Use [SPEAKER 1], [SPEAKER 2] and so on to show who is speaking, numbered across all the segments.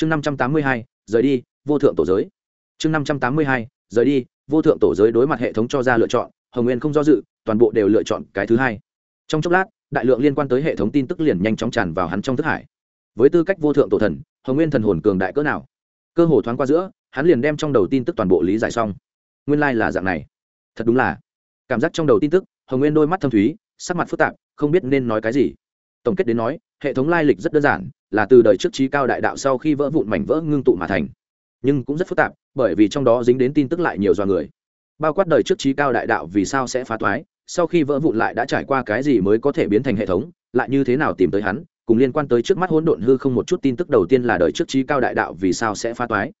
[SPEAKER 1] chương năm trăm tám mươi hai, rời đi, vô thượng tổ giới. Chương năm trăm tám mươi hai, rời đi, vô thượng tổ giới đối mặt hệ thống cho ra lựa chọn, hồng nguyên không do dự, toàn bộ đều lựa chọn cái thứ hai. Trong chốc lát, đại lượng liên quan tới hệ thống tin tức liền nhanh chóng tràn vào hắn trong thức hải. Với tư cách vô thượng tổ thần, hồng nguyên thần hồn cường đại cỡ nào? Cơ hồ thoáng qua giữa, hắn liền đem trong đầu tin tức toàn bộ lý giải xong. Nguyên lai、like、là dạng này. Thật đúng là. Cảm giác trong đầu tin tức, hồng nguyên đôi mắt thâm thúy, sắc mặt phức tạp, không biết nên nói cái gì tổng kết đến nói, hệ thống lai lịch rất đơn giản, là từ đời trước trí cao đại đạo sau khi vỡ vụn mảnh vỡ ngưng tụ mà thành. Nhưng cũng rất phức tạp, bởi vì trong đó dính đến tin tức lại nhiều do người. Bao quát đời trước trí cao đại đạo vì sao sẽ phá toái, sau khi vỡ vụn lại đã trải qua cái gì mới có thể biến thành hệ thống, lại như thế nào tìm tới hắn, cùng liên quan tới trước mắt hỗn độn hư không một chút tin tức đầu tiên là đời trước trí cao đại đạo vì sao sẽ phá toái.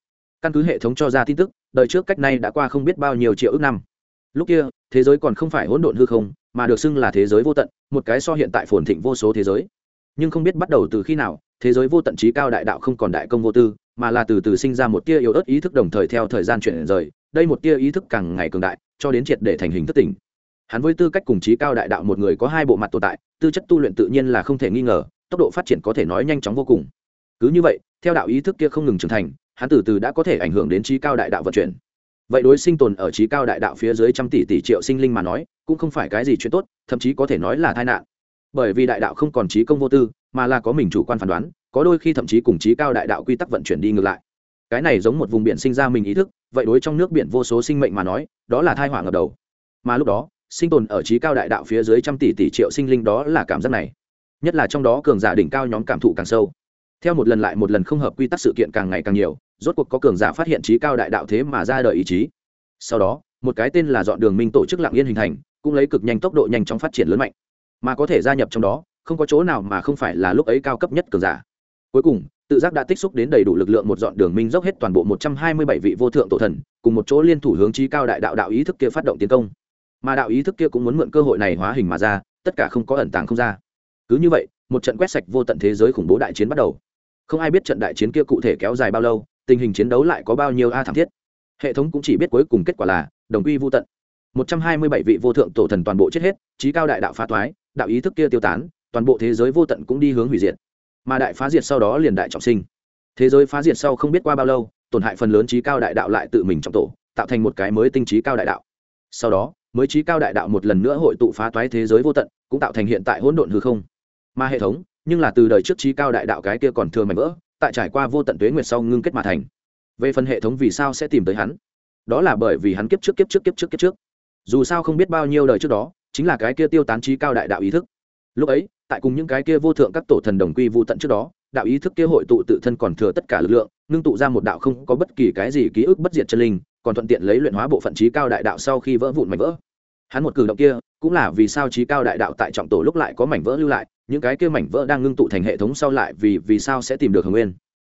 [SPEAKER 1] Căn cứ hệ thống cho ra tin tức, đời trước cách nay đã qua không biết bao nhiêu triệu ước năm. Lúc kia, thế giới còn không phải hỗn độn hư không mà được xưng là thế giới vô tận, một cái so hiện tại phồn thịnh vô số thế giới. Nhưng không biết bắt đầu từ khi nào, thế giới vô tận trí cao đại đạo không còn đại công vô tư, mà là từ từ sinh ra một tia yếu ớt ý thức đồng thời theo thời gian chuyển rời, đây một tia ý thức càng ngày cường đại, cho đến triệt để thành hình thức tỉnh. Hắn với tư cách cùng trí cao đại đạo một người có hai bộ mặt tồn tại, tư chất tu luyện tự nhiên là không thể nghi ngờ, tốc độ phát triển có thể nói nhanh chóng vô cùng. Cứ như vậy, theo đạo ý thức kia không ngừng trưởng thành, hắn từ từ đã có thể ảnh hưởng đến trí cao đại đạo vận chuyển vậy đối sinh tồn ở trí cao đại đạo phía dưới trăm tỷ tỷ triệu sinh linh mà nói, cũng không phải cái gì chuyện tốt, thậm chí có thể nói là tai nạn. Bởi vì đại đạo không còn trí công vô tư, mà là có mình chủ quan phán đoán, có đôi khi thậm chí cùng trí cao đại đạo quy tắc vận chuyển đi ngược lại. Cái này giống một vùng biển sinh ra mình ý thức, vậy đối trong nước biển vô số sinh mệnh mà nói, đó là thai họa ngập đầu. Mà lúc đó, sinh tồn ở trí cao đại đạo phía dưới trăm tỷ tỷ triệu sinh linh đó là cảm giác này. Nhất là trong đó cường giả đỉnh cao nhóm cảm thụ càng sâu theo một lần lại một lần không hợp quy tắc sự kiện càng ngày càng nhiều, rốt cuộc có cường giả phát hiện trí cao đại đạo thế mà ra đời ý chí. Sau đó, một cái tên là dọn đường minh tổ chức lạng yên hình thành, cũng lấy cực nhanh tốc độ nhanh chóng phát triển lớn mạnh. Mà có thể gia nhập trong đó, không có chỗ nào mà không phải là lúc ấy cao cấp nhất cường giả. Cuối cùng, tự giác đã tích xúc đến đầy đủ lực lượng một dọn đường minh dốc hết toàn bộ một trăm hai mươi bảy vị vô thượng tổ thần, cùng một chỗ liên thủ hướng trí cao đại đạo đạo ý thức kia phát động tiến công. Mà đạo ý thức kia cũng muốn mượn cơ hội này hóa hình mà ra, tất cả không có ẩn tàng không ra. Cứ như vậy, một trận quét sạch vô tận thế giới khủng bố đại chiến bắt đầu không ai biết trận đại chiến kia cụ thể kéo dài bao lâu, tình hình chiến đấu lại có bao nhiêu a thảm thiết. Hệ thống cũng chỉ biết cuối cùng kết quả là, đồng quy vô tận. Một trăm hai mươi bảy vị vô thượng tổ thần toàn bộ chết hết, trí cao đại đạo phá thoái, đạo ý thức kia tiêu tán, toàn bộ thế giới vô tận cũng đi hướng hủy diệt. Mà đại phá diệt sau đó liền đại trọng sinh. Thế giới phá diệt sau không biết qua bao lâu, tổn hại phần lớn trí cao đại đạo lại tự mình trong tổ, tạo thành một cái mới tinh trí cao đại đạo. Sau đó, mới trí cao đại đạo một lần nữa hội tụ phá toái thế giới vô tận, cũng tạo thành hiện tại hỗn độn hư không. Mà hệ thống nhưng là từ đời trước trí cao đại đạo cái kia còn thừa mảnh vỡ, tại trải qua vô tận tuế nguyệt sau ngưng kết mà thành. Về phần hệ thống vì sao sẽ tìm tới hắn? Đó là bởi vì hắn kiếp trước kiếp trước kiếp trước kiếp trước. Dù sao không biết bao nhiêu đời trước đó, chính là cái kia tiêu tán trí cao đại đạo ý thức. Lúc ấy, tại cùng những cái kia vô thượng các tổ thần đồng quy vô tận trước đó, đạo ý thức kia hội tụ tự thân còn thừa tất cả lực lượng, ngưng tụ ra một đạo không có bất kỳ cái gì ký ức bất diệt chân linh, còn thuận tiện lấy luyện hóa bộ phận trí cao đại đạo sau khi vỡ vụn mảnh vỡ. Hắn một cử động kia cũng là vì sao trí cao đại đạo tại trọng tổ lúc lại có mảnh vỡ lưu lại, những cái kia mảnh vỡ đang ngưng tụ thành hệ thống sau lại vì vì sao sẽ tìm được hồng nguyên?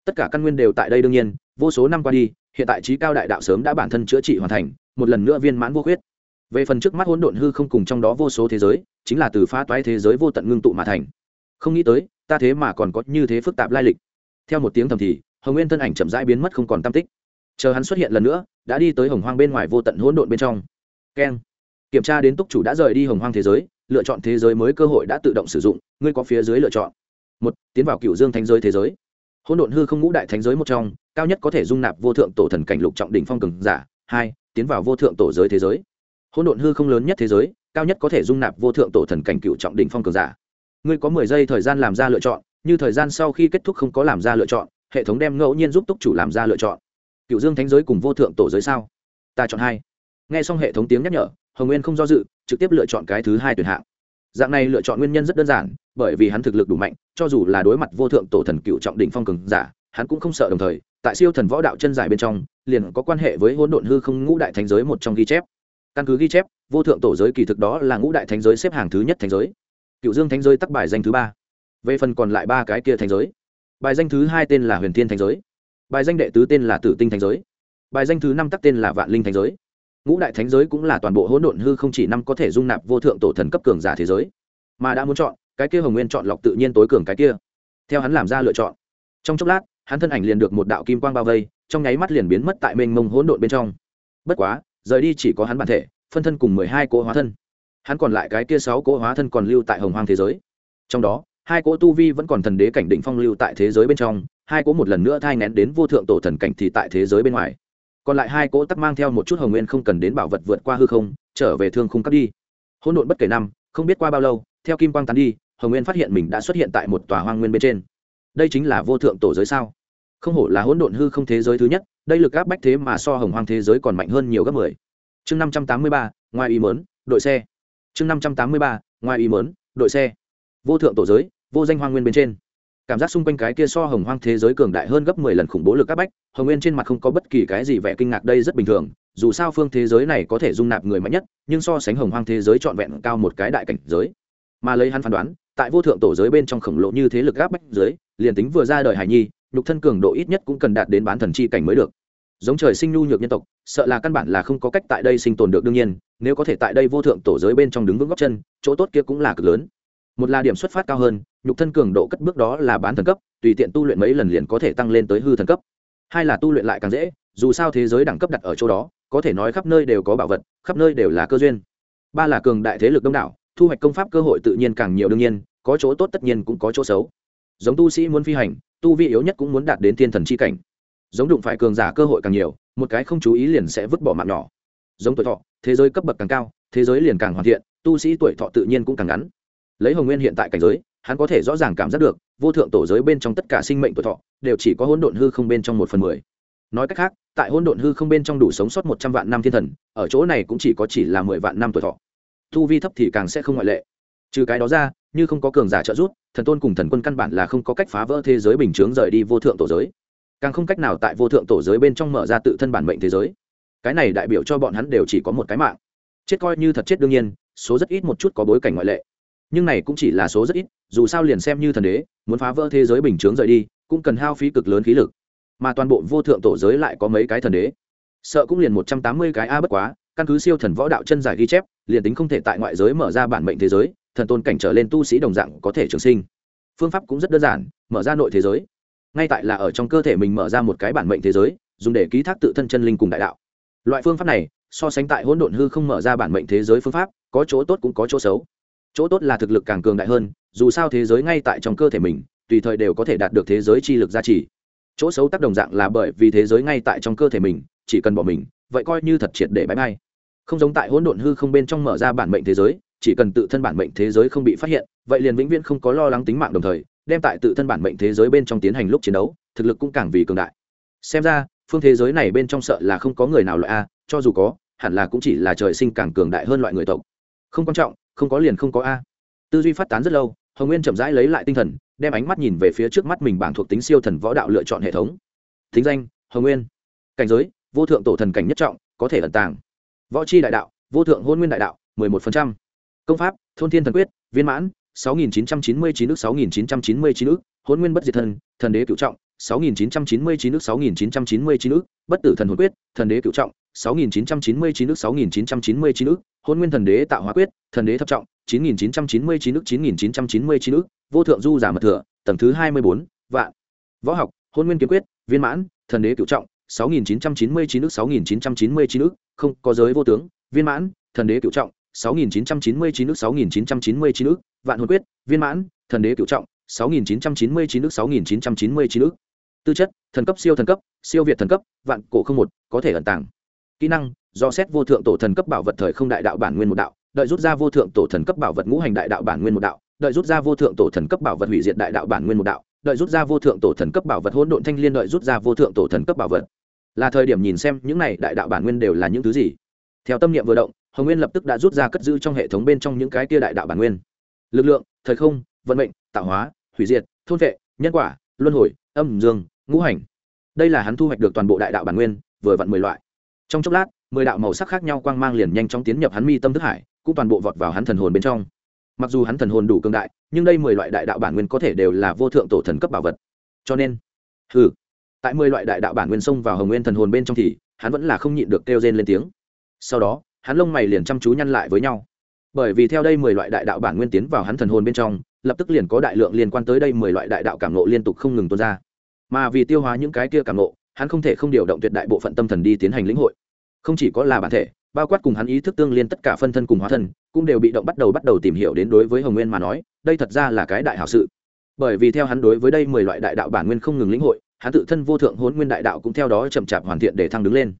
[SPEAKER 1] Tất cả căn nguyên đều tại đây đương nhiên, vô số năm qua đi, hiện tại trí cao đại đạo sớm đã bản thân chữa trị hoàn thành, một lần nữa viên mãn vô khuyết. Về phần trước mắt hỗn độn hư không cùng trong đó vô số thế giới, chính là từ phá toái thế giới vô tận ngưng tụ mà thành. Không nghĩ tới, ta thế mà còn có như thế phức tạp lai lịch. Theo một tiếng thầm thì, hồng nguyên thân ảnh chậm rãi biến mất không còn tam tích. Chờ hắn xuất hiện lần nữa, đã đi tới hồng hoang bên ngoài vô tận hỗn độn bên trong. Keng kiểm tra đến túc chủ đã rời đi hồng hoang thế giới, lựa chọn thế giới mới cơ hội đã tự động sử dụng, ngươi có phía dưới lựa chọn. Một, tiến vào cựu dương thánh giới thế giới. Hỗn độn hư không ngũ đại thánh giới một trong, cao nhất có thể dung nạp vô thượng tổ thần cảnh lục trọng đỉnh phong cường giả. Hai, tiến vào vô thượng tổ giới thế giới. Hỗn độn hư không lớn nhất thế giới, cao nhất có thể dung nạp vô thượng tổ thần cảnh cựu trọng đỉnh phong cường giả. Ngươi có mười giây thời gian làm ra lựa chọn, như thời gian sau khi kết thúc không có làm ra lựa chọn, hệ thống đem ngẫu nhiên giúp túc chủ làm ra lựa chọn. Cựu dương thánh giới cùng vô thượng tổ giới sao? Ta chọn hai. Nghe xong hệ thống tiếng nhắc nhở hồng nguyên không do dự, trực tiếp lựa chọn cái thứ hai tuyển hạng. Dạng này lựa chọn nguyên nhân rất đơn giản, bởi vì hắn thực lực đủ mạnh, cho dù là đối mặt vô thượng tổ thần cựu trọng đỉnh phong cường giả, hắn cũng không sợ đồng thời, tại siêu thần võ đạo chân giải bên trong, liền có quan hệ với hỗn độn hư không ngũ đại thánh giới một trong ghi chép. Căn cứ ghi chép, vô thượng tổ giới kỳ thực đó là ngũ đại thánh giới xếp hàng thứ nhất thánh giới. Cựu dương thánh giới tắc bài danh thứ ba. Về phần còn lại ba cái kia thánh giới. Bài danh thứ hai tên là huyền thiên thánh giới. Bài danh đệ tứ tên là tử tinh thánh giới. Bài danh thứ năm tắc tên là vạn linh thánh giới ngũ đại thánh giới cũng là toàn bộ hỗn độn hư không chỉ năm có thể dung nạp vô thượng tổ thần cấp cường giả thế giới. Mà đã muốn chọn, cái kia hồng nguyên chọn lọc tự nhiên tối cường cái kia. Theo hắn làm ra lựa chọn. Trong chốc lát, hắn thân ảnh liền được một đạo kim quang bao vây, trong nháy mắt liền biến mất tại mênh mông hỗn độn bên trong. Bất quá, rời đi chỉ có hắn bản thể, phân thân cùng mười hai cỗ hóa thân. Hắn còn lại cái kia sáu cỗ hóa thân còn lưu tại hồng hoang thế giới. Trong đó, hai cỗ tu vi vẫn còn thần đế cảnh định phong lưu tại thế giới bên trong, hai cỗ một lần nữa thai ngén đến vô thượng tổ thần cảnh thì tại thế giới bên ngoài còn lại hai cỗ tắc mang theo một chút hồng nguyên không cần đến bảo vật vượt qua hư không, trở về thương khung cấp đi. Hỗn độn bất kể năm, không biết qua bao lâu, theo kim quang tán đi, hồng nguyên phát hiện mình đã xuất hiện tại một tòa hoang nguyên bên trên. Đây chính là vô thượng tổ giới sao? Không hổ là hỗn độn hư không thế giới thứ nhất, đây lực áp bách thế mà so hồng hoang thế giới còn mạnh hơn nhiều gấp mười. Chương năm trăm tám mươi ba, ngoài ý mớn đội xe. Chương năm trăm tám mươi ba, ngoài ý mớn đội xe. Vô thượng tổ giới, vô danh hoang nguyên bên trên cảm giác xung quanh cái kia so hồng hoang thế giới cường đại hơn gấp mười lần khủng bố lực áp bách, hồng nguyên trên mặt không có bất kỳ cái gì vẻ kinh ngạc, đây rất bình thường, dù sao phương thế giới này có thể dung nạp người mạnh nhất, nhưng so sánh hồng hoang thế giới trọn vẹn cao một cái đại cảnh giới. Mà lấy hắn phán đoán, tại vô thượng tổ giới bên trong khổng lồ như thế lực áp bách giới liền tính vừa ra đời hải nhi, nhục thân cường độ ít nhất cũng cần đạt đến bán thần chi cảnh mới được. Giống trời sinh nhu nhược nhân tộc, sợ là căn bản là không có cách tại đây sinh tồn được đương nhiên, nếu có thể tại đây vô thượng tổ giới bên trong đứng vững góc chân, chỗ tốt kia cũng là cực lớn. Một là điểm xuất phát cao hơn nhục thân cường độ cất bước đó là bán thần cấp, tùy tiện tu luyện mấy lần liền có thể tăng lên tới hư thần cấp. Hai là tu luyện lại càng dễ, dù sao thế giới đẳng cấp đặt ở chỗ đó, có thể nói khắp nơi đều có bảo vật, khắp nơi đều là cơ duyên. Ba là cường đại thế lực đông đảo, thu hoạch công pháp cơ hội tự nhiên càng nhiều đương nhiên, có chỗ tốt tất nhiên cũng có chỗ xấu. Giống tu sĩ muốn phi hành, tu vi yếu nhất cũng muốn đạt đến thiên thần c h i cảnh. Giống đụng phải cường giả cơ hội càng nhiều, một cái không chú ý liền sẽ vứt bỏ mạng nhỏ. Giống tuổi thọ, thế giới cấp bậc càng cao, thế giới liền càng hoàn thiện, tu sĩ tuổi thọ tự nhiên cũng càng ngắn. Lấy hồng nguyên hiện tại cảnh giới hắn có thể rõ ràng cảm giác được, vô thượng tổ giới bên trong tất cả sinh mệnh tuổi thọ, đều chỉ có hỗn độn hư không bên trong một phần mười. Nói cách khác, tại hỗn độn hư không bên trong đủ sống sót một trăm vạn năm thiên thần, ở chỗ này cũng chỉ có chỉ là mười vạn năm tuổi thọ. Thu vi thấp thì càng sẽ không ngoại lệ. Trừ cái đó ra, như không có cường giả trợ giúp, thần tôn cùng thần quân căn bản là không có cách phá vỡ thế giới bình chướng rời đi vô thượng tổ giới. Càng không cách nào tại vô thượng tổ giới bên trong mở ra tự thân bản mệnh thế giới. Cái này đại biểu cho bọn hắn đều chỉ có một cái mạng. Chết coi như thật chết đương nhiên, số rất ít một chút có bối cảnh ngoại lệ nhưng này cũng chỉ là số rất ít, dù sao liền xem như thần đế, muốn phá vỡ thế giới bình chướng rời đi, cũng cần hao phí cực lớn khí lực. Mà toàn bộ vô thượng tổ giới lại có mấy cái thần đế. Sợ cũng liền một trăm tám mươi cái a bất quá, căn cứ siêu thần võ đạo chân giải ghi chép, liền tính không thể tại ngoại giới mở ra bản mệnh thế giới, thần tôn cảnh trở lên tu sĩ đồng dạng có thể trường sinh. Phương pháp cũng rất đơn giản, mở ra nội thế giới. Ngay tại là ở trong cơ thể mình mở ra một cái bản mệnh thế giới, dùng để ký thác tự thân chân linh cùng đại đạo. Loại phương pháp này, so sánh tại hỗn độn hư không mở ra bản mệnh thế giới phương pháp, có chỗ tốt cũng có chỗ xấu chỗ tốt là thực lực càng cường đại hơn, dù sao thế giới ngay tại trong cơ thể mình, tùy thời đều có thể đạt được thế giới chi lực gia trì. Chỗ xấu tác đồng dạng là bởi vì thế giới ngay tại trong cơ thể mình, chỉ cần bỏ mình, vậy coi như thật triệt để bãi bay. Không giống tại hỗn độn hư không bên trong mở ra bản mệnh thế giới, chỉ cần tự thân bản mệnh thế giới không bị phát hiện, vậy liền vĩnh viễn không có lo lắng tính mạng đồng thời, đem tại tự thân bản mệnh thế giới bên trong tiến hành lúc chiến đấu, thực lực cũng càng vì cường đại. Xem ra, phương thế giới này bên trong sợ là không có người nào loại a, cho dù có, hẳn là cũng chỉ là trời sinh càng cường đại hơn loại người tộc. Không quan trọng không có liền không có a. Tư duy phát tán rất lâu, hồng nguyên chậm rãi lấy lại tinh thần, đem ánh mắt nhìn về phía trước mắt mình bảng thuộc tính siêu thần võ đạo lựa chọn hệ thống. Thính danh, hồng nguyên. Cảnh giới, vô thượng tổ thần cảnh nhất trọng, có thể ẩn tàng. Võ c h i đại đạo, vô thượng hôn nguyên đại đạo, mười một phần trăm. Công pháp, thôn thiên thần quyết, viên mãn, sáu nghìn chín trăm chín mươi chín ước sáu nghìn chín trăm chín mươi chín ước hôn nguyên bất diệt thần thần đế cựu trọng, sáu nghìn chín trăm chín mươi chín ước sáu nghìn chín trăm chín mươi chín ước bất tử thần hồn quyết, thần đế cựu trọng 6999 ức 6999 ức, Hỗn Nguyên Thần Đế tạo hóa quyết, Thần Đế thập trọng, 9999 ức 9999 ức, Vô thượng du giả mật thừa, tầng thứ 24, vạn. Võ học, Hỗn Nguyên kiếm quyết, viên mãn, Thần Đế cửu trọng, 6999 ức 6999 ức, không, có giới vô tướng, viên mãn, Thần Đế cửu trọng, 6999 ức 6999 ức, Vạn hồn quyết, viên mãn, Thần Đế cửu trọng, 6999 ức 6999 ức. Tư chất, thần cấp siêu thần cấp, siêu việt thần cấp, vạn cổ không một, có thể ẩn tàng kỹ năng, do xét vô thượng tổ thần cấp bảo vật thời không đại đạo bản nguyên một đạo, đợi rút ra vô thượng tổ thần cấp bảo vật ngũ hành đại đạo bản nguyên một đạo, đợi rút ra vô thượng tổ thần cấp bảo vật hủy diệt đại đạo bản nguyên một đạo, đợi rút ra vô thượng tổ thần cấp bảo vật hỗn độn thanh liên đợi rút ra vô thượng tổ thần cấp bảo vật. Là thời điểm nhìn xem những này đại đạo bản nguyên đều là những thứ gì. Theo tâm niệm vừa động, hồng nguyên lập tức đã rút ra cất giữ trong hệ thống bên trong những cái kia đại đạo bản nguyên. Lực lượng, thời không, vận mệnh, tạo hóa, hủy diệt, thôn vệ, nhân quả, luân hồi, âm dương, ngũ hành. Đây là hắn thu hoạch được toàn bộ đại đạo bản nguyên, vừa vặn mười loại trong chốc lát, mười đạo màu sắc khác nhau quang mang liền nhanh chóng tiến nhập hắn mi tâm thức hải, cũng toàn bộ vọt vào hắn thần hồn bên trong. Mặc dù hắn thần hồn đủ cường đại, nhưng đây mười loại đại đạo bản nguyên có thể đều là vô thượng tổ thần cấp bảo vật. Cho nên ừ tại mười loại đại đạo bản nguyên xông vào hồng nguyên thần hồn bên trong thì, hắn vẫn là không nhịn được kêu rên lên tiếng. Sau đó, hắn lông mày liền chăm chú nhăn lại với nhau. Bởi vì theo đây mười loại đại đạo bản nguyên tiến vào hắn thần hồn bên trong, lập tức liền có đại lượng liên quan tới đây mười loại đại đạo cảm nộ liên tục không ngừng tuôn ra. Mà vì tiêu hóa những cái kia cảm nộ hắn không thể không điều động tuyệt đại bộ phận tâm thần đi tiến hành lĩnh hội. Không chỉ có là bản thể, bao quát cùng hắn ý thức tương liên tất cả phân thân cùng hóa thân, cũng đều bị động bắt đầu bắt đầu tìm hiểu đến đối với hồng nguyên mà nói, đây thật ra là cái đại hảo sự. Bởi vì theo hắn đối với đây mười loại đại đạo bản nguyên không ngừng lĩnh hội, hắn tự thân vô thượng hỗn nguyên đại đạo cũng theo đó chậm chạp hoàn thiện để thăng đứng lên.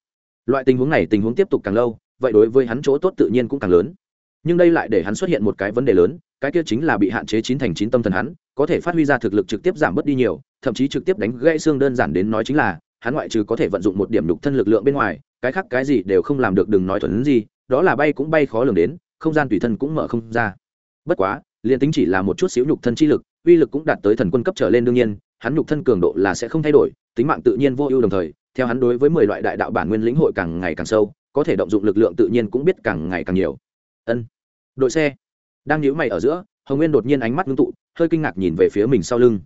[SPEAKER 1] Loại tình huống này tình huống tiếp tục càng lâu, vậy đối với hắn chỗ tốt tự nhiên cũng càng lớn. Nhưng đây lại để hắn xuất hiện một cái vấn đề lớn, cái kia chính là bị hạn chế chín thành chín tâm thần hắn, có thể phát huy ra thực lực trực tiếp giảm bớt đi nhiều, thậm chí trực tiếp đánh gãy xương đơn giản đến nói chính là hắn ngoại trừ có thể vận dụng một điểm nhục thân lực lượng bên ngoài, cái khác cái gì đều không làm được đừng nói thuần gì, đó là bay cũng bay khó lường đến, không gian tùy thân cũng mở không ra. Bất quá, liền tính chỉ là một chút xíu nhục thân chi lực, uy lực cũng đạt tới thần quân cấp trở lên đương nhiên, hắn nhục thân cường độ là sẽ không thay đổi, tính mạng tự nhiên vô ưu đồng thời, theo hắn đối với mười loại đại đạo bản nguyên lĩnh hội càng ngày càng sâu, có thể động dụng lực lượng tự nhiên cũng biết càng ngày càng nhiều. Ân. Đội xe. Đang nhíu mày ở giữa, hồng nguyên đột nhiên ánh mắt ngưng tụ, hơi kinh ngạc nhìn về phía mình sau lưng.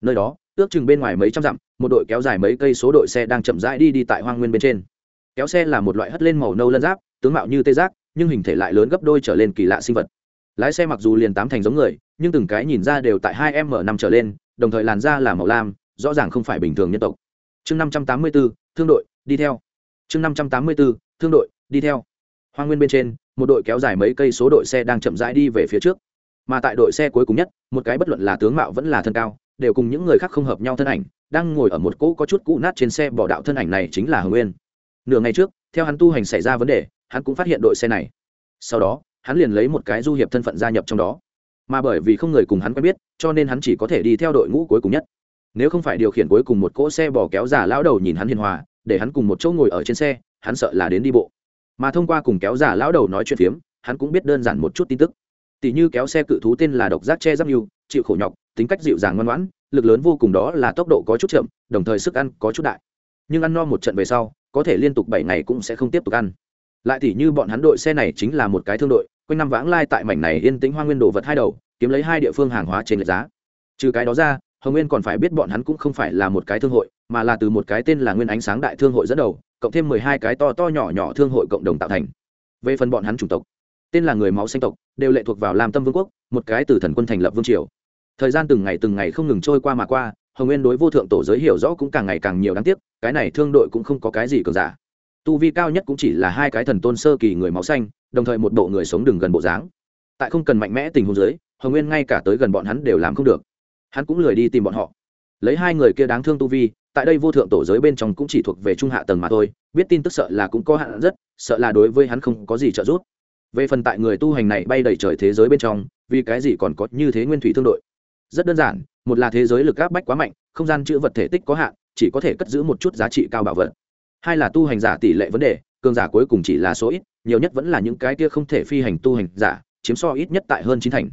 [SPEAKER 1] Nơi đó ước chừng bên ngoài mấy trăm dặm, một đội kéo dài mấy cây số đội xe đang chậm rãi đi đi tại hoang nguyên bên trên. Kéo xe là một loại hất lên màu nâu lân giáp, tướng mạo như tê giác, nhưng hình thể lại lớn gấp đôi trở lên kỳ lạ sinh vật. Lái xe mặc dù liền tám thành giống người, nhưng từng cái nhìn ra đều tại hai m năm trở lên, đồng thời làn da là màu lam, rõ ràng không phải bình thường nhân tộc. Chương năm trăm tám mươi b ố thương đội, đi theo. Chương năm trăm tám mươi b ố thương đội, đi theo. Hoa nguyên bên trên, một đội kéo dài mấy cây số đội xe đang chậm rãi đi về phía trước. Mà tại đội xe cuối cùng nhất, một cái bất luận là tướng mạo vẫn là thân cao đều cùng những người khác không hợp nhau thân ảnh, đang ngồi ở một cỗ có chút cũ nát trên xe bỏ đạo thân ảnh này chính là hồng nguyên. Nửa ngày trước, theo hắn tu hành xảy ra vấn đề, hắn cũng phát hiện đội xe này. Sau đó, hắn liền lấy một cái du hiệp thân phận gia nhập trong đó. Mà bởi vì không người cùng hắn quen biết, cho nên hắn chỉ có thể đi theo đội ngũ cuối cùng nhất. Nếu không phải điều khiển cuối cùng một cỗ xe bò kéo giả lão đầu nhìn hắn hiền hòa, để hắn cùng một chỗ ngồi ở trên xe, hắn sợ là đến đi bộ. Mà thông qua cùng kéo giả lão đầu nói chuyện phiếm, hắn cũng biết đơn giản một chút tin tức. Tỷ như kéo xe cự thú tên là độc giác che giáp nhu chịu khổ nhọc tính cách dịu dàng ngoan ngoãn, lực lớn vô cùng đó là tốc độ có chút chậm, đồng thời sức ăn có chút đại. Nhưng ăn no một trận về sau, có thể liên tục bảy ngày cũng sẽ không tiếp tục ăn. Lại thì như bọn hắn đội xe này chính là một cái thương đội, quanh năm vãng lai tại mảnh này yên tĩnh hoa nguyên đồ vật hai đầu, kiếm lấy hai địa phương hàng hóa trên lệch giá. Trừ cái đó ra, hồng nguyên còn phải biết bọn hắn cũng không phải là một cái thương hội, mà là từ một cái tên là nguyên ánh sáng đại thương hội dẫn đầu, cộng thêm mười hai cái to to nhỏ nhỏ thương hội cộng đồng tạo thành. Về phần bọn hắn chủng tộc, tên là người máu xanh tộc, đều lệ thuộc vào làm tâm vương quốc, một cái từ thần quân thành lập vương triều thời gian từng ngày từng ngày không ngừng trôi qua mà qua, hồng nguyên đối vô thượng tổ giới hiểu rõ cũng càng ngày càng nhiều đáng tiếc, cái này thương đội cũng không có cái gì cường giả. Tu vi cao nhất cũng chỉ là hai cái thần tôn sơ kỳ người máu xanh, đồng thời một bộ người sống đường gần bộ dáng. Tại không cần mạnh mẽ tình huống giới hồng nguyên ngay cả tới gần bọn hắn đều làm không được. Hắn cũng lười đi tìm bọn họ. Lấy hai người kia đáng thương tu vi, tại đây vô thượng tổ giới bên trong cũng chỉ thuộc về trung hạ tầng mà thôi, biết tin tức sợ là cũng có hạn rất, sợ là đối với hắn không có gì trợ giúp. Về phần tại người tu hành này bay đầy trời thế giới bên trong, vì cái gì còn có như thế nguyên thủy thương đội? Rất đơn giản, một là thế giới lực áp bách quá mạnh, không gian chữ vật thể tích có hạn, chỉ có thể cất giữ một chút giá trị cao bảo vật. Hai là tu hành giả tỷ lệ vấn đề, cường giả cuối cùng chỉ là số ít, nhiều nhất vẫn là những cái kia không thể phi hành tu hành giả, chiếm so ít nhất tại hơn chín thành.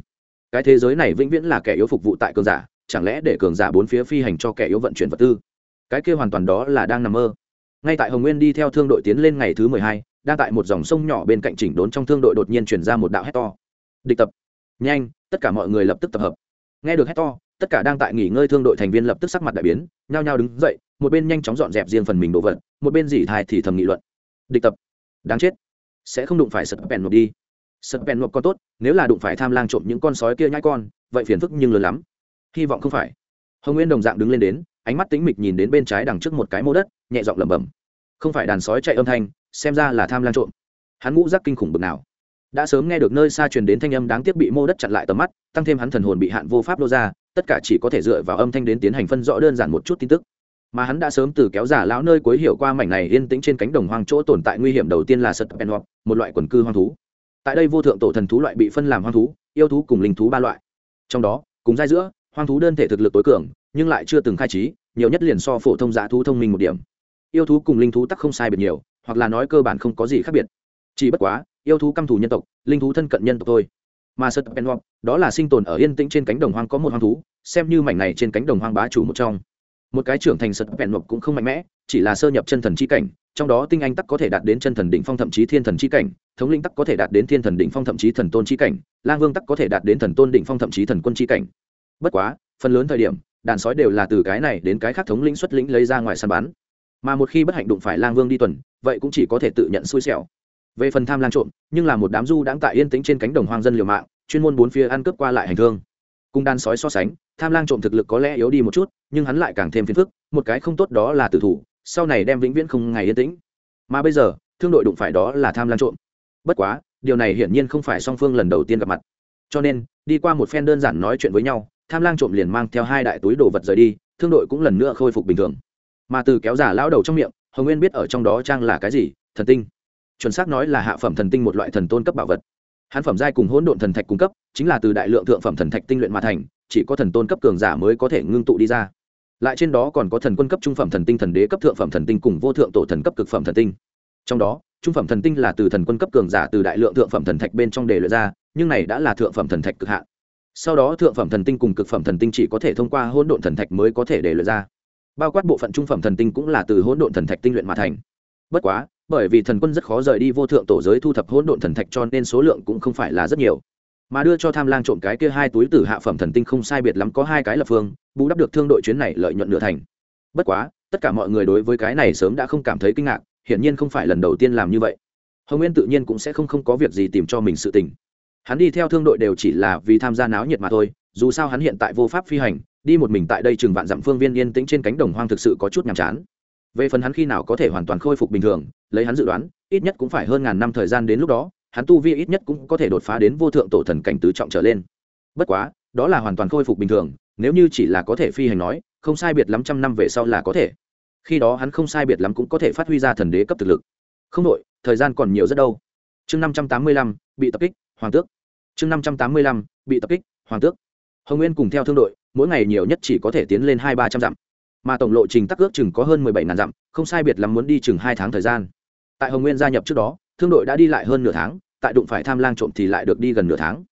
[SPEAKER 1] Cái thế giới này vĩnh viễn là kẻ yếu phục vụ tại cường giả, chẳng lẽ để cường giả bốn phía phi hành cho kẻ yếu vận chuyển vật tư? Cái kia hoàn toàn đó là đang nằm mơ. Ngay tại hồng nguyên đi theo thương đội tiến lên ngày thứ mười hai, đang tại một dòng sông nhỏ bên cạnh chỉnh đốn trong thương đội đột nhiên chuyển ra một đạo hét to. Địch tập. Nhanh, tất cả mọi người lập tức tập hợp nghe được hét to, tất cả đang tại nghỉ ngơi thương đội thành viên lập tức sắc mặt đại biến, nhao nhao đứng dậy, một bên nhanh chóng dọn dẹp riêng phần mình đồ vật, một bên dỉ thai thì thầm nghị luận. Địch tập. Đáng chết. Sẽ không đụng phải sật bèn nộp đi. Sật bèn nộp con tốt, nếu là đụng phải tham lang trộm những con sói kia nhai con, vậy phiền phức nhưng lớn lắm. Hy vọng không phải. Hồng nguyên đồng dạng đứng lên đến, ánh mắt tính mịch nhìn đến bên trái đằng trước một cái mô đất, nhẹ giọng lẩm bẩm. Không phải đàn sói chạy âm thanh, xem ra là tham lang trộm. Hắn ngũ giác kinh khủng bực nào đã sớm nghe được nơi xa truyền đến thanh âm đáng tiếc bị mô đất chặn lại tầm mắt, tăng thêm hắn thần hồn bị hạn vô pháp lô ra, tất cả chỉ có thể dựa vào âm thanh đến tiến hành phân rõ đơn giản một chút tin tức. Mà hắn đã sớm từ kéo giả lão nơi cuối hiểu qua mảnh này yên tĩnh trên cánh đồng hoang chỗ tồn tại nguy hiểm đầu tiên là sật penwap một loại quần cư hoang thú. Tại đây vô thượng tổ thần thú loại bị phân làm hoang thú, yêu thú cùng linh thú ba loại. Trong đó, cùng giai giữa, hoang thú đơn thể thực lực tối cường, nhưng lại chưa từng khai trí, nhiều nhất liền so phổ thông giá thú thông minh một điểm. Yêu thú cùng linh thú tắc không sai biệt nhiều, hoặc là nói cơ bản không có gì khác biệt. Chỉ bất quá yêu thú căm thù nhân tộc, linh thú thân cận nhân tộc thôi. Mà sật penwap đó là sinh tồn ở yên tĩnh trên cánh đồng hoang có một hoang thú, xem như mảnh này trên cánh đồng hoang bá chủ một trong. Một cái trưởng thành sật vẹn mộc cũng không mạnh mẽ, chỉ là sơ nhập chân thần chi cảnh, trong đó tinh anh tắc có thể đạt đến chân thần đỉnh phong thậm chí thiên thần chi cảnh, thống linh tắc có thể đạt đến thiên thần đỉnh phong thậm chí thần tôn chi cảnh, lang vương tắc có thể đạt đến thần tôn đỉnh phong thậm chí thần quân chi cảnh. Bất quá, phần lớn thời điểm, đàn sói đều là từ cái này đến cái khác thống lĩnh xuất lĩnh lấy ra ngoài săn bắn. Mà một khi bất hạnh đụng phải lang vương đi tuần, vậy cũng chỉ có thể tự nhận xui xẻo về phần tham lang trộm, nhưng là một đám du đang tại yên tĩnh trên cánh đồng hoang dân liều mạng, chuyên môn bốn phía ăn cướp qua lại hành thương cùng đan sói so sánh, tham lang trộm thực lực có lẽ yếu đi một chút, nhưng hắn lại càng thêm phiền phức, một cái không tốt đó là tử thủ, sau này đem vĩnh viễn không ngày yên tĩnh. Mà bây giờ, thương đội đụng phải đó là tham lang trộm. Bất quá, điều này hiển nhiên không phải song phương lần đầu tiên gặp mặt. Cho nên, đi qua một phen đơn giản nói chuyện với nhau, tham lang trộm liền mang theo hai đại túi đồ vật rời đi, thương đội cũng lần nữa khôi phục bình thường. Mà từ kéo giả lão đầu trong miệng, hồng nguyên biết ở trong đó trang là cái gì, thần tinh chuẩn xác nói là hạ phẩm thần tinh một loại thần tôn cấp bảo vật hắn phẩm giai cùng hỗn độn thần thạch cung cấp chính là từ đại lượng thượng phẩm thần thạch tinh luyện mà thành chỉ có thần tôn cấp cường giả mới có thể ngưng tụ đi ra lại trên đó còn có thần quân cấp trung phẩm thần tinh thần đế cấp thượng phẩm thần tinh cùng vô thượng tổ thần cấp cực phẩm thần tinh trong đó trung phẩm thần tinh là từ thần quân cấp cường giả từ đại lượng thượng phẩm thần thạch bên trong đề luyện ra nhưng này đã là thượng phẩm thần thạch cực hạn sau đó thượng phẩm thần tinh cùng cực phẩm thần tinh chỉ có thể thông qua hỗn độn thần thạch mới có thể đề luyện ra bao quát bộ phận trung phẩm thần tinh cũng là từ hỗn độn thần thạch tinh luyện mà thành bất quá bởi vì thần quân rất khó rời đi vô thượng tổ giới thu thập hỗn độn thần thạch cho nên số lượng cũng không phải là rất nhiều. Mà đưa cho tham lang trộm cái kia hai túi tử hạ phẩm thần tinh không sai biệt lắm có hai cái lập phương, bù đắp được thương đội chuyến này lợi nhuận nửa thành. Bất quá, tất cả mọi người đối với cái này sớm đã không cảm thấy kinh ngạc, hiển nhiên không phải lần đầu tiên làm như vậy. Hồng nguyên tự nhiên cũng sẽ không không có việc gì tìm cho mình sự tình. Hắn đi theo thương đội đều chỉ là vì tham gia náo nhiệt mà thôi, dù sao hắn hiện tại vô pháp phi hành, đi một mình tại đây chừng vạn dặm phương viên yên tĩnh trên cánh đồng hoang thực sự có chút nhàm chán về phần hắn khi nào có thể hoàn toàn khôi phục bình thường, lấy hắn dự đoán, ít nhất cũng phải hơn ngàn năm thời gian đến lúc đó, hắn tu vi ít nhất cũng có thể đột phá đến vô thượng tổ thần cảnh tứ trọng trở lên. Bất quá, đó là hoàn toàn khôi phục bình thường, nếu như chỉ là có thể phi hành nói, không sai biệt lắm trăm năm về sau là có thể. Khi đó hắn không sai biệt lắm cũng có thể phát huy ra thần đế cấp thực lực. Không đội thời gian còn nhiều rất đâu. Chương năm trăm tám mươi lăm, bị tập kích, hoàng tước. Chương năm trăm tám mươi lăm, bị tập kích, hoàng tước. Hồng nguyên cùng theo thương đội, mỗi ngày nhiều nhất chỉ có thể tiến lên hai ba trăm dặm mà tổng lộ trình tắc ước chừng có hơn mười bảy ngàn dặm, không sai biệt lắm muốn đi chừng hai tháng thời gian. Tại hồng nguyên gia nhập trước đó, thương đội đã đi lại hơn nửa tháng, tại đụng phải tham lang trộm thì lại được đi gần nửa tháng.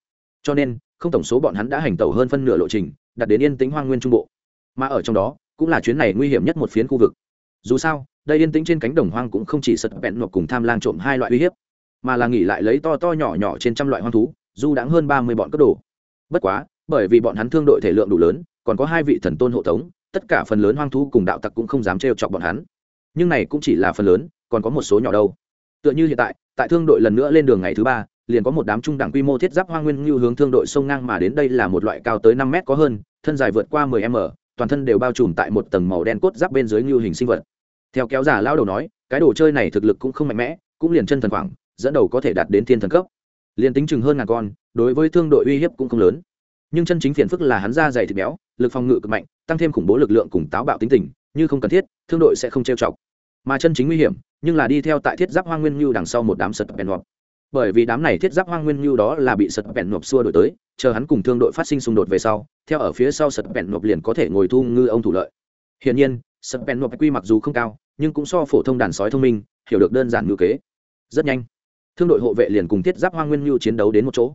[SPEAKER 1] Cho nên, không tổng số bọn hắn đã hành tàu hơn phân nửa lộ trình đặt đến yên tĩnh hoang nguyên trung bộ. Mà ở trong đó, cũng là chuyến này nguy hiểm nhất một phiến khu vực. Dù sao, đây yên tĩnh trên cánh đồng hoang cũng không chỉ sật bẹn nộp cùng tham lang trộm hai loại uy hiếp, mà là nghỉ lại lấy to to nhỏ nhỏ trên trăm loại hoang thú dù đã hơn ba mươi bọn cấp đồ. Bất quá, bởi vì bọn hắn thương đội thể lượng đủ lớn, còn có hai vị thần tôn hộ tống tất cả phần lớn hoang thú cùng đạo tặc cũng không dám trêu chọc bọn hắn. Nhưng này cũng chỉ là phần lớn, còn có một số nhỏ đâu. Tựa như hiện tại tại thương đội lần nữa lên đường ngày thứ ba, liền có một đám trung đẳng quy mô thiết giáp hoang nguyên như hướng thương đội sông ngang mà đến. Đây là một loại cao tới năm mét có hơn, thân dài vượt qua 10 m, toàn thân đều bao trùm tại một tầng màu đen cốt giáp bên dưới như hình sinh vật. Theo kéo giả lao đầu nói, cái đồ chơi này thực lực cũng không mạnh mẽ, cũng liền chân thần khoảng, dẫn đầu có thể đạt đến thiên thần cấp. Liền tính chừng hơn ngàn con, đối với thương đội uy hiếp cũng không lớn. Nhưng chân chính phiền phức là hắn da dày thịt béo, lực phòng ngự cực mạnh tăng thêm khủng bố lực lượng cùng táo bạo tính tình, như không cần thiết, thương đội sẽ không trêu chọc. Mà chân chính nguy hiểm, nhưng là đi theo tại thiết giáp hoang nguyên như đằng sau một đám sật bèn ngọt bởi vì đám này thiết giáp hoang nguyên như đó là bị sật bèn nộp xua đổi tới, chờ hắn cùng thương đội phát sinh xung đột về sau, theo ở phía sau sật bèn nộp liền có thể ngồi thu ngư ông thủ lợi. Hiển nhiên, sật bèn nộp quy mặc dù không cao, nhưng cũng so phổ thông đàn sói thông minh, hiểu được đơn giản ngữ kế. Rất nhanh, thương đội hộ vệ liền cùng thiết giáp hoang nguyên như chiến đấu đến một chỗ.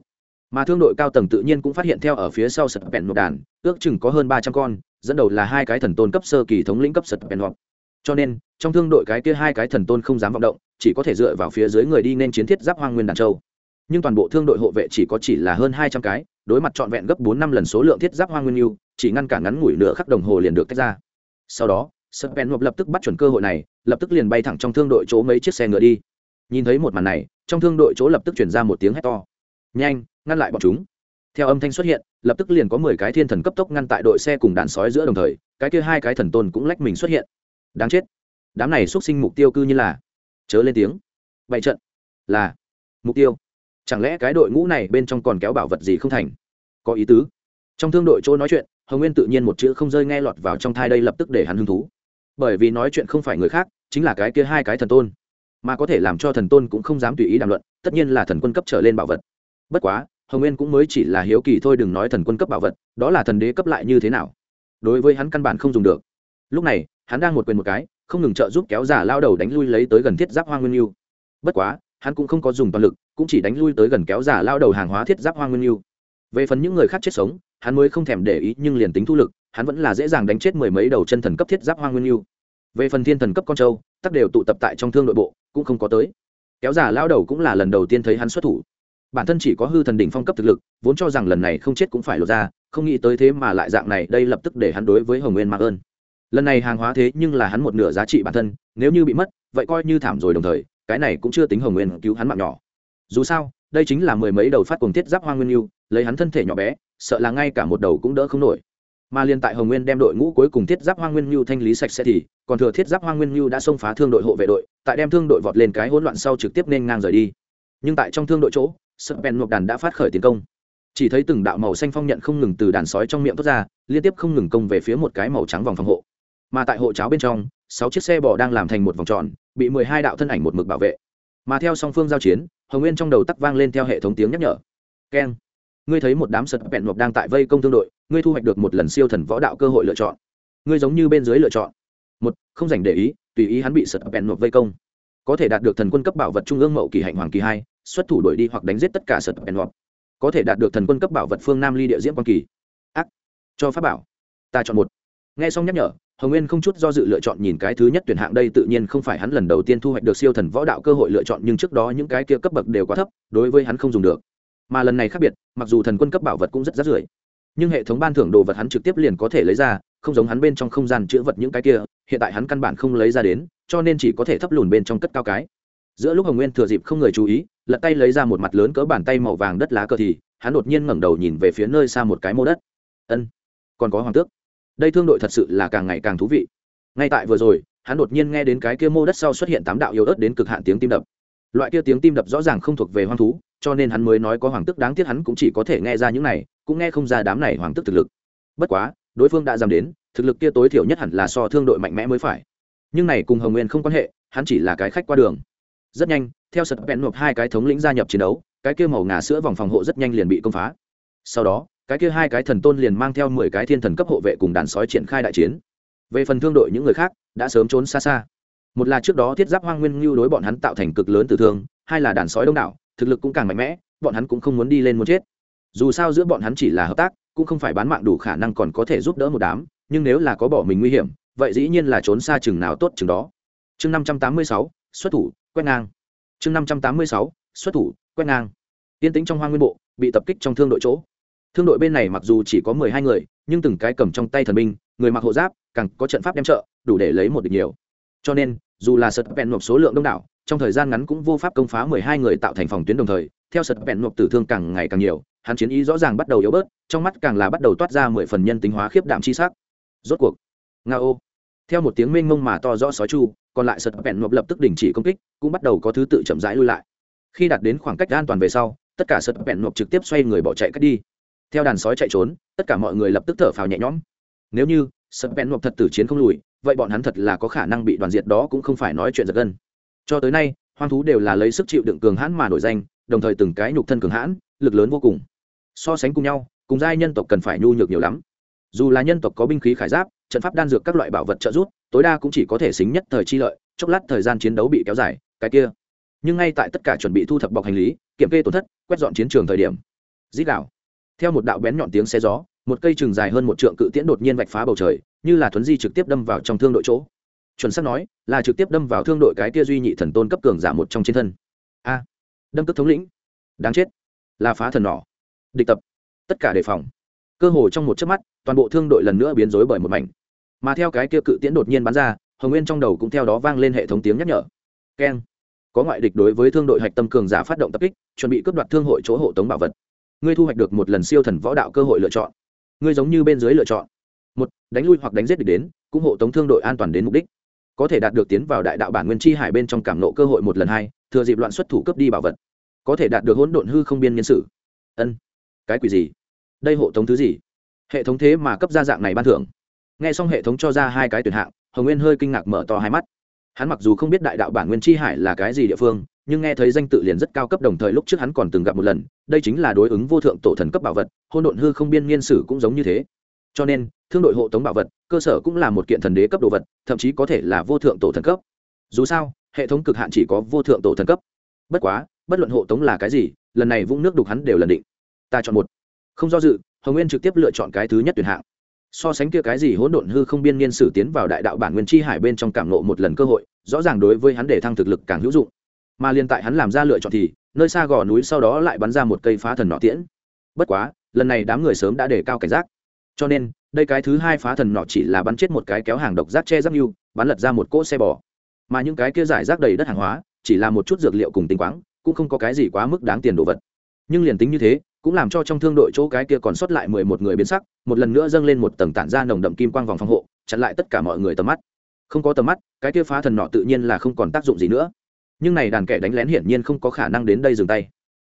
[SPEAKER 1] Mà thương đội cao tầng tự nhiên cũng phát hiện theo ở phía sau sật bèn nộp đàn, ước chừng có hơn ba trăm con dẫn đầu là hai cái thần tôn cấp sơ kỳ thống lĩnh cấp sật bèn hoặc cho nên, trong thương đội cái kia hai cái thần tôn không dám vọng động, chỉ có thể dựa vào phía dưới người đi nên chiến thiết giáp hoang nguyên đàn châu. Nhưng toàn bộ thương đội hộ vệ chỉ có chỉ là hơn hai trăm cái, đối mặt trọn vẹn gấp bốn năm lần số lượng thiết giáp hoang nguyên yêu chỉ ngăn cản ngắn ngủi nửa khắc đồng hồ liền được tách ra. Sau đó, sật bèn lập tức bắt chuẩn cơ hội này, lập tức liền bay thẳng trong thương đội chỗ mấy chiếc xe ngựa đi. Nhìn thấy một màn này, trong thương đội chỗ lập tức chuyển ra một tiếng hét to. Nhanh, ngăn lại bọn chúng theo âm thanh xuất hiện, lập tức liền có mười cái thiên thần cấp tốc ngăn tại đội xe cùng đàn sói giữa đồng thời, cái kia hai cái thần tôn cũng lách mình xuất hiện. Đáng chết. Đám này xuất sinh mục tiêu cư như là, chớ lên tiếng. Bày trận. Là, mục tiêu. Chẳng lẽ cái đội ngũ này bên trong còn kéo bảo vật gì không thành? Có ý tứ. Trong thương đội chỗ nói chuyện, hồng nguyên tự nhiên một chữ không rơi nghe lọt vào trong thai đây lập tức để hắn hứng thú. Bởi vì nói chuyện không phải người khác, chính là cái kia hai cái thần tôn. Mà có thể làm cho thần tôn cũng không dám tùy ý đàm luận, tất nhiên là thần quân cấp trở lên bảo vật. Bất quá hồng nguyên cũng mới chỉ là hiếu kỳ thôi đừng nói thần quân cấp bảo vật, đó là thần đế cấp lại như thế nào. Đối với hắn căn bản không dùng được. Lúc này, hắn đang một quyền một cái, không ngừng trợ giúp kéo giả lao đầu đánh lui lấy tới gần thiết giáp hoa nguyên yêu bất quá, hắn cũng không có dùng toàn lực, cũng chỉ đánh lui tới gần kéo giả lao đầu hàng hóa thiết giáp hoa nguyên yêu về phần những người khác chết sống, hắn mới không thèm để ý, nhưng liền tính thu lực, hắn vẫn là dễ dàng đánh chết mười mấy đầu chân thần cấp thiết giáp hoa nguyên yêu về phần thiên thần cấp con trâu, tắc đều tụ tập tại trong thương nội bộ, cũng không có tới. Kéo giả lao đầu cũng là lần đầu tiên thấy hắn xuất thủ bản thân chỉ có hư thần đỉnh phong cấp thực lực, vốn cho rằng lần này không chết cũng phải lột ra, không nghĩ tới thế mà lại dạng này, đây lập tức để hắn đối với hồng nguyên mạc ơn. Lần này hàng hóa thế nhưng là hắn một nửa giá trị bản thân, nếu như bị mất, vậy coi như thảm rồi đồng thời, cái này cũng chưa tính hồng nguyên cứu hắn mạng nhỏ. Dù sao, đây chính là mười mấy đầu phát cùng thiết giáp hoa nguyên yêu lấy hắn thân thể nhỏ bé, sợ là ngay cả một đầu cũng đỡ không nổi. Mà liên tại hồng nguyên đem đội ngũ cuối cùng thiết giáp hoa nguyên lưu thanh lý sạch sẽ thì, còn thừa thiết giáp hoa nguyên lưu đã xông phá thương đội hộ vệ đội, tại đem thương đội vọt lên cái hỗn loạn sau trực tiếp nên ngang rời đi nhưng tại trong thương đội chỗ sập bèn ngọc đàn đã phát khởi tiến công. Chỉ thấy từng đạo màu xanh phong nhận không ngừng từ đàn sói trong miệng thoát ra, liên tiếp không ngừng công về phía một cái màu trắng vòng phòng hộ. Mà tại hộ cháo bên trong, sáu chiếc xe bò đang làm thành một vòng tròn, bị mười hai đạo thân ảnh một mực bảo vệ. Mà theo song phương giao chiến, hồng nguyên trong đầu tắc vang lên theo hệ thống tiếng nhắc nhở. Keng. Ngươi thấy một đám sật bẹn ngọc đang tại vây công thương đội, ngươi thu hoạch được một lần siêu thần võ đạo cơ hội lựa chọn. Ngươi giống như bên dưới lựa chọn. Một, không dành để ý, tùy ý hắn bị sật bẹn ngọc vây công có thể đạt được thần quân cấp bảo vật trung ương mậu kỳ hạnh hoàng kỳ hai, xuất thủ đổi đi hoặc đánh giết tất cả sật bèn mộc có thể đạt được thần quân cấp bảo vật phương nam ly địa diễm quan kỳ. Ác. Cho pháp bảo. Ta chọn một. Nghe xong nhắc nhở, hồng nguyên không chút do dự lựa chọn nhìn cái thứ nhất tuyển hạng đây tự nhiên không phải hắn lần đầu tiên thu hoạch được siêu thần võ đạo cơ hội lựa chọn, nhưng trước đó những cái kia cấp bậc đều quá thấp, đối với hắn không dùng được. Mà lần này khác biệt, mặc dù thần quân cấp bảo vật cũng rất rát rưởi, nhưng hệ thống ban thưởng đồ vật hắn trực tiếp liền có thể lấy ra, không giống hắn bên trong không gian chữa vật những cái kia, hiện tại hắn căn bản không lấy ra đến cho nên chỉ có thể thấp lùn bên trong cất cao cái. Giữa lúc hồng nguyên thừa dịp không người chú ý, lật tay lấy ra một mặt lớn cỡ bàn tay màu vàng đất lá cờ thì, hắn đột nhiên ngẩng đầu nhìn về phía nơi xa một cái mô đất. Ân, còn có hoàng tước. Đây thương đội thật sự là càng ngày càng thú vị. Ngay tại vừa rồi, hắn đột nhiên nghe đến cái kia mô đất sau xuất hiện tám đạo yếu ớt đến cực hạn tiếng tim đập. Loại kia tiếng tim đập rõ ràng không thuộc về hoang thú, cho nên hắn mới nói có hoàng tước đáng tiếc hắn cũng chỉ có thể nghe ra những này, cũng nghe không ra đám này hoàng tước thực lực. Bất quá, đối phương đã dám đến, thực lực kia tối thiểu nhất hẳn là so thương đội mạnh mẽ mới phải nhưng này cùng hồng nguyên không quan hệ, hắn chỉ là cái khách qua đường. Rất nhanh, theo sật bẹn nộp hai cái thống lĩnh gia nhập chiến đấu, cái kia màu ngà sữa vòng phòng hộ rất nhanh liền bị công phá. Sau đó, cái kia hai cái thần tôn liền mang theo mười cái thiên thần cấp hộ vệ cùng đàn sói triển khai đại chiến. Về phần thương đội những người khác, đã sớm trốn xa xa. Một là trước đó thiết giáp hoang nguyên lưu đối bọn hắn tạo thành cực lớn tử thương, hai là đàn sói đông đảo, thực lực cũng càng mạnh mẽ, bọn hắn cũng không muốn đi lên muốn chết. Dù sao giữa bọn hắn chỉ là hợp tác, cũng không phải bán mạng đủ khả năng còn có thể giúp đỡ một đám, nhưng nếu là có bỏ mình nguy hiểm vậy dĩ nhiên là trốn xa chừng nào tốt chừng đó. Chương năm trăm tám mươi sáu, xuất thủ, quét ngang. Chương năm trăm tám mươi sáu, xuất thủ, quét ngang. Tiên tính trong hoang nguyên bộ, bị tập kích trong thương đội chỗ. Thương đội bên này mặc dù chỉ có mười hai người, nhưng từng cái cầm trong tay thần binh, người mặc hộ giáp, càng có trận pháp đem trợ, đủ để lấy một địch nhiều. Cho nên, dù là sật bèn nộp số lượng đông đảo, trong thời gian ngắn cũng vô pháp công phá mười hai người tạo thành phòng tuyến đồng thời, theo sật bèn nộp tử thương càng ngày càng nhiều, hắn chiến ý rõ ràng bắt đầu yếu bớt, trong mắt càng là bắt đầu toát ra mười phần nhân tính hóa khiếp đạm chi sắc. Rốt cuộc nga ô theo một tiếng mênh mông mà to rõ sói chu, còn lại sật bẹn nộp lập tức đình chỉ công kích, cũng bắt đầu có thứ tự chậm rãi lui lại. Khi đạt đến khoảng cách an toàn về sau, tất cả sật bẹn nộp trực tiếp xoay người bỏ chạy cách đi. Theo đàn sói chạy trốn, tất cả mọi người lập tức thở phào nhẹ nhõm. Nếu như sật bẹn nộp thật tử chiến không lùi, vậy bọn hắn thật là có khả năng bị đoàn diệt đó cũng không phải nói chuyện giật gân. Cho tới nay, hoang thú đều là lấy sức chịu đựng cường hãn mà nổi danh, đồng thời từng cái nhục thân cường hãn, lực lớn vô cùng. So sánh cùng nhau, cùng giai nhân tộc cần phải nhu nhược nhiều lắm. Dù là nhân tộc có binh khí khải giáp trận pháp đan dược các loại bảo vật trợ giúp, tối đa cũng chỉ có thể xính nhất thời chi lợi, chốc lát thời gian chiến đấu bị kéo dài, cái kia. Nhưng ngay tại tất cả chuẩn bị thu thập bọc hành lý, kiểm kê tổn thất, quét dọn chiến trường thời điểm dít đạo theo một đạo bén nhọn tiếng xe gió, một cây chừng dài hơn một trượng cự tiễn đột nhiên vạch phá bầu trời, như là thuấn di trực tiếp đâm vào trong thương đội chỗ. Chuẩn xác nói, là trực tiếp đâm vào thương đội cái kia duy nhị thần tôn cấp cường giả một trong trên thân. A, đâm tức thống lĩnh. Đáng chết. Là phá thần nỏ. Địch tập. Tất cả đề phòng. Cơ hồ trong một chớp mắt toàn bộ thương đội lần nữa biến rối bởi một mảnh. Mà theo cái kia cự tiễn đột nhiên bắn ra, hồng nguyên trong đầu cũng theo đó vang lên hệ thống tiếng nhắc nhở. Keng. Có ngoại địch đối với thương đội hạch tâm cường giả phát động tập kích, chuẩn bị cướp đoạt thương hội chỗ hộ tống bảo vật. Ngươi thu hoạch được một lần siêu thần võ đạo cơ hội lựa chọn. Ngươi giống như bên dưới lựa chọn. Một, đánh lui hoặc đánh giết địch đến, cũng hộ tống thương đội an toàn đến mục đích. Có thể đạt được tiến vào đại đạo bản nguyên chi hải bên trong cảm nộ cơ hội một lần hai, thừa dịp loạn xuất thủ cướp đi bảo vật. Có thể đạt được hỗn độn hư không biên nhân sự ân. Cái quỷ gì? Đây hộ tống thứ gì? Hệ thống thế mà cấp ra dạng này ban thưởng. Nghe xong hệ thống cho ra hai cái tuyển hạng, hồng nguyên hơi kinh ngạc mở to hai mắt. Hắn mặc dù không biết đại đạo bản nguyên chi hải là cái gì địa phương, nhưng nghe thấy danh tự liền rất cao cấp đồng thời lúc trước hắn còn từng gặp một lần, đây chính là đối ứng vô thượng tổ thần cấp bảo vật hôn độn hư không biên niên sử cũng giống như thế. Cho nên, thương đội hộ tống bảo vật, cơ sở cũng là một kiện thần đế cấp đồ vật, thậm chí có thể là vô thượng tổ thần cấp. Dù sao, hệ thống cực hạn chỉ có vô thượng tổ thần cấp. Bất quá, bất luận hộ tống là cái gì, lần này vũng nước đục hắn đều lần định. Ta chọn một. Không do dự hồng nguyên trực tiếp lựa chọn cái thứ nhất tuyển hạng. So sánh kia cái gì hỗn độn hư không biên niên sử tiến vào đại đạo bản nguyên chi hải bên trong cảm nộ một lần cơ hội, rõ ràng đối với hắn để thăng thực lực càng hữu dụng. Mà liên tại hắn làm ra lựa chọn thì, nơi xa gò núi sau đó lại bắn ra một cây phá thần nọ tiễn. Bất quá, lần này đám người sớm đã đề cao cảnh giác. Cho nên, đây cái thứ hai phá thần nọ chỉ là bắn chết một cái kéo hàng độc rác che rác như bắn lật ra một cỗ xe bò. Mà những cái kia giải rác đầy đất hàng hóa, chỉ là một chút dược liệu cùng tinh quáng, cũng không có cái gì quá mức đáng tiền đồ vật. Nhưng liền tính như thế cũng làm cho trong thương đội chỗ cái kia còn sót lại mười một người biến sắc, một lần nữa dâng lên một tầng tản ra nồng đậm kim quang vòng phòng hộ, chặn lại tất cả mọi người tầm mắt. Không có tầm mắt, cái kia phá thần nọ tự nhiên là không còn tác dụng gì nữa. Nhưng này đàn kẻ đánh lén hiển nhiên không có khả năng đến đây dừng tay.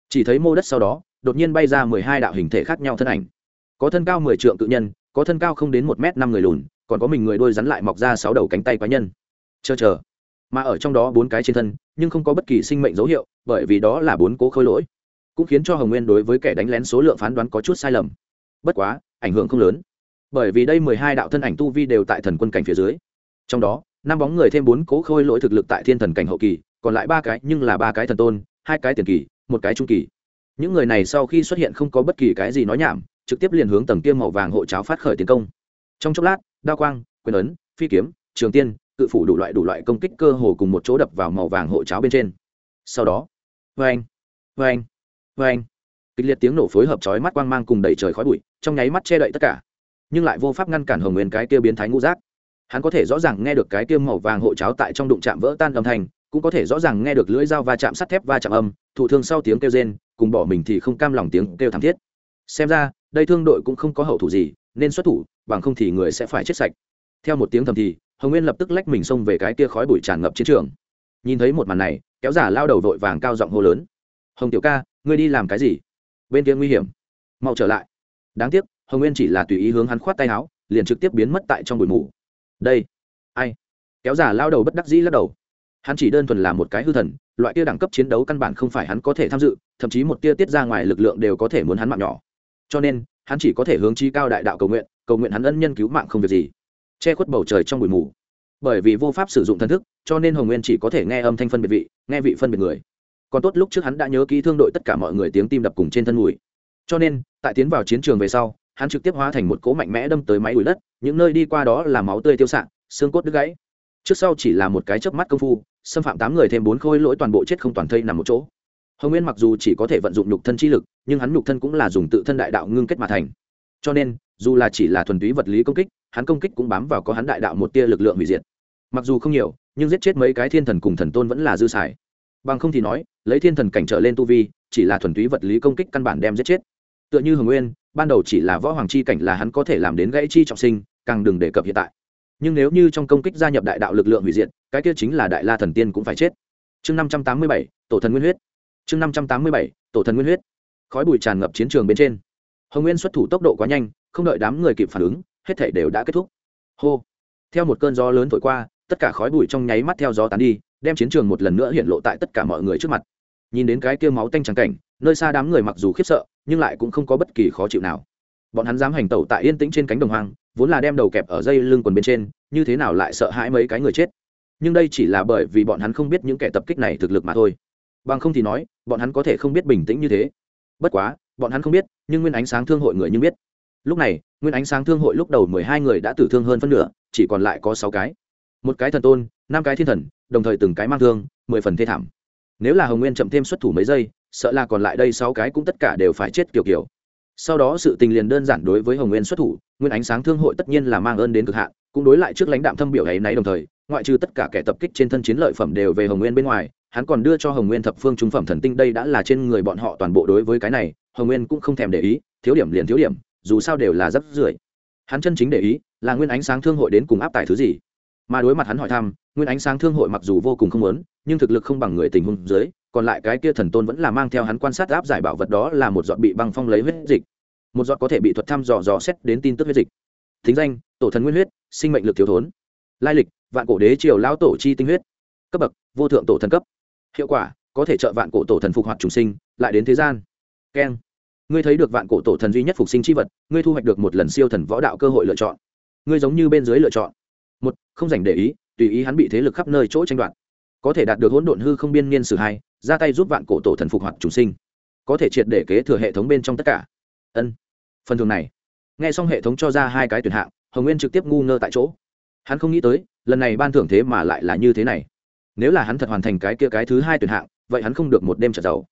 [SPEAKER 1] Chỉ thấy mô đất sau đó, đột nhiên bay ra mười hai đạo hình thể khác nhau thân ảnh. Có thân cao mười trượng cự nhân, có thân cao không đến một m năm người lùn, còn có mình người đôi rắn lại mọc ra sáu đầu cánh tay quái nhân. Chờ chờ. Mà ở trong đó bốn cái trên thân, nhưng không có bất kỳ sinh mệnh dấu hiệu, bởi vì đó là bốn cố khôi lỗi cũng khiến cho hồng nguyên đối với kẻ đánh lén số lượng phán đoán có chút sai lầm. Bất quá, ảnh hưởng không lớn. Bởi vì đây mười hai đạo thân ảnh tu vi đều tại thần quân cảnh phía dưới. Trong đó, năm bóng người thêm bốn cố khôi lỗi thực lực tại thiên thần cảnh hậu kỳ, còn lại ba cái nhưng là ba cái thần tôn, hai cái tiền kỳ, một cái trung kỳ. Những người này sau khi xuất hiện không có bất kỳ cái gì nói nhảm, trực tiếp liền hướng tầng kia màu vàng hộ cháo phát khởi tiến công. Trong chốc lát, đao quang, quyền ấn, phi kiếm, trường tiên, cự phủ đủ loại đủ loại công kích cơ hồ cùng một chỗ đập vào màu vàng hộ cháo bên trên. Sau đó vê anh vê anh vê anh. Kịch liệt tiếng nổ phối hợp chói mắt quang mang cùng đầy trời khói bụi, trong nháy mắt che đậy tất cả. Nhưng lại vô pháp ngăn cản hồng nguyên cái kia biến thái ngũ giác. Hắn có thể rõ ràng nghe được cái kia màu vàng hộ cháo tại trong đụng chạm vỡ tan âm thanh, cũng có thể rõ ràng nghe được lưỡi dao va chạm sắt thép va chạm âm, thụ thương sau tiếng kêu rên, cùng bỏ mình thì không cam lòng tiếng kêu thảm thiết. Xem ra, đây thương đội cũng không có hậu thủ gì, nên xuất thủ, bằng không thì người sẽ phải chết sạch. Theo một tiếng thầm thì, hồng nguyên lập tức lách mình xông về cái kia khói bụi tràn ngập chiến trường. Nhìn thấy một màn này, kéo giả lao đầu vội vàng cao giọng hô lớn. Hồng tiểu ca ngươi đi làm cái gì? Bên kia nguy hiểm. Mau trở lại. Đáng tiếc, hồng nguyên chỉ là tùy ý hướng hắn khoát tay áo, liền trực tiếp biến mất tại trong bụi mù. Đây. Ai? Kéo giả lao đầu bất đắc dĩ lắc đầu. Hắn chỉ đơn thuần là một cái hư thần, loại kia đẳng cấp chiến đấu căn bản không phải hắn có thể tham dự, thậm chí một tia tiết ra ngoài lực lượng đều có thể muốn hắn mạng nhỏ. Cho nên, hắn chỉ có thể hướng chi cao đại đạo cầu nguyện cầu nguyện hắn ân nhân cứu mạng không việc gì. Che khuất bầu trời trong bụi mù. Bởi vì vô pháp sử dụng thần thức, cho nên hồng nguyên chỉ có thể nghe âm thanh phân biệt vị, nghe vị phân biệt người còn tốt lúc trước hắn đã nhớ kỹ thương đội tất cả mọi người tiếng tim đập cùng trên thân mùi. Cho nên, tại tiến vào chiến trường về sau, hắn trực tiếp hóa thành một cỗ mạnh mẽ đâm tới máy đuổi đất, những nơi đi qua đó là máu tươi tiêu sạn xương cốt đứt gãy. Trước sau chỉ là một cái chớp mắt công phu, xâm phạm tám người thêm bốn khôi lỗi toàn bộ chết không toàn thây nằm một chỗ. Hồng nguyên mặc dù chỉ có thể vận dụng nhục thân chi lực, nhưng hắn nhục thân cũng là dùng tự thân đại đạo ngưng kết mà thành. Cho nên, dù là chỉ là thuần túy vật lý công kích, hắn công kích cũng bám vào có hắn đại đạo một tia lực lượng hủy diệt. Mặc dù không nhiều, nhưng giết chết mấy cái thiên thần cùng thần tôn vẫn là dư xài bằng không thì nói, lấy thiên thần cảnh trở lên tu vi, chỉ là thuần túy vật lý công kích căn bản đem giết chết. Tựa như hồng nguyên, ban đầu chỉ là võ hoàng chi cảnh là hắn có thể làm đến gãy chi trọng sinh, càng đừng đề cập hiện tại. Nhưng nếu như trong công kích gia nhập đại đạo lực lượng hủy diệt, cái kia chính là đại la thần tiên cũng phải chết. Chương năm trăm tám mươi bảy, tổ thần nguyên huyết. Chương năm trăm tám mươi bảy, tổ thần nguyên huyết. Khói bụi tràn ngập chiến trường bên trên. Hồng nguyên xuất thủ tốc độ quá nhanh, không đợi đám người kịp phản ứng, hết thể đều đã kết thúc. Hô. Theo một cơn gió lớn thổi qua, tất cả khói bụi trong nháy mắt theo gió tán đi đem chiến trường một lần nữa hiện lộ tại tất cả mọi người trước mặt. Nhìn đến cái kia máu tanh trắng cảnh, nơi xa đám người mặc dù khiếp sợ, nhưng lại cũng không có bất kỳ khó chịu nào. Bọn hắn dám hành tẩu tại yên tĩnh trên cánh đồng hoang, vốn là đem đầu kẹp ở dây lưng quần bên trên, như thế nào lại sợ hãi mấy cái người chết? Nhưng đây chỉ là bởi vì bọn hắn không biết những kẻ tập kích này thực lực mà thôi. Bằng không thì nói, bọn hắn có thể không biết bình tĩnh như thế. Bất quá, bọn hắn không biết, nhưng nguyên ánh sáng thương hội người nhưng biết. Lúc này, nguyên ánh sáng thương hội lúc đầu mười hai người đã tử thương hơn phân nửa, chỉ còn lại có sáu cái một cái thần tôn, năm cái thiên thần, đồng thời từng cái mang thương, mười phần thê thảm. Nếu là hồng nguyên chậm thêm xuất thủ mấy giây, sợ là còn lại đây sáu cái cũng tất cả đều phải chết kiểu kiểu. Sau đó sự tình liền đơn giản đối với hồng nguyên xuất thủ, nguyên ánh sáng thương hội tất nhiên là mang ơn đến cực hạn, cũng đối lại trước lãnh đạm thâm biểu ấy nấy đồng thời, ngoại trừ tất cả kẻ tập kích trên thân chiến lợi phẩm đều về hồng nguyên bên ngoài, hắn còn đưa cho hồng nguyên thập phương trung phẩm thần tinh đây đã là trên người bọn họ toàn bộ đối với cái này, hồng nguyên cũng không thèm để ý, thiếu điểm liền thiếu điểm, dù sao đều là rất rưởi hắn chân chính để ý là nguyên ánh sáng thương hội đến cùng áp tải thứ gì mà đối mặt hắn hỏi thăm, nguyên ánh sáng thương hội mặc dù vô cùng không muốn, nhưng thực lực không bằng người tình huống dưới, còn lại cái kia thần tôn vẫn là mang theo hắn quan sát áp giải bảo vật đó là một giọt bị băng phong lấy huyết dịch. Một giọt có thể bị thuật thăm dò dò xét đến tin tức huyết dịch. Thính danh, tổ thần nguyên huyết, sinh mệnh lực thiếu thốn. Lai lịch, vạn cổ đế triều lão tổ chi tinh huyết. Cấp bậc, vô thượng tổ thần cấp. Hiệu quả, có thể trợ vạn cổ tổ thần phục hoạt trùng sinh, lại đến thế gian. Keng. Ngươi thấy được vạn cổ tổ thần duy nhất phục sinh chi vật, ngươi thu hoạch được một lần siêu thần võ đạo cơ hội lựa chọn. Ngươi giống như bên dưới lựa chọn không dành để ý, tùy ý hắn bị thế lực khắp nơi chỗ tranh đoạt. Có thể đạt được hỗn độn hư không biên niên sử hai, ra tay giúp vạn cổ tổ thần phục hoạt trùng sinh. Có thể triệt để kế thừa hệ thống bên trong tất cả. Ân, phần thường này. Nghe xong hệ thống cho ra hai cái tuyển hạng, hồng nguyên trực tiếp ngu ngơ tại chỗ. Hắn không nghĩ tới, lần này ban thưởng thế mà lại là như thế này. Nếu là hắn thật hoàn thành cái kia cái thứ hai tuyển hạng, vậy hắn không được một đêm trở giàu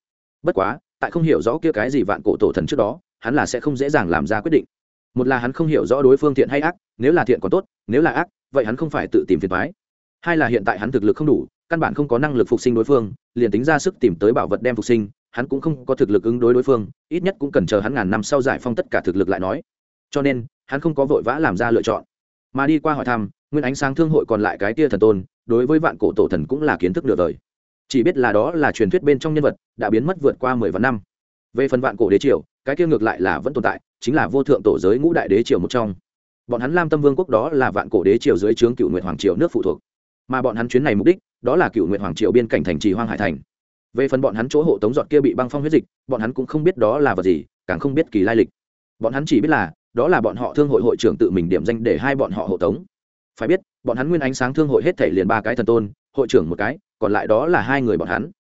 [SPEAKER 1] bất quá, tại không hiểu rõ kia cái gì vạn cổ tổ thần trước đó, hắn là sẽ không dễ dàng làm ra quyết định. Một là hắn không hiểu rõ đối phương thiện hay ác, nếu là thiện còn tốt, nếu là ác vậy hắn không phải tự tìm phiền toái hai là hiện tại hắn thực lực không đủ, căn bản không có năng lực phục sinh đối phương, liền tính ra sức tìm tới bảo vật đem phục sinh, hắn cũng không có thực lực ứng đối đối phương, ít nhất cũng cần chờ hắn ngàn năm sau giải phong tất cả thực lực lại nói. Cho nên, hắn không có vội vã làm ra lựa chọn. Mà đi qua hỏi thăm, nguyên ánh sáng thương hội còn lại cái tia thần tôn, đối với vạn cổ tổ thần cũng là kiến thức nửa đời. Chỉ biết là đó là truyền thuyết bên trong nhân vật, đã biến mất vượt qua mười vạn năm. Về phần vạn cổ đế triều, cái kia ngược lại là vẫn tồn tại, chính là vô thượng tổ giới ngũ đại đế triều một trong bọn hắn lam tâm vương quốc đó là vạn cổ đế triều dưới trướng cựu nguyệt hoàng triều nước phụ thuộc. Mà bọn hắn chuyến này mục đích, đó là cựu nguyệt hoàng triều biên cảnh thành trì hoang hải thành. Về phần bọn hắn chỗ hộ tống giọt kia bị băng phong huyết dịch, bọn hắn cũng không biết đó là vật gì, càng không biết kỳ lai lịch. Bọn hắn chỉ biết là, đó là bọn họ thương hội hội trưởng tự mình điểm danh để hai bọn họ hộ tống. Phải biết, bọn hắn nguyên ánh sáng thương hội hết thể liền ba cái thần tôn, hội trưởng một cái, còn lại đó là hai người bọn hắn.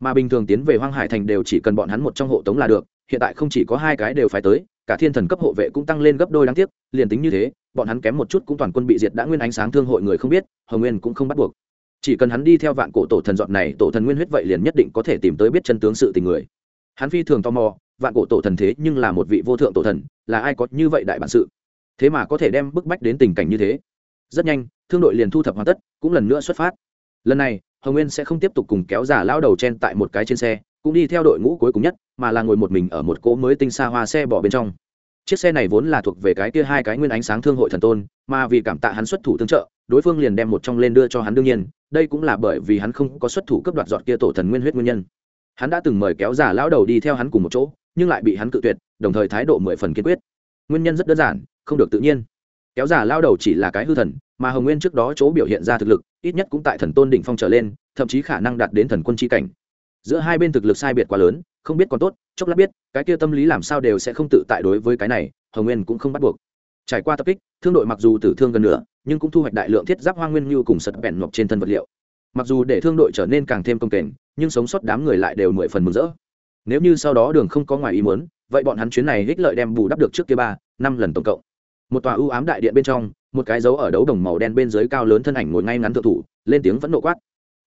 [SPEAKER 1] Mà bình thường tiến về hoang hải thành đều chỉ cần bọn hắn một trong hộ tống là được hiện tại không chỉ có hai cái đều phải tới, cả thiên thần cấp hộ vệ cũng tăng lên gấp đôi đáng tiếc, liền tính như thế, bọn hắn kém một chút cũng toàn quân bị diệt đã nguyên ánh sáng thương hội người không biết, hồng nguyên cũng không bắt buộc. Chỉ cần hắn đi theo vạn cổ tổ thần dọn này, tổ thần nguyên huyết vậy liền nhất định có thể tìm tới biết chân tướng sự tình người. Hắn phi thường tò mò, vạn cổ tổ thần thế nhưng là một vị vô thượng tổ thần, là ai có như vậy đại bản sự? Thế mà có thể đem bức bách đến tình cảnh như thế. Rất nhanh, thương đội liền thu thập hoàn tất, cũng lần nữa xuất phát. Lần này, hồng nguyên sẽ không tiếp tục cùng kéo giả lao đầu chen tại một cái trên xe cũng đi theo đội ngũ cuối cùng nhất, mà là ngồi một mình ở một cỗ mới tinh xa hoa xe bỏ bên trong. Chiếc xe này vốn là thuộc về cái kia hai cái nguyên ánh sáng thương hội thần tôn, mà vì cảm tạ hắn xuất thủ tương trợ, đối phương liền đem một trong lên đưa cho hắn đương nhiên, đây cũng là bởi vì hắn không có xuất thủ cấp đoạt giọt kia tổ thần nguyên huyết nguyên nhân. Hắn đã từng mời kéo giả lão đầu đi theo hắn cùng một chỗ, nhưng lại bị hắn cự tuyệt, đồng thời thái độ mười phần kiên quyết. Nguyên nhân rất đơn giản, không được tự nhiên. Kéo giả lao đầu chỉ là cái hư thần, mà hồng nguyên trước đó chỗ biểu hiện ra thực lực, ít nhất cũng tại thần tôn đỉnh phong trở lên, thậm chí khả năng đạt đến thần quân tri cảnh giữa hai bên thực lực sai biệt quá lớn, không biết còn tốt, chốc lát biết, cái kia tâm lý làm sao đều sẽ không tự tại đối với cái này, hồng nguyên cũng không bắt buộc. Trải qua tập kích, thương đội mặc dù tử thương gần nữa nhưng cũng thu hoạch đại lượng thiết giáp hoa nguyên như cùng sật bẹn ngọc trên thân vật liệu. Mặc dù để thương đội trở nên càng thêm công kềnh, nhưng sống sót đám người lại đều mười phần mừng rỡ. Nếu như sau đó đường không có ngoài ý muốn, vậy bọn hắn chuyến này ích lợi đem bù đắp được trước kia ba, năm lần tổng cộng. Một tòa ưu ám đại điện bên trong, một cái dấu ở đấu đồng màu đen bên dưới cao lớn thân ảnh ngồi ngay ngắn thượng thủ, lên tiếng vẫn nộ quát.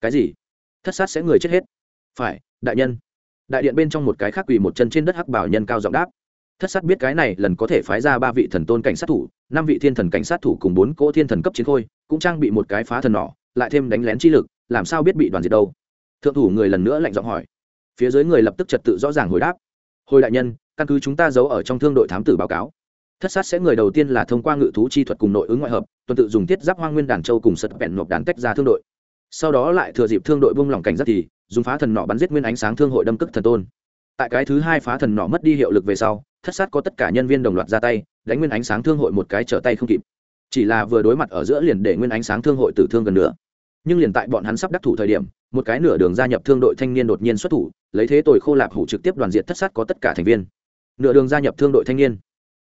[SPEAKER 1] Cái gì? Thất sát sẽ người chết hết phải, đại nhân. Đại điện bên trong một cái khác quỳ một chân trên đất hắc bảo nhân cao giọng đáp. Thất sát biết cái này lần có thể phái ra ba vị thần tôn cảnh sát thủ, năm vị thiên thần cảnh sát thủ cùng bốn cỗ thiên thần cấp chiến khôi, cũng trang bị một cái phá thần nỏ, lại thêm đánh lén chi lực, làm sao biết bị đoàn diệt đâu? Thượng thủ người lần nữa lạnh giọng hỏi. Phía dưới người lập tức trật tự rõ ràng hồi đáp. Hồi đại nhân, căn cứ chúng ta giấu ở trong thương đội thám tử báo cáo. Thất sát sẽ người đầu tiên là thông qua ngự thú chi thuật cùng nội ứng ngoại hợp, tuần tự dùng tiết giáp hoa nguyên đàn châu cùng sật vẹn nộp đàn tách ra thương đội sau đó lại thừa dịp thương đội buông lỏng cảnh giác thì dùng phá thần nọ bắn giết nguyên ánh sáng thương hội đâm cức thần tôn. Tại cái thứ hai phá thần nọ mất đi hiệu lực về sau, thất sát có tất cả nhân viên đồng loạt ra tay, đánh nguyên ánh sáng thương hội một cái trở tay không kịp. Chỉ là vừa đối mặt ở giữa liền để nguyên ánh sáng thương hội tử thương gần nữa nhưng liền tại bọn hắn sắp đắc thủ thời điểm, một cái nửa đường gia nhập thương đội thanh niên đột nhiên xuất thủ, lấy thế tồi khô lạp hủ trực tiếp đoàn diện thất sát có tất cả thành viên. Nửa đường gia nhập thương đội thanh niên.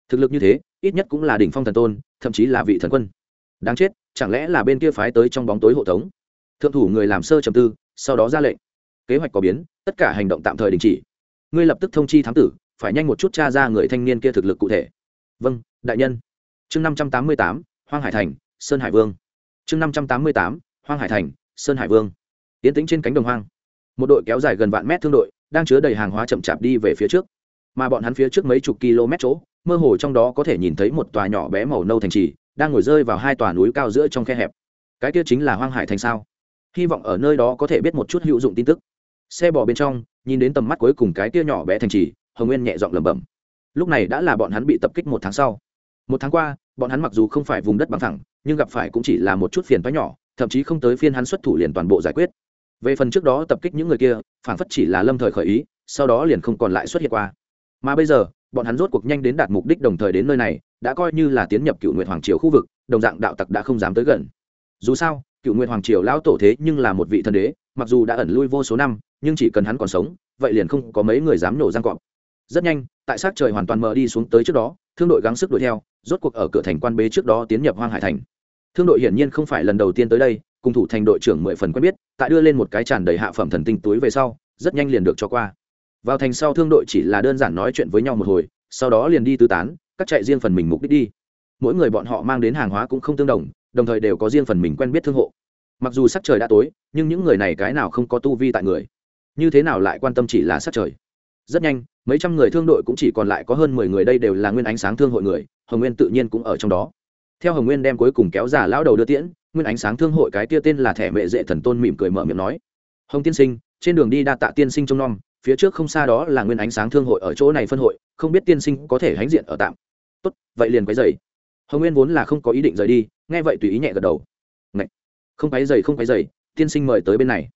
[SPEAKER 1] Thực lực như thế, ít nhất cũng là đỉnh phong thần tôn, thậm chí là vị thần quân. Đáng chết, chẳng lẽ là bên kia phái tới trong bóng tối hộ tống? Thượng thủ người làm sơ trầm tư, sau đó ra lệnh. Kế hoạch có biến, tất cả hành động tạm thời đình chỉ. Ngươi lập tức thông chi thám tử, phải nhanh một chút t r a ra người thanh niên kia thực lực cụ thể. Vâng đại nhân. Chương năm trăm tám mươi tám, hoang hải thành, sơn hải vương. Chương năm trăm tám mươi tám, hoang hải thành, sơn hải vương. Tiến tính trên cánh đồng hoang. Một đội kéo dài gần vạn mét thương đội, đang chứa đầy hàng hóa chậm chạp đi về phía trước. Mà bọn hắn phía trước mấy chục km chỗ, mơ hồ trong đó có thể nhìn thấy một tòa nhỏ bé màu nâu thành trì, đang ngồi rơi vào hai tòa núi cao giữa trong khe hẹp. Cái kia chính là hoang hải thành sao? Hy vọng ở nơi đó có thể biết một chút hữu dụng tin tức. Xe bò bên trong, nhìn đến tầm mắt cuối cùng cái tia nhỏ bé thành trì, hồng nguyên nhẹ giọng lẩm bẩm. Lúc này đã là bọn hắn bị tập kích một tháng sau. Một tháng qua, bọn hắn mặc dù không phải vùng đất bằng thẳng nhưng gặp phải cũng chỉ là một chút phiền toái nhỏ, thậm chí không tới phiên hắn xuất thủ liền toàn bộ giải quyết. Về phần trước đó tập kích những người kia phản phất chỉ là lâm thời khởi ý, sau đó liền không còn lại xuất hiện qua. Mà bây giờ, bọn hắn rốt cuộc nhanh đến đạt mục đích đồng thời đến nơi này, đã coi như là tiến nhập cựu nguyện hoàng triều khu vực, đồng dạng đạo tặc đã không dám tới gần. Dù sao cựu nguyện hoàng triều lão tổ thế nhưng là một vị thần đế, mặc dù đã ẩn lui vô số năm, nhưng chỉ cần hắn còn sống, vậy liền không có mấy người dám nổ răng cọp. Rất nhanh, tại sát trời hoàn toàn mờ đi xuống tới trước đó, thương đội gắng sức đuổi theo, rốt cuộc ở cửa thành quan bế trước đó tiến nhập hoang hải thành. Thương đội hiển nhiên không phải lần đầu tiên tới đây, cùng thủ thành đội trưởng mười phần quen biết, tại đưa lên một cái tràn đầy hạ phẩm thần tinh túi về sau, rất nhanh liền được cho qua. Vào thành sau thương đội chỉ là đơn giản nói chuyện với nhau một hồi, sau đó liền đi tứ tán các chạy riêng phần mình mục đích đi. Mỗi người bọn họ mang đến hàng hóa cũng không tương đồng đồng thời đều có riêng phần mình quen biết thương hộ. Mặc dù sắc trời đã tối, nhưng những người này cái nào không có tu vi tại người? Như thế nào lại quan tâm chỉ là sắc trời? Rất nhanh, mấy trăm người thương đội cũng chỉ còn lại có hơn mười người đây đều là nguyên ánh sáng thương hội người, hồng nguyên tự nhiên cũng ở trong đó. Theo hồng nguyên đem cuối cùng kéo giả lão đầu đưa tiễn, nguyên ánh sáng thương hội cái tia tên là thẻ mệ dễ thần tôn mỉm cười mở miệng nói. Hồng tiên sinh, trên đường đi đa tạ tiên sinh trông nom, phía trước không xa đó là nguyên ánh sáng thương hội ở chỗ này phân hội, không biết tiên sinh có thể hãnh diện ở tạm. Tốt, vậy liền quấy dày hồng nguyên vốn là không có ý định rời đi nghe vậy tùy ý nhẹ gật đầu. Ngậy! không quấy dày không quấy dày tiên sinh mời tới bên này.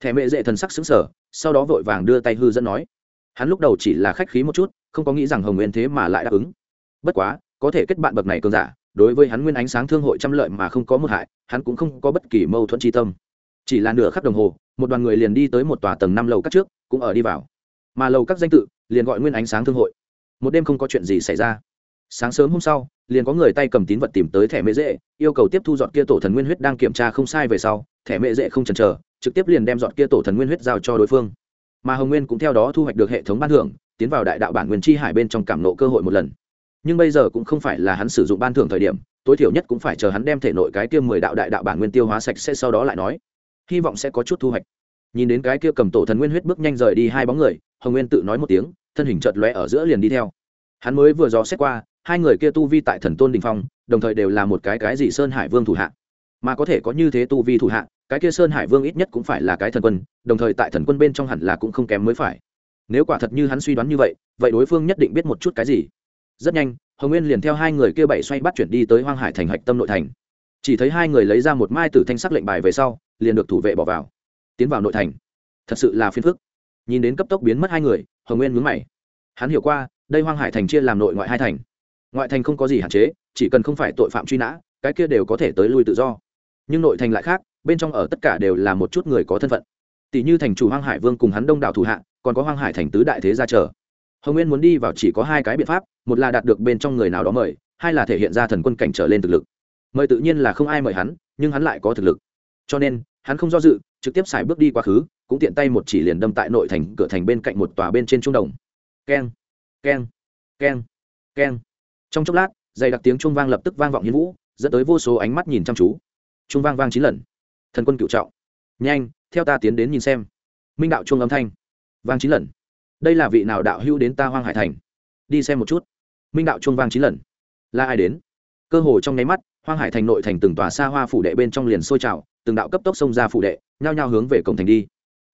[SPEAKER 1] Thẻ mệ dễ thần sắc xứng sở sau đó vội vàng đưa tay hư dẫn nói. Hắn lúc đầu chỉ là khách khí một chút, không có nghĩ rằng hồng nguyên thế mà lại đáp ứng. Bất quá, có thể kết bạn bậc này cường giả, đối với hắn nguyên ánh sáng thương hội trăm lợi mà không có một hại, hắn cũng không có bất kỳ mâu thuẫn tri tâm. Chỉ là nửa khắc đồng hồ, một đoàn người liền đi tới một tòa tầng năm lầu các trước, cũng ở đi vào. Mà lầu các danh tự, liền gọi nguyên ánh sáng thương hội. Một đêm không có chuyện gì xảy ra. Sáng sớm hôm sau liền có người tay cầm tín vật tìm tới thẻ mễ dễ, yêu cầu tiếp thu dọn kia tổ thần nguyên huyết đang kiểm tra không sai về sau, thẻ mễ dễ không chần chờ, trực tiếp liền đem dọn kia tổ thần nguyên huyết giao cho đối phương. Mà hồng nguyên cũng theo đó thu hoạch được hệ thống ban thưởng, tiến vào đại đạo bản nguyên chi hải bên trong cảm nộ cơ hội một lần. Nhưng bây giờ cũng không phải là hắn sử dụng ban thưởng thời điểm, tối thiểu nhất cũng phải chờ hắn đem thể nội cái kia mười đạo đại đạo bản nguyên tiêu hóa sạch sẽ sau đó lại nói. Hy vọng sẽ có chút thu hoạch. Nhìn đến cái kia cầm tổ thần nguyên huyết bước nhanh rời đi hai bóng người, hồng nguyên tự nói một tiếng, thân hình chợt lóe ở giữa liền đi theo. Hắn mới vừa dò xét qua hai người kia tu vi tại thần tôn đình phong, đồng thời đều là một cái cái gì sơn hải vương thủ hạ. Mà có thể có như thế tu vi thủ hạ, cái kia sơn hải vương ít nhất cũng phải là cái thần quân, đồng thời tại thần quân bên trong hẳn là cũng không kém mới phải. Nếu quả thật như hắn suy đoán như vậy vậy đối phương nhất định biết một chút cái gì. Rất nhanh, hồng nguyên liền theo hai người kia bảy xoay bắt chuyển đi tới hoang hải thành hạch tâm nội thành. Chỉ thấy hai người lấy ra một mai tử thanh sắc lệnh bài về sau, liền được thủ vệ bỏ vào. Tiến vào nội thành. Thật sự là phiền phức. Nhìn đến cấp tốc biến mất hai người, hồng nguyên mướn mày. Hắn hiểu qua, đây hoang hải thành chia làm nội ngoại hai thành ngoại thành không có gì hạn chế, chỉ cần không phải tội phạm truy nã, cái kia đều có thể tới lui tự do. Nhưng nội thành lại khác, bên trong ở tất cả đều là một chút người có thân phận. Tỷ như thành chủ hoang hải vương cùng hắn đông đảo thủ hạ, còn có hoang hải thành tứ đại thế ra chờ. Hồng nguyên muốn đi vào chỉ có hai cái biện pháp, một là đạt được bên trong người nào đó mời, hai là thể hiện ra thần quân cảnh trở lên thực lực. Mời tự nhiên là không ai mời hắn, nhưng hắn lại có thực lực. Cho nên, hắn không do dự, trực tiếp xài bước đi quá khứ, cũng tiện tay một chỉ liền đâm tại nội thành cửa thành bên cạnh một tòa bên trên trung đồng. Keng keng keng keng trong chốc lát, dày đặc tiếng trung vang lập tức vang vọng hiến vũ, dẫn tới vô số ánh mắt nhìn chăm chú. Trung vang vang chín lần. Thần quân cựu trọng. Nhanh, theo ta tiến đến nhìn xem. Minh đạo chuông âm thanh. Vang chín lần. Đây là vị nào đạo hữu đến ta hoang hải thành? Đi xem một chút. Minh đạo chuông vang chín lần. Là ai đến? Cơ hồ trong nháy mắt, hoang hải thành nội thành từng tòa xa hoa phủ đệ bên trong liền sôi trào, từng đạo cấp tốc xông ra phủ đệ, nhao nhao hướng về cổng thành đi.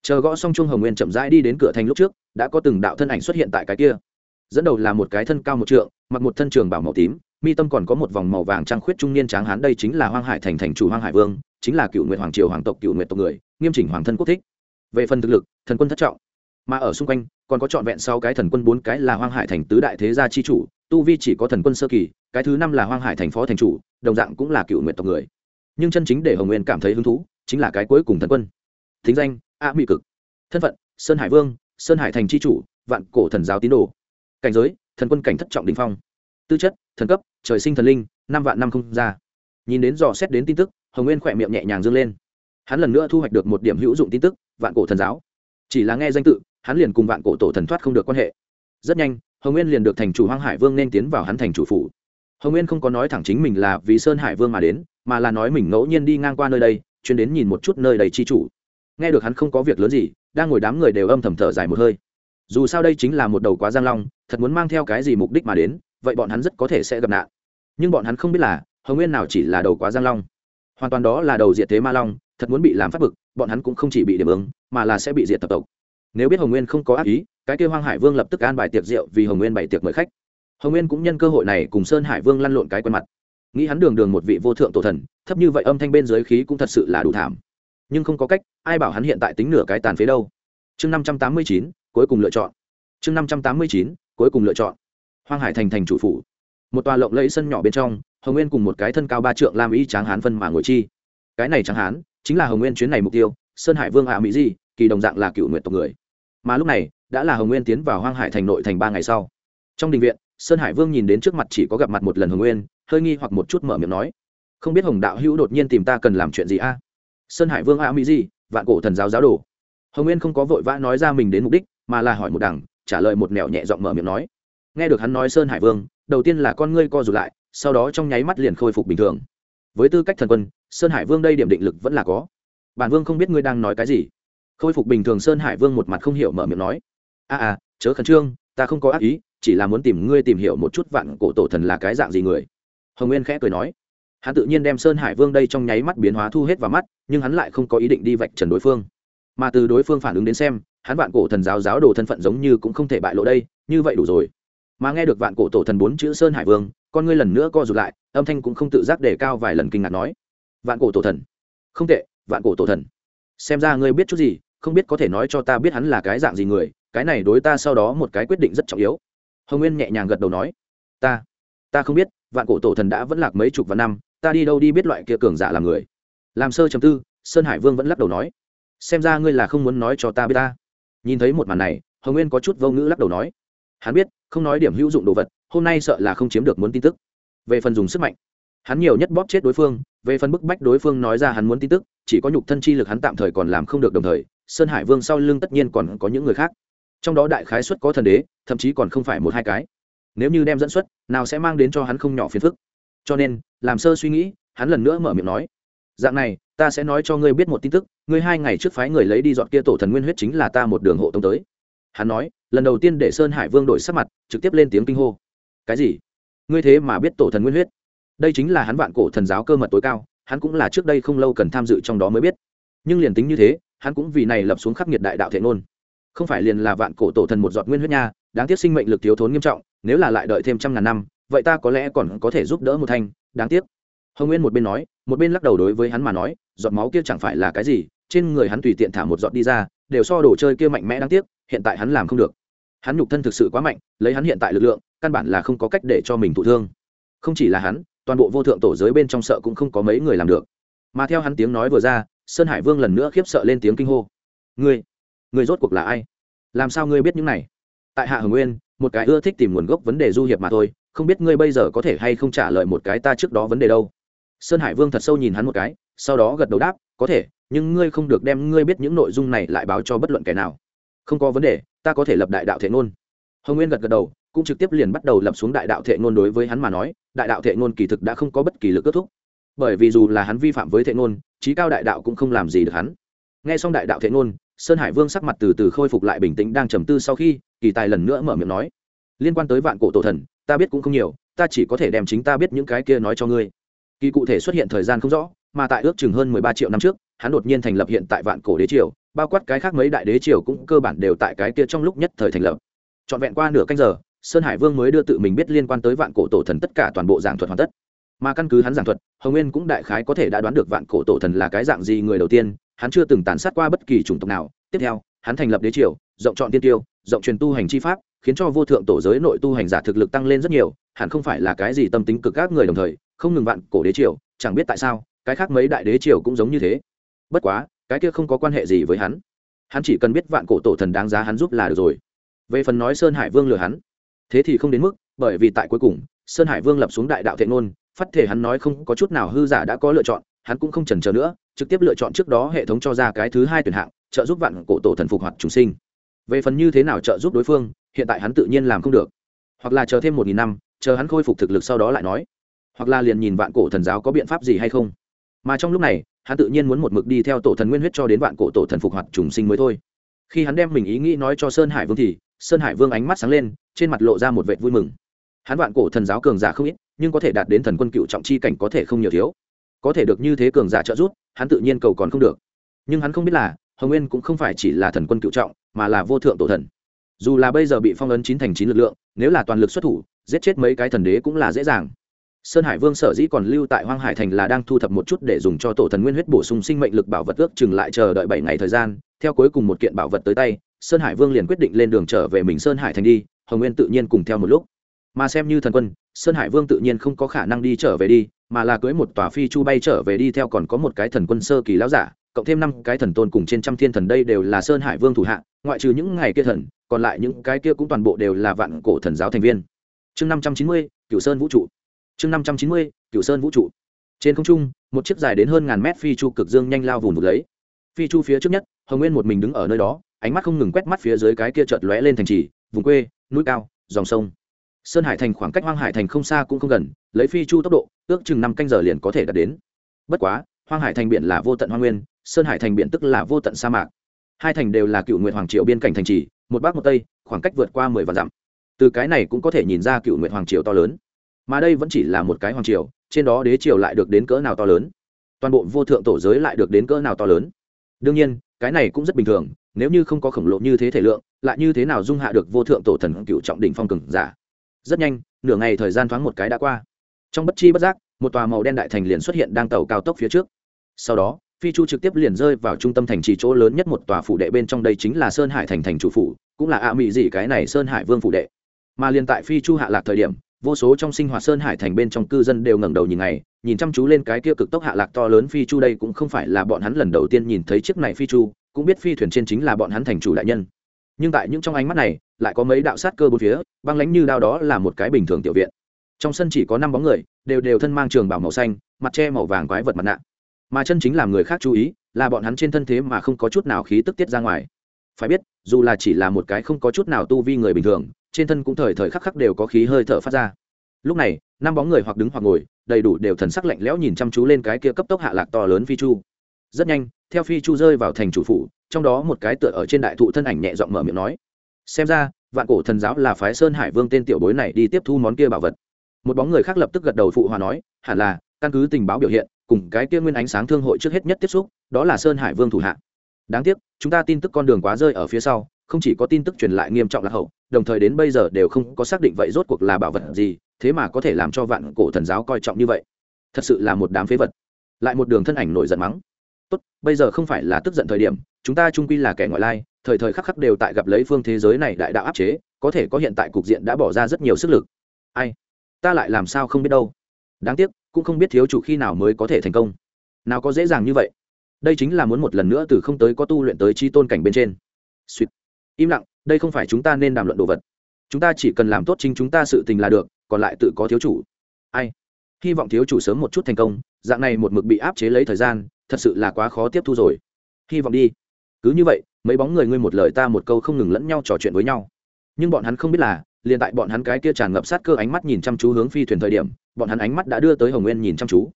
[SPEAKER 1] Chờ gõ xong chuông hồng nguyên chậm rãi đi đến cửa thành lúc trước, đã có từng đạo thân ảnh xuất hiện tại cái kia dẫn đầu là một cái thân cao một trượng, mặc một thân trường bảo màu tím, mi tâm còn có một vòng màu vàng trăng khuyết trung niên tráng hán, đây chính là hoang hải thành thành chủ hoang hải vương, chính là cựu nguyện hoàng triều hoàng tộc, cựu nguyện tộc người, nghiêm chỉnh hoàng thân quốc thích. Về phần thực lực, thần quân thất trọng. Mà ở xung quanh, còn có trọn vẹn sau cái thần quân, bốn cái là hoang hải thành tứ đại thế gia chi chủ, tu vi chỉ có thần quân sơ kỳ, cái thứ năm là hoang hải thành phó thành chủ, đồng dạng cũng là cựu nguyện tộc người. Nhưng chân chính để hồng nguyên cảm thấy hứng thú, chính là cái cuối cùng thần quân. Thính danh, a mỹ cực. Thân phận, sơn hải vương, sơn hải thành chi chủ, vạn cổ thần giáo tín đồ cảnh giới, thần quân cảnh thất trọng đình phong. Tư chất, thần cấp, trời sinh thần linh, năm vạn năm không ra. Nhìn đến dò xét đến tin tức, hồng nguyên khỏe miệng nhẹ nhàng dâng lên. Hắn lần nữa thu hoạch được một điểm hữu dụng tin tức, vạn cổ thần giáo. Chỉ là nghe danh tự, hắn liền cùng vạn cổ tổ thần thoát không được quan hệ. Rất nhanh, hồng nguyên liền được thành chủ hoang hải vương nên tiến vào hắn thành chủ phủ. Hồng nguyên không có nói thẳng chính mình là vì sơn hải vương mà đến, mà là nói mình ngẫu nhiên đi ngang qua nơi đây chuyên đến nhìn một chút nơi đầy chi chủ. Nghe được hắn không có việc lớn gì, đang ngồi đám người đều âm thầm thở dài một hơi dù sao đây chính là một đầu quá giang long, thật muốn mang theo cái gì mục đích mà đến, vậy bọn hắn rất có thể sẽ gặp nạn. Nhưng bọn hắn không biết là, hồng nguyên nào chỉ là đầu quá giang long, hoàn toàn đó là đầu diệt thế ma long, thật muốn bị làm phát bực, bọn hắn cũng không chỉ bị điểm ứng, mà là sẽ bị diệt tập tộc. Nếu biết hồng nguyên không có ác ý, cái kêu hoang hải vương lập tức an bài tiệc rượu vì hồng nguyên bày tiệc mời khách. Hồng nguyên cũng nhân cơ hội này cùng sơn hải vương lăn lộn cái quen mặt. Nghĩ hắn đường đường một vị vô thượng tổ thần, thấp như vậy âm thanh bên giới khí cũng thật sự là đủ thảm. Nhưng không có cách, ai bảo hắn hiện tại tính nửa cái tàn phế đâu. Chương năm trăm tám mươi chín cuối cùng lựa chọn. Chương năm trăm tám mươi chín, cuối cùng lựa chọn. Hoang hải thành thành chủ phủ. Một tòa lộng lẫy sân nhỏ bên trong, hồng nguyên cùng một cái thân cao ba trượng lam y tráng hán phân mà ngồi chi. Cái này tráng hán, chính là hồng nguyên chuyến này mục tiêu, sơn hải vương hạ mỹ di, kỳ đồng dạng là cựu nguyện tộc người. Mà lúc này, đã là hồng nguyên tiến vào hoang hải thành nội thành ba ngày sau. Trong đình viện, sơn hải vương nhìn đến trước mặt chỉ có gặp mặt một lần hồng nguyên, hơi nghi hoặc một chút mở miệng nói. Không biết hồng đạo hữu đột nhiên tìm ta cần làm chuyện gì a? Sơn hải vương a mỹ di, vạn cổ thần giáo giáo đồ. Hồng nguyên không có vội vã nói ra mình đến mục đích mà là hỏi một đằng trả lời một nẻo nhẹ giọng mở miệng nói. Nghe được hắn nói sơn hải vương đầu tiên là con ngươi co rụt lại sau đó trong nháy mắt liền khôi phục bình thường. Với tư cách thần quân sơn hải vương đây điểm định lực vẫn là có. Bản vương không biết ngươi đang nói cái gì. Khôi phục bình thường sơn hải vương một mặt không hiểu mở miệng nói. A à, à chớ khẩn trương ta không có ác ý chỉ là muốn tìm ngươi tìm hiểu một chút vạn cổ tổ thần là cái dạng gì người. Hồng nguyên khẽ cười nói. Hắn tự nhiên đem sơn hải vương đây trong nháy mắt biến hóa thu hết vào mắt nhưng hắn lại không có ý định đi vạch trần đối phương. Mà từ đối phương phản ứng đến xem hắn vạn cổ thần giáo giáo đồ thân phận giống như cũng không thể bại lộ đây, như vậy đủ rồi. Mà nghe được vạn cổ tổ thần bốn chữ sơn hải vương, con ngươi lần nữa co rụt lại, âm thanh cũng không tự giác đề cao vài lần kinh ngạc nói, vạn cổ tổ thần. Không tệ, vạn cổ tổ thần. Xem ra ngươi biết chút gì, không biết có thể nói cho ta biết hắn là cái dạng gì người, cái này đối ta sau đó một cái quyết định rất trọng yếu. Hồng nguyên nhẹ nhàng gật đầu nói, ta ta không biết, vạn cổ tổ thần đã vẫn lạc mấy chục vạn năm, ta đi đâu đi biết loại kia cường giả là người. Làm sơ chấm tư, sơn hải vương vẫn lắc đầu nói, xem ra ngươi là không muốn nói cho ta biết ta nhìn thấy một màn này, hồng nguyên có chút vô ngữ lắc đầu nói, hắn biết, không nói điểm hữu dụng đồ vật, hôm nay sợ là không chiếm được muốn tin tức. Về phần dùng sức mạnh, hắn nhiều nhất bóp chết đối phương, về phần bức bách đối phương nói ra hắn muốn tin tức, chỉ có nhục thân chi lực hắn tạm thời còn làm không được đồng thời, sơn hải vương sau lưng tất nhiên còn có những người khác. Trong đó đại khái xuất có thần đế, thậm chí còn không phải một hai cái. Nếu như đem dẫn xuất, nào sẽ mang đến cho hắn không nhỏ phiền phức. Cho nên, làm sơ suy nghĩ, hắn lần nữa mở miệng nói dạng này, ta sẽ nói cho ngươi biết một tin tức, ngươi hai ngày trước phái người lấy đi dọn kia tổ thần nguyên huyết chính là ta một đường hộ tông tới. Hắn nói, lần đầu tiên để sơn hải vương đổi sắc mặt, trực tiếp lên tiếng kinh hô. Cái gì? Ngươi thế mà biết tổ thần nguyên huyết? Đây chính là hắn vạn cổ thần giáo cơ mật tối cao, hắn cũng là trước đây không lâu cần tham dự trong đó mới biết. Nhưng liền tính như thế, hắn cũng vì này lập xuống khắc nghiệt đại đạo thể ngôn. Không phải liền là vạn cổ tổ thần một giọt nguyên huyết nha, đáng tiếc sinh mệnh lực thiếu thốn nghiêm trọng, nếu là lại đợi thêm trăm ngàn năm, vậy ta có lẽ còn có thể giúp đỡ một thanh, đáng tiếc. Hồng nguyên một bên nói một bên lắc đầu đối với hắn mà nói, giọt máu kia chẳng phải là cái gì, trên người hắn tùy tiện thả một giọt đi ra, đều so đồ chơi kia mạnh mẽ đáng tiếc, hiện tại hắn làm không được. Hắn nhục thân thực sự quá mạnh, lấy hắn hiện tại lực lượng, căn bản là không có cách để cho mình thụ thương. Không chỉ là hắn, toàn bộ vô thượng tổ giới bên trong sợ cũng không có mấy người làm được. Mà theo hắn tiếng nói vừa ra, sơn hải vương lần nữa khiếp sợ lên tiếng kinh hô. Ngươi ngươi rốt cuộc là ai? Làm sao ngươi biết những này? Tại hạ hồng nguyên, một cái ưa thích tìm nguồn gốc vấn đề du hiệp mà thôi, không biết ngươi bây giờ có thể hay không trả lời một cái ta trước đó vấn đề đâu sơn hải vương thật sâu nhìn hắn một cái, sau đó gật đầu đáp, có thể, nhưng ngươi không được đem ngươi biết những nội dung này lại báo cho bất luận kẻ nào. Không có vấn đề, ta có thể lập đại đạo thể ngôn. Hồng nguyên gật gật đầu, cũng trực tiếp liền bắt đầu lập xuống đại đạo Thể ngôn đối với hắn mà nói, đại đạo Thể ngôn kỳ thực đã không có bất kỳ lực kết thúc. Bởi vì dù là hắn vi phạm với Thể ngôn trí cao đại đạo cũng không làm gì được hắn. Nghe xong đại đạo Thể ngôn, sơn hải vương sắc mặt từ từ khôi phục lại bình tĩnh đang trầm tư sau khi, kỳ tài lần nữa mở miệng nói, liên quan tới vạn cổ tổ thần, ta biết cũng không nhiều, ta chỉ có thể đem chính ta biết những cái kia nói cho ngươi kỳ cụ thể xuất hiện thời gian không rõ, mà tại ước chừng hơn mười ba triệu năm trước, hắn đột nhiên thành lập hiện tại vạn cổ đế triều, bao quát cái khác mấy đại đế triều cũng cơ bản đều tại cái kia trong lúc nhất thời thành lập. Trọn vẹn qua nửa canh giờ, sơn hải vương mới đưa tự mình biết liên quan tới vạn cổ tổ thần tất cả toàn bộ giảng thuật hoàn tất. Mà căn cứ hắn giảng thuật, hồng nguyên cũng đại khái có thể đã đoán được vạn cổ tổ thần là cái dạng gì người đầu tiên, hắn chưa từng tàn sát qua bất kỳ chủng tộc nào. Tiếp theo, hắn thành lập đế triều, rộng chọn tiên tiêu, rộng truyền tu hành chi pháp, khiến cho vô thượng tổ giới nội tu hành giả thực lực tăng lên rất nhiều hẳn không phải là cái gì tâm tính cực các người đồng thời, không ngừng vạn cổ đế triều, chẳng biết tại sao, cái khác mấy đại đế triều cũng giống như thế. Bất quá, cái kia không có quan hệ gì với hắn. Hắn chỉ cần biết vạn cổ tổ thần đáng giá hắn giúp là được rồi. Về phần nói sơn hải vương lừa hắn, thế thì không đến mức, bởi vì tại cuối cùng, sơn hải vương lập xuống đại đạo thệ ngôn, phát thể hắn nói không có chút nào hư giả đã có lựa chọn, hắn cũng không chần chờ nữa, trực tiếp lựa chọn trước đó hệ thống cho ra cái thứ hai tuyển hạng, trợ giúp vạn cổ tổ thần phục hoạt chúng sinh. Về phần như thế nào trợ giúp đối phương, hiện tại hắn tự nhiên làm không được. Hoặc là chờ thêm một nghìn năm chờ hắn khôi phục thực lực sau đó lại nói, hoặc là liền nhìn vạn cổ thần giáo có biện pháp gì hay không. Mà trong lúc này, hắn tự nhiên muốn một mực đi theo tổ thần nguyên huyết cho đến vạn cổ tổ thần phục hoạt trùng sinh mới thôi. Khi hắn đem mình ý nghĩ nói cho sơn hải vương thì, sơn hải vương ánh mắt sáng lên, trên mặt lộ ra một vệt vui mừng. Hắn vạn cổ thần giáo cường giả không ít, nhưng có thể đạt đến thần quân cựu trọng chi cảnh có thể không nhiều thiếu. Có thể được như thế cường giả trợ giúp, hắn tự nhiên cầu còn không được. Nhưng hắn không biết là, hồng nguyên cũng không phải chỉ là thần quân cựu trọng, mà là vô thượng tổ thần. Dù là bây giờ bị phong ấn chín thành chín lực lượng, nếu là toàn lực xuất thủ giết chết mấy cái thần đế cũng là dễ dàng. Sơn hải vương sở dĩ còn lưu tại hoang hải thành là đang thu thập một chút để dùng cho tổ thần nguyên huyết bổ sung sinh mệnh lực bảo vật ước chừng lại chờ đợi bảy ngày thời gian. Theo cuối cùng một kiện bảo vật tới tay, sơn hải vương liền quyết định lên đường trở về mình sơn hải thành đi, hồng nguyên tự nhiên cùng theo một lúc. Mà xem như thần quân, sơn hải vương tự nhiên không có khả năng đi trở về đi, mà là cưới một tòa phi chu bay trở về đi theo còn có một cái thần quân sơ kỳ lão giả, cộng thêm năm cái thần tôn cùng trên trăm thiên thần đây đều là sơn hải vương thủ hạ, ngoại trừ những ngày kia thần, còn lại những cái kia cũng toàn bộ đều là vạn cổ thần giáo thành viên chương năm trăm chín mươi, Cửu sơn vũ trụ. Chương năm trăm chín mươi, Cửu sơn vũ trụ. Trên không trung, một chiếc dài đến hơn ngàn mét phi chu cực dương nhanh lao vùng vụt lấy. Phi chu phía trước nhất, hồng nguyên một mình đứng ở nơi đó, ánh mắt không ngừng quét mắt phía dưới cái kia chợt lóe lên thành trì, vùng quê, núi cao, dòng sông. Sơn hải thành khoảng cách hoang hải thành không xa cũng không gần, lấy phi chu tốc độ, ước chừng năm canh giờ liền có thể đạt đến. Bất quá, hoang hải thành biển là vô tận hoa nguyên, sơn hải thành biển tức là vô tận sa mạc. Hai thành đều là cựu nguyện hoàng Triệu biên cảnh thành trì, một bắc một tây, khoảng cách vượt qua mười vạn dặm từ cái này cũng có thể nhìn ra cựu nguyện hoàng triều to lớn mà đây vẫn chỉ là một cái hoàng triều trên đó đế triều lại được đến cỡ nào to lớn toàn bộ vô thượng tổ giới lại được đến cỡ nào to lớn đương nhiên cái này cũng rất bình thường nếu như không có khổng lồ như thế thể lượng lại như thế nào dung hạ được vô thượng tổ thần cựu trọng đỉnh phong cường giả rất nhanh nửa ngày thời gian thoáng một cái đã qua trong bất chi bất giác một tòa màu đen đại thành liền xuất hiện đang tàu cao tốc phía trước sau đó phi chu trực tiếp liền rơi vào trung tâm thành trì chỗ lớn nhất một tòa phủ đệ bên trong đây chính là sơn hải thành thành chủ phủ cũng là ạ à mị gì cái này sơn hải vương phủ đệ mà liền tại phi chu hạ lạc thời điểm, vô số trong sinh hoạt sơn hải thành bên trong cư dân đều ngẩng đầu nhìn ngày, nhìn chăm chú lên cái kia cực tốc hạ lạc to lớn phi chu đây cũng không phải là bọn hắn lần đầu tiên nhìn thấy chiếc này phi chu, cũng biết phi thuyền trên chính là bọn hắn thành chủ đại nhân. Nhưng tại những trong ánh mắt này, lại có mấy đạo sát cơ bốn phía, băng lánh như đao đó là một cái bình thường tiểu viện. Trong sân chỉ có năm bóng người, đều đều thân mang trường bảo màu xanh, mặt che màu vàng quái vật mặt nạ. Mà chân chính làm người khác chú ý, là bọn hắn trên thân thế mà không có chút nào khí tức tiết ra ngoài. Phải biết, dù là chỉ là một cái không có chút nào tu vi người bình thường trên thân cũng thời thời khắc khắc đều có khí hơi thở phát ra. Lúc này, năm bóng người hoặc đứng hoặc ngồi, đầy đủ đều thần sắc lạnh lẽo nhìn chăm chú lên cái kia cấp tốc hạ lạc to lớn phi chu. Rất nhanh, theo phi chu rơi vào thành chủ phủ, trong đó một cái tựa ở trên đại thụ thân ảnh nhẹ giọng mở miệng nói. Xem ra, vạn cổ thần giáo là phái sơn hải vương tên tiểu bối này đi tiếp thu món kia bảo vật. Một bóng người khác lập tức gật đầu phụ hòa nói, hẳn là, căn cứ tình báo biểu hiện, cùng cái kia nguyên ánh sáng thương hội trước hết nhất tiếp xúc, đó là sơn hải vương thủ hạ. Đáng tiếc, chúng ta tin tức con đường quá rơi ở phía sau không chỉ có tin tức truyền lại nghiêm trọng là hậu, đồng thời đến bây giờ đều không có xác định vậy rốt cuộc là bảo vật gì, thế mà có thể làm cho vạn cổ thần giáo coi trọng như vậy. Thật sự là một đám phế vật. Lại một đường thân ảnh nổi giận mắng. Tốt, bây giờ không phải là tức giận thời điểm, chúng ta trung quy là kẻ ngoại lai, thời thời khắc khắc đều tại gặp lấy phương thế giới này đại đạo áp chế, có thể có hiện tại cục diện đã bỏ ra rất nhiều sức lực. Ai? Ta lại làm sao không biết đâu? Đáng tiếc, cũng không biết thiếu chủ khi nào mới có thể thành công. Nào có dễ dàng như vậy. Đây chính là muốn một lần nữa từ không tới có tu luyện tới chi tôn cảnh bên trên. Suýt im lặng, đây không phải chúng ta nên đàm luận đồ vật. Chúng ta chỉ cần làm tốt chính chúng ta sự tình là được, còn lại tự có thiếu chủ. Ai? Hy vọng thiếu chủ sớm một chút thành công, dạng này một mực bị áp chế lấy thời gian, thật sự là quá khó tiếp thu rồi. Hy vọng đi. Cứ như vậy, mấy bóng người ngươi một lời ta một câu không ngừng lẫn nhau trò chuyện với nhau. Nhưng bọn hắn không biết là, liền tại bọn hắn cái kia tràn ngập sát cơ ánh mắt nhìn chăm chú hướng phi thuyền thời điểm, bọn hắn ánh mắt đã đưa tới hồng nguyên nhìn chăm chú.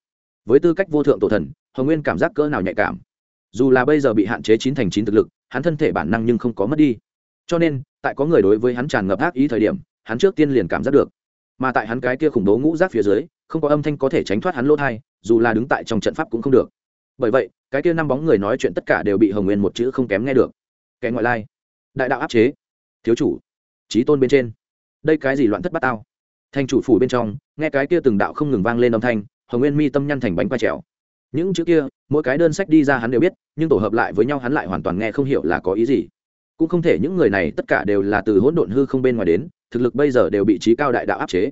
[SPEAKER 1] Với tư cách vô thượng tổ thần, hồng nguyên cảm giác cỡ nào nhạy cảm. Dù là bây giờ bị hạn chế chín thành chín thực lực, hắn thân thể bản năng nhưng không có mất đi cho nên, tại có người đối với hắn tràn ngập ác ý thời điểm, hắn trước tiên liền cảm giác được. Mà tại hắn cái kia khủng bố ngũ rác phía dưới, không có âm thanh có thể tránh thoát hắn lỗ thai, dù là đứng tại trong trận pháp cũng không được. Bởi vậy, cái kia năm bóng người nói chuyện tất cả đều bị hồng nguyên một chữ không kém nghe được. Kẻ ngoại lai, đại đạo áp chế. Thiếu chủ trí tôn bên trên. Đây cái gì loạn thất bát tao? Thành chủ phủ bên trong, nghe cái kia từng đạo không ngừng vang lên âm thanh, hồng nguyên mi tâm nhăn thành bánh quay trèo. Những chữ kia, mỗi cái đơn sách đi ra hắn đều biết, nhưng tổ hợp lại với nhau hắn lại hoàn toàn nghe không hiểu là có ý gì cũng không thể những người này tất cả đều là từ hỗn độn hư không bên ngoài đến, thực lực bây giờ đều bị trí cao đại đạo áp chế.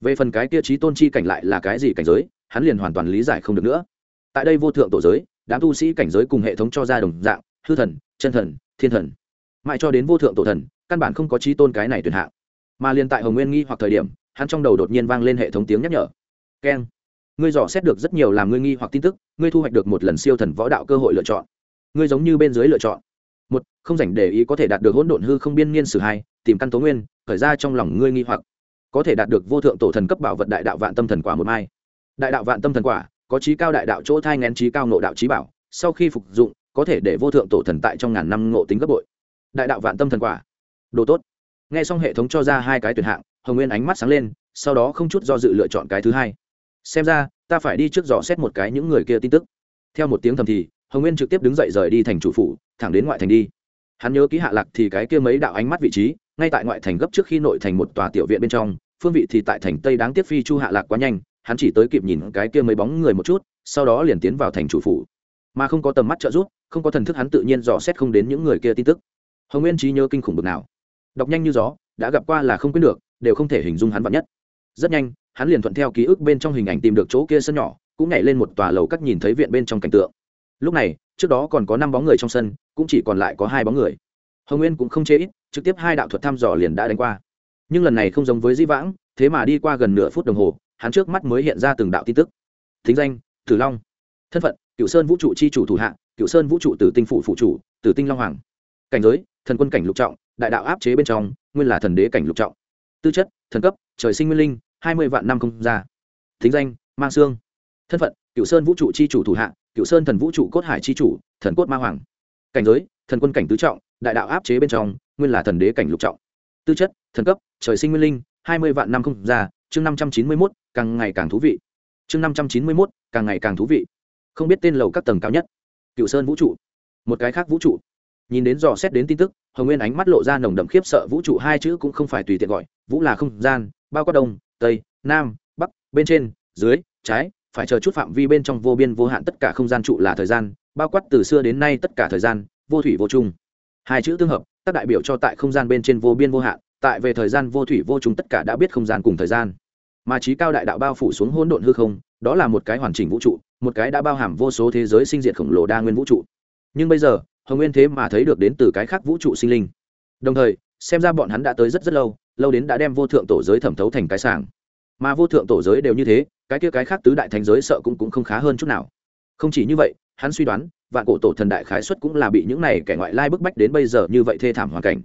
[SPEAKER 1] Về phần cái kia trí tôn chi cảnh lại là cái gì cảnh giới, hắn liền hoàn toàn lý giải không được nữa. Tại đây vô thượng tổ giới, đám tu sĩ cảnh giới cùng hệ thống cho ra đồng dạng, hư thần, chân thần, thiên thần. Mãi cho đến vô thượng tổ thần, căn bản không có trí tôn cái này tuyệt hạng. Mà liền tại hồng nguyên nghi hoặc thời điểm, hắn trong đầu đột nhiên vang lên hệ thống tiếng nhắc nhở. Keng, ngươi dò xét được rất nhiều làm ngươi nghi hoặc tin tức, ngươi thu hoạch được một lần siêu thần võ đạo cơ hội lựa chọn. Ngươi giống như bên dưới lựa chọn một, không dành để ý có thể đạt được hỗn độn hư không biên niên sử hai, tìm căn tố nguyên, khởi ra trong lòng ngươi nghi hoặc. Có thể đạt được vô thượng tổ thần cấp bảo vật đại đạo vạn tâm thần quả một mai. Đại đạo vạn tâm thần quả, có trí cao đại đạo chỗ thai ngén trí cao nộ đạo trí bảo, sau khi phục dụng, có thể để vô thượng tổ thần tại trong ngàn năm ngộ tính gấp bội. Đại đạo vạn tâm thần quả. Đồ tốt. Nghe xong hệ thống cho ra hai cái tuyển hạng, hồng nguyên ánh mắt sáng lên, sau đó không chút do dự lựa chọn cái thứ hai. Xem ra, ta phải đi trước dò xét một cái những người kia tin tức. Theo một tiếng thầm thì, hồng nguyên trực tiếp đứng dậy rời đi thành chủ phủ thẳng đến ngoại thành đi. Hắn nhớ ký hạ lạc thì cái kia mấy đạo ánh mắt vị trí, ngay tại ngoại thành gấp trước khi nội thành một tòa tiểu viện bên trong, phương vị thì tại thành tây đáng tiếc phi chu hạ lạc quá nhanh, hắn chỉ tới kịp nhìn cái kia mấy bóng người một chút, sau đó liền tiến vào thành chủ phủ. Mà không có tầm mắt trợ giúp, không có thần thức hắn tự nhiên dò xét không đến những người kia tin tức. Hồng nguyên trí nhớ kinh khủng bực nào. Đọc nhanh như gió, đã gặp qua là không quyết được, đều không thể hình dung hắn vạn nhất. Rất nhanh, hắn liền thuận theo ký ức bên trong hình ảnh tìm được chỗ kia sân nhỏ, cũng nhảy lên một tòa lầu các nhìn thấy viện bên trong cảnh tượng. Lúc này, trước đó còn có năm bóng người trong sân cũng chỉ còn lại có hai bóng người. Hồng nguyên cũng không chê ít, trực tiếp hai đạo thuật thăm dò liền đã đánh qua. Nhưng lần này không giống với di vãng, thế mà đi qua gần nửa phút đồng hồ, hắn trước mắt mới hiện ra từng đạo tin tức. Thính danh, tử long. Thân phận cựu sơn vũ trụ chi chủ thủ hạ cựu sơn vũ trụ tử tinh phụ phụ chủ, tử tinh long hoàng. Cảnh giới, thần quân cảnh lục trọng, đại đạo áp chế bên trong, nguyên là thần đế cảnh lục trọng. Tư chất, thần cấp, trời sinh nguyên linh, hai mươi vạn năm không ra. Thính danh, mang xương thân phận cựu sơn vũ trụ chi chủ thủ hạ cựu sơn thần vũ trụ cốt hải chi chủ, thần cốt ma hoàng cảnh giới, thần quân cảnh tứ trọng, đại đạo áp chế bên trong, nguyên là thần đế cảnh lục trọng. Tư chất, thần cấp, trời sinh nguyên linh, hai mươi vạn năm không ra chương năm trăm chín mươi mốt, càng ngày càng thú vị. Chương năm trăm chín mươi mốt, càng ngày càng thú vị. Không biết tên lầu các tầng cao nhất. Cựu sơn vũ trụ. Một cái khác vũ trụ. Nhìn đến dò xét đến tin tức, hồng nguyên ánh mắt lộ ra nồng đậm khiếp sợ, vũ trụ hai chữ cũng không phải tùy tiện gọi, vũ là không gian, bao quát đông, tây, nam, bắc, bên trên, dưới, trái, phải chờ chút phạm vi bên trong vô biên vô hạn tất cả không gian trụ là thời gian bao quát từ xưa đến nay tất cả thời gian, vô thủy vô chung. Hai chữ tương hợp các đại biểu cho tại không gian bên trên vô biên vô hạn, tại về thời gian vô thủy vô chung tất cả đã biết không gian cùng thời gian. Mà trí cao đại đạo bao phủ xuống hỗn độn hư không, đó là một cái hoàn chỉnh vũ trụ, một cái đã bao hàm vô số thế giới sinh diệt khổng lồ đa nguyên vũ trụ. Nhưng bây giờ, hồng nguyên thế mà thấy được đến từ cái khác vũ trụ sinh linh. Đồng thời, xem ra bọn hắn đã tới rất rất lâu lâu đến đã đem vô thượng tổ giới thẩm thấu thành cái sàng mà vô thượng tổ giới đều như thế, cái kia cái khác tứ đại thánh giới sợ cũng cũng không khá hơn chút nào. Không chỉ như vậy hắn suy đoán, vạn cổ tổ thần đại khái xuất cũng là bị những này kẻ ngoại lai bức bách đến bây giờ như vậy thê thảm hoàn cảnh.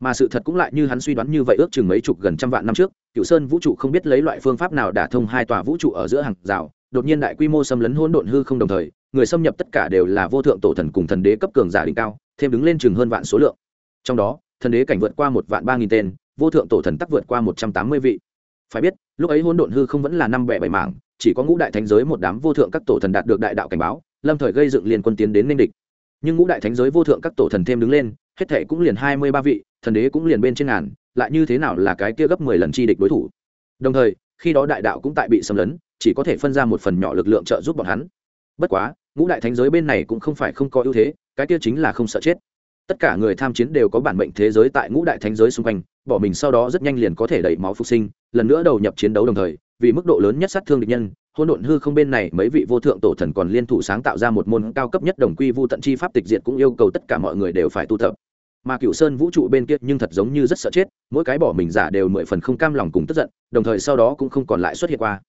[SPEAKER 1] Mà sự thật cũng lại như hắn suy đoán như vậy ước chừng mấy chục gần trăm vạn năm trước cựu sơn vũ trụ không biết lấy loại phương pháp nào đả thông hai tòa vũ trụ ở giữa hàng rào, đột nhiên đại quy mô xâm lấn hỗn độn hư không đồng thời, người xâm nhập tất cả đều là vô thượng tổ thần cùng thần đế cấp cường giả đỉnh cao, thêm đứng lên chừng hơn vạn số lượng. Trong đó, thần đế cảnh vượt qua một vạn ba nghìn tên, vô thượng tổ thần tắc vượt qua một trăm tám mươi vị. Phải biết, lúc ấy hỗn độn hư không vẫn là năm bẻ bảy mảng, chỉ có ngũ đại thánh giới một đám vô thượng các tổ thần đạt được đại đạo cảnh báo lâm thời gây dựng liên quân tiến đến ninh địch. Nhưng ngũ đại thánh giới vô thượng các tổ thần thêm đứng lên, hết thệ cũng liền hai mươi ba vị, thần đế cũng liền bên trên ngàn, lại như thế nào là cái kia gấp mười lần chi địch đối thủ? Đồng thời, khi đó đại đạo cũng tại bị xâm lấn, chỉ có thể phân ra một phần nhỏ lực lượng trợ giúp bọn hắn. Bất quá, ngũ đại thánh giới bên này cũng không phải không có ưu thế, cái kia chính là không sợ chết. Tất cả người tham chiến đều có bản mệnh thế giới tại ngũ đại thánh giới xung quanh, bỏ mình sau đó rất nhanh liền có thể đẩy máu phục sinh, lần nữa đầu nhập chiến đấu đồng thời, vì mức độ lớn nhất sát thương địch nhân Hỗn độn hư không bên này, mấy vị vô thượng tổ thần còn liên thủ sáng tạo ra một môn cao cấp nhất đồng quy vu tận chi pháp tịch diệt cũng yêu cầu tất cả mọi người đều phải tu tập. Mà cựu sơn vũ trụ bên kia nhưng thật giống như rất sợ chết, mỗi cái bỏ mình giả đều mười phần không cam lòng cùng tức giận, đồng thời sau đó cũng không còn lại xuất hiện qua.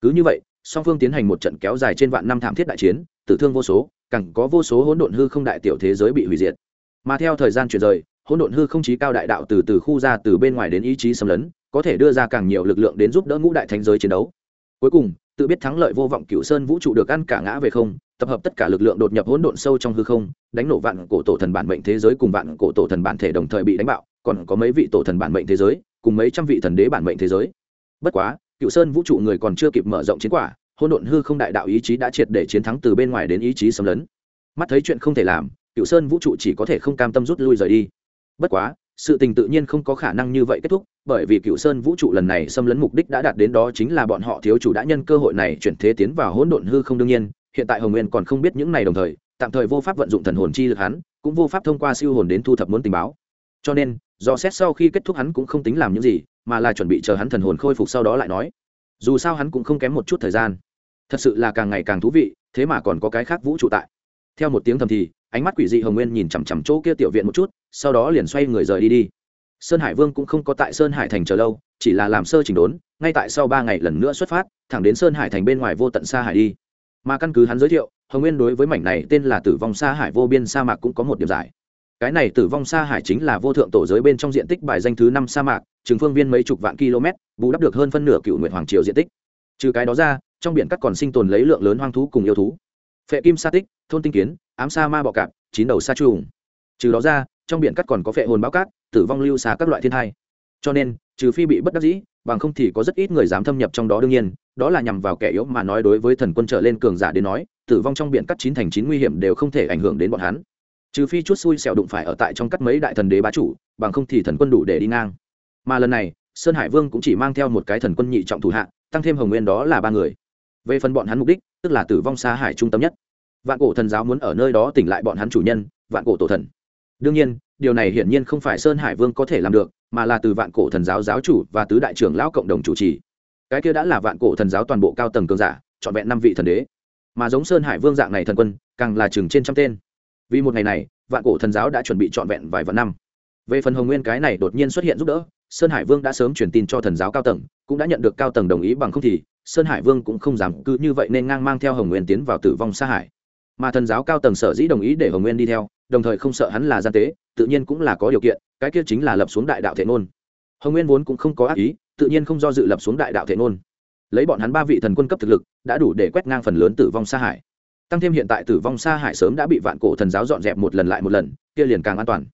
[SPEAKER 1] Cứ như vậy, song phương tiến hành một trận kéo dài trên vạn năm thảm thiết đại chiến, tử thương vô số, càng có vô số hỗn độn hư không đại tiểu thế giới bị hủy diệt. Mà theo thời gian chuyển rời, hỗn độn hư không chí cao đại đạo từ từ khu ra từ bên ngoài đến ý chí xâm lấn, có thể đưa ra càng nhiều lực lượng đến giúp đỡ ngũ đại thánh giới chiến đấu. Cuối cùng tự biết thắng lợi vô vọng cựu sơn vũ trụ được ăn cả ngã về không, tập hợp tất cả lực lượng đột nhập hỗn độn sâu trong hư không, đánh nổ vạn cổ tổ thần bản mệnh thế giới cùng vạn cổ tổ thần bản thể đồng thời bị đánh bạo, còn có mấy vị tổ thần bản mệnh thế giới, cùng mấy trăm vị thần đế bản mệnh thế giới. Bất quá cựu sơn vũ trụ người còn chưa kịp mở rộng chiến quả, hỗn độn hư không đại đạo ý chí đã triệt để chiến thắng từ bên ngoài đến ý chí xâm lấn. Mắt thấy chuyện không thể làm cựu sơn vũ trụ chỉ có thể không cam tâm rút lui rời đi. Bất quá sự tình tự nhiên không có khả năng như vậy kết thúc, bởi vì cựu sơn vũ trụ lần này xâm lấn mục đích đã đạt đến đó chính là bọn họ thiếu chủ đã nhân cơ hội này chuyển thế tiến vào hỗn độn hư không đương nhiên, hiện tại hồng nguyên còn không biết những này đồng thời, tạm thời vô pháp vận dụng thần hồn chi lực hắn, cũng vô pháp thông qua siêu hồn đến thu thập muốn tình báo. Cho nên, do xét sau khi kết thúc hắn cũng không tính làm những gì, mà là chuẩn bị chờ hắn thần hồn khôi phục sau đó lại nói. Dù sao hắn cũng không kém một chút thời gian. Thật sự là càng ngày càng thú vị, thế mà còn có cái khác vũ trụ tại. Theo một tiếng thầm thì, ánh mắt quỷ dị hồng nguyên nhìn chằm chằm chỗ kia tiểu viện một chút sau đó liền xoay người rời đi đi. Sơn hải vương cũng không có tại sơn hải thành chờ lâu, chỉ là làm sơ chỉnh đốn, ngay tại sau ba ngày lần nữa xuất phát, thẳng đến sơn hải thành bên ngoài vô tận xa hải đi. Mà căn cứ hắn giới thiệu, hồng nguyên đối với mảnh này tên là tử vong xa hải vô biên sa mạc cũng có một điểm giải. Cái này tử vong sa hải chính là vô thượng tổ giới bên trong diện tích bài danh thứ năm sa mạc, trường phương viên mấy chục vạn km, bù đắp được hơn phân nửa cựu nguyện hoàng triều diện tích. Trừ cái đó ra, trong biển cắt còn sinh tồn lấy lượng lớn hoang thú cùng yêu thú. Phệ kim sa tích, thôn tinh kiến, ám sa ma bọ cạp, chín đầu sa trùng. Trừ đó ra trong biển cắt còn có phệ hồn báo cát, tử vong lưu xa các loại thiên thai. Cho nên, trừ phi bị bất đắc dĩ, bằng không thì có rất ít người dám thâm nhập trong đó đương nhiên, đó là nhằm vào kẻ yếu mà nói đối với thần quân trở lên cường giả đến nói, tử vong trong biển cắt chín thành chín nguy hiểm đều không thể ảnh hưởng đến bọn hắn. Trừ phi chút xui xẻo đụng phải ở tại trong cắt mấy đại thần đế bá chủ, bằng không thì thần quân đủ để đi ngang. Mà lần này, sơn hải vương cũng chỉ mang theo một cái thần quân nhị trọng thủ hạ, tăng thêm hồng nguyên đó là ba người. Về phần bọn hắn mục đích, tức là tử vong xa hải trung tâm nhất. Vạn cổ thần giáo muốn ở nơi đó tỉnh lại bọn hắn chủ nhân, vạn cổ tổ thần đương nhiên, điều này hiển nhiên không phải sơn hải vương có thể làm được, mà là từ vạn cổ thần giáo giáo chủ và tứ đại trưởng lão cộng đồng chủ trì. Cái kia đã là vạn cổ thần giáo toàn bộ cao tầng cường giả, trọn vẹn năm vị thần đế. Mà giống sơn hải vương dạng này thần quân, càng là chừng trên trăm tên. Vì một ngày này, vạn cổ thần giáo đã chuẩn bị trọn vẹn vài vạn năm. Về phần hồng nguyên cái này đột nhiên xuất hiện giúp đỡ, sơn hải vương đã sớm truyền tin cho thần giáo cao tầng, cũng đã nhận được cao tầng đồng ý bằng không thì, sơn hải vương cũng không dám cứ như vậy nên ngang mang theo hồng nguyên tiến vào tử vong xa hải mà thần giáo cao tầng sở dĩ đồng ý để hồng nguyên đi theo, đồng thời không sợ hắn là gian tế, tự nhiên cũng là có điều kiện, cái kia chính là lập xuống đại đạo thể ngôn hồng nguyên vốn cũng không có ác ý, tự nhiên không do dự lập xuống đại đạo thể ngôn lấy bọn hắn ba vị thần quân cấp thực lực, đã đủ để quét ngang phần lớn tử vong xa hải. Tăng thêm hiện tại tử vong xa hải sớm đã bị vạn cổ thần giáo dọn dẹp một lần lại một lần, kia liền càng an toàn.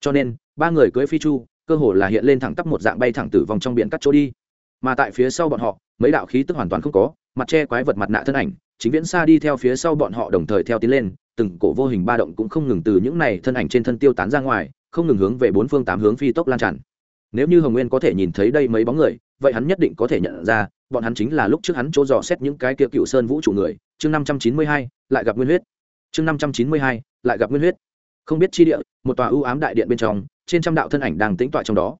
[SPEAKER 1] Cho nên, ba người cưới phi chu, cơ hồ là hiện lên thẳng tắp một dạng bay thẳng tử vong trong biển cắt chỗ đi. Mà tại phía sau bọn họ, mấy đạo khí tức hoàn toàn không có, mặt che quái vật mặt nạ thân ảnh chính viễn xa đi theo phía sau bọn họ đồng thời theo tiến lên, từng cổ vô hình ba động cũng không ngừng từ những này thân ảnh trên thân tiêu tán ra ngoài, không ngừng hướng về bốn phương tám hướng phi tốc lan tràn. Nếu như hồng nguyên có thể nhìn thấy đây mấy bóng người, vậy hắn nhất định có thể nhận ra, bọn hắn chính là lúc trước hắn chỗ dò xét những cái kia cựu sơn vũ trụ người, chương năm trăm chín mươi hai, lại gặp nguyên huyết. Chương năm trăm chín mươi hai, lại gặp nguyên huyết. Không biết chi địa, một tòa ưu ám đại điện bên trong, trên trăm đạo thân ảnh đang tĩnh tọa trong đó.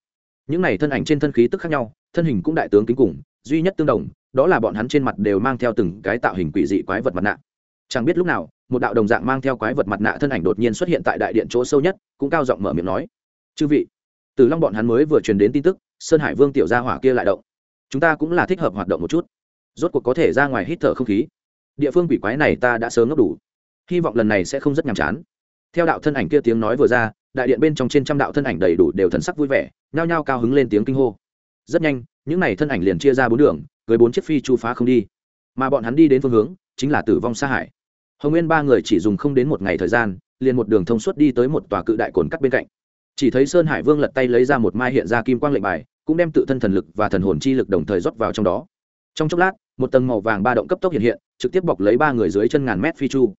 [SPEAKER 1] Những này thân ảnh trên thân khí tức khác nhau, thân hình cũng đại tướng kính cùng, duy nhất tương đồng đó là bọn hắn trên mặt đều mang theo từng cái tạo hình quỷ dị quái vật mặt nạ. Chẳng biết lúc nào, một đạo đồng dạng mang theo quái vật mặt nạ thân ảnh đột nhiên xuất hiện tại đại điện chỗ sâu nhất, cũng cao giọng mở miệng nói. Chư vị. Từ long bọn hắn mới vừa truyền đến tin tức, sơn hải vương tiểu gia hỏa kia lại động. Chúng ta cũng là thích hợp hoạt động một chút. Rốt cuộc có thể ra ngoài hít thở không khí. Địa phương quỷ quái này ta đã sớm ngốc đủ. Hy vọng lần này sẽ không rất nhàm chán. Theo đạo thân ảnh kia tiếng nói vừa ra, đại điện bên trong trên trăm đạo thân ảnh đầy đủ đều thần sắc vui vẻ, nhao nhao cao hứng lên tiếng kinh hô. Rất nhanh, những n à y thân ảnh liền chia ra bốn đường cưới bốn chiếc phi chu phá không đi. Mà bọn hắn đi đến phương hướng, chính là tử vong xa hải. Hồng nguyên ba người chỉ dùng không đến một ngày thời gian, liền một đường thông suốt đi tới một tòa cự đại cồn cắt bên cạnh. Chỉ thấy sơn hải vương lật tay lấy ra một mai hiện ra kim quang lệnh bài, cũng đem tự thân thần lực và thần hồn chi lực đồng thời rót vào trong đó. Trong chốc lát, một tầng màu vàng ba động cấp tốc hiện hiện, trực tiếp bọc lấy ba người dưới chân ngàn mét phi chu.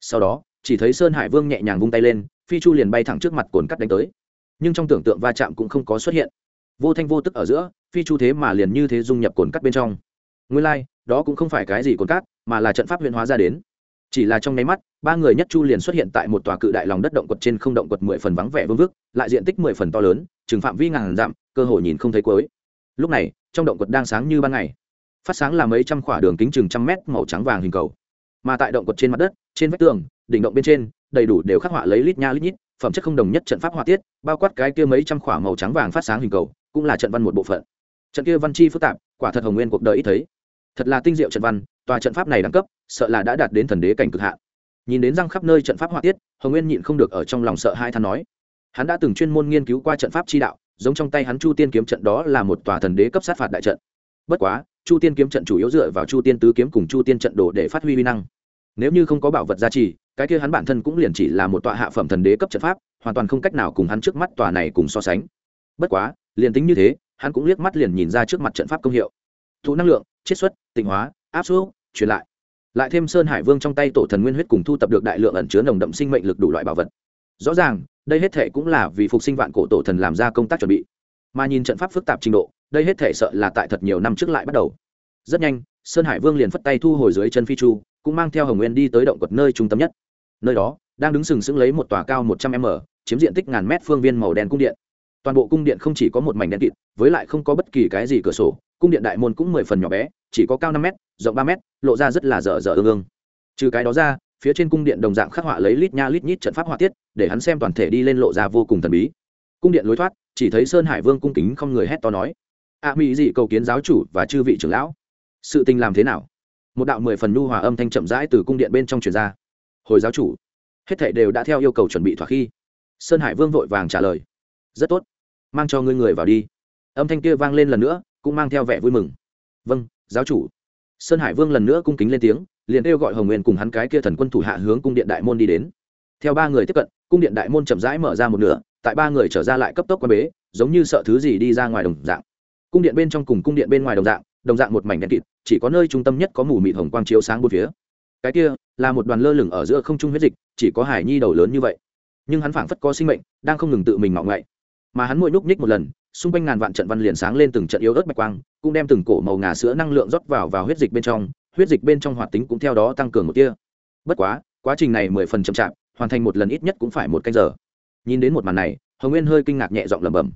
[SPEAKER 1] Sau đó, chỉ thấy sơn hải vương nhẹ nhàng vung tay lên, phi chu liền bay thẳng trước mặt cồn cắt đánh tới. Nhưng trong tưởng tượng va chạm cũng không có xuất hiện vô thanh vô tức ở giữa phi chu thế mà liền như thế dung nhập cồn cắt bên trong. Nguyên lai、like, đó cũng không phải cái gì cồn cát mà là trận pháp huyền hóa ra đến. Chỉ là trong nháy mắt ba người nhất chu liền xuất hiện tại một tòa cự đại lòng đất động quật trên không động quật mười phần vắng vẻ vương vức lại diện tích mười phần to lớn chừng phạm vi ngàn dặm cơ hội nhìn không thấy cuối. Lúc này trong động quật đang sáng như ban ngày. Phát sáng là mấy trăm khỏa đường kính chừng trăm mét màu trắng vàng hình cầu. Mà tại động quật trên mặt đất trên vách tường đỉnh động bên trên đầy đủ đều khắc họa lấy lít nha lít nhít phẩm chất không đồng nhất trận pháp họa tiết bao quát cái kia mấy trăm khỏa màu trắng vàng phát sáng hình cầu cũng là trận văn một bộ phận. Trận kia văn chi phức tạp, quả thật hồng nguyên cuộc đời ít thấy. Thật là tinh diệu trận văn, tòa trận pháp này đẳng cấp, sợ là đã đạt đến thần đế cảnh cực hạn. Nhìn đến răng khắp nơi trận pháp họa tiết, hồng nguyên nhịn không được ở trong lòng sợ hai than nói. Hắn đã từng chuyên môn nghiên cứu qua trận pháp chi đạo, giống trong tay hắn chu tiên kiếm trận đó là một tòa thần đế cấp sát phạt đại trận. Bất quá, chu tiên kiếm trận chủ yếu dựa vào chu tiên tứ kiếm cùng chu tiên trận đồ để phát huy vi năng. Nếu như không có bảo vật gia trì, cái kia hắn bản thân cũng liền chỉ là một tọa hạ phẩm thần đế cấp trận pháp, hoàn toàn không cách nào cùng hắn trước mắt tòa này cùng so sánh. Bất quá liền tính như thế, hắn cũng liếc mắt liền nhìn ra trước mặt trận pháp công hiệu. Thụ năng lượng, chiết xuất, tịnh hóa, áp suất, truyền lại. Lại thêm sơn hải vương trong tay tổ thần nguyên huyết cùng thu tập được đại lượng ẩn chứa nồng đậm sinh mệnh lực đủ loại bảo vật. Rõ ràng, đây hết thể cũng là vì phục sinh vạn cổ tổ thần làm ra công tác chuẩn bị. Mà nhìn trận pháp phức tạp trình độ, đây hết thể sợ là tại thật nhiều năm trước lại bắt đầu. Rất nhanh, sơn hải vương liền phất tay thu hồi dưới chân phi chu, cũng mang theo hồng nguyên đi tới động quật nơi trung tâm nhất. Nơi đó, đang đứng sừng sững lấy một tòa cao một trăm m, chiếm diện tích ngàn mét phương viên màu đen cung điện toàn bộ cung điện không chỉ có một mảnh đen kịt với lại không có bất kỳ cái gì cửa sổ cung điện đại môn cũng mười phần nhỏ bé chỉ có cao năm m rộng ba m lộ ra rất là dở dở ương ương. Trừ cái đó ra phía trên cung điện đồng dạng khắc họa lấy lít nha lít nhít trận pháp họa tiết để hắn xem toàn thể đi lên lộ ra vô cùng thần bí. Cung điện lối thoát chỉ thấy sơn hải vương cung kính không người hét to nói a à, mỹ dị cầu kiến giáo chủ và chư vị trưởng lão. Sự tình làm thế nào? Một đạo mười phần nhu hòa âm thanh chậm rãi từ cung điện bên trong truyền ra. Hồi giáo chủ. Hết thảy đều đã theo yêu cầu chuẩn bị thỏa khi sơn hải vương vội vàng trả lời rất tốt, mang cho ngươi người vào đi. Âm thanh kia vang lên lần nữa, cũng mang theo vẻ vui mừng. Vâng giáo chủ. Sơn hải vương lần nữa cung kính lên tiếng, liền kêu gọi hồng nguyên cùng hắn cái kia thần quân thủ hạ hướng cung điện đại môn đi đến. Theo ba người tiếp cận, cung điện đại môn chậm rãi mở ra một nửa, tại ba người trở ra lại cấp tốc quan bế, giống như sợ thứ gì đi ra ngoài đồng dạng. Cung điện bên trong cùng cung điện bên ngoài đồng dạng đồng dạng một mảnh đen kịt, chỉ có nơi trung tâm nhất có mù mịt hồng quang chiếu sáng bốn phía. Cái kia, là một đoàn lơ lửng ở giữa không trung huyết dịch, chỉ có hải nhi đầu lớn như vậy. Nhưng hắn phảng phất có sinh mệnh, đang không ngừng tự mình mạo ngậy mà hắn mỗi nhúc nhích một lần, xung quanh ngàn vạn trận văn liền sáng lên từng trận yếu ớt bạch quang, cũng đem từng cổ màu ngà sữa năng lượng rót vào vào huyết dịch bên trong, huyết dịch bên trong hoạt tính cũng theo đó tăng cường một tia. Bất quá quá trình này mười phần chậm chạp, hoàn thành một lần ít nhất cũng phải một canh giờ. Nhìn đến một màn này, hồng nguyên hơi kinh ngạc nhẹ giọng lẩm bẩm.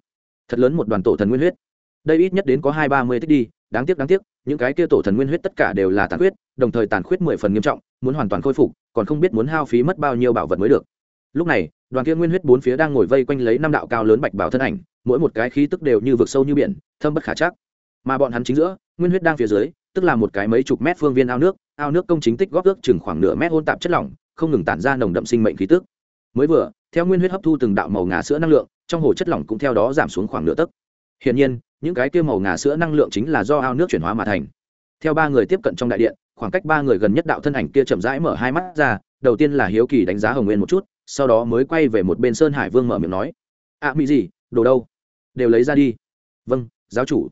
[SPEAKER 1] Thật lớn một đoàn tổ thần nguyên huyết. Đây ít nhất đến có hai ba mươi tích đi, đáng tiếc đáng tiếc, những cái kia tổ thần nguyên huyết tất cả đều là tàn huyết đồng thời tàn khuyết mười phần nghiêm trọng, muốn hoàn toàn khôi phục, còn không biết muốn hao phí mất bao nhiêu bảo vật mới được. Lúc này đoàn kia nguyên huyết bốn phía đang ngồi vây quanh lấy năm đạo cao lớn bạch bảo thân ảnh, mỗi một cái khí tức đều như vực sâu như biển, thâm bất khả chắc. Mà bọn hắn chính giữa, nguyên huyết đang phía dưới, tức là một cái mấy chục mét phương viên ao nước ao nước công chính tích góp ước chừng khoảng nửa mét hôn tạp chất lỏng, không ngừng tản ra nồng đậm sinh mệnh khí tức. Mới vừa, theo nguyên huyết hấp thu từng đạo màu ngà sữa năng lượng, trong hồ chất lỏng cũng theo đó giảm xuống khoảng nửa tấc. Hiển nhiên, những cái kia màu ngà sữa năng lượng chính là do ao nước chuyển hóa mà thành. Theo ba người tiếp cận trong đại điện, khoảng cách ba người gần nhất đạo thân ảnh kia chậm rãi mở hai mắt ra, đầu tiên là hiếu kỳ đánh giá hồng nguyên một chút sau đó mới quay về một bên sơn hải vương mở miệng nói ạ à, mỹ gì đồ đâu? Đều lấy ra đi. Vâng giáo chủ.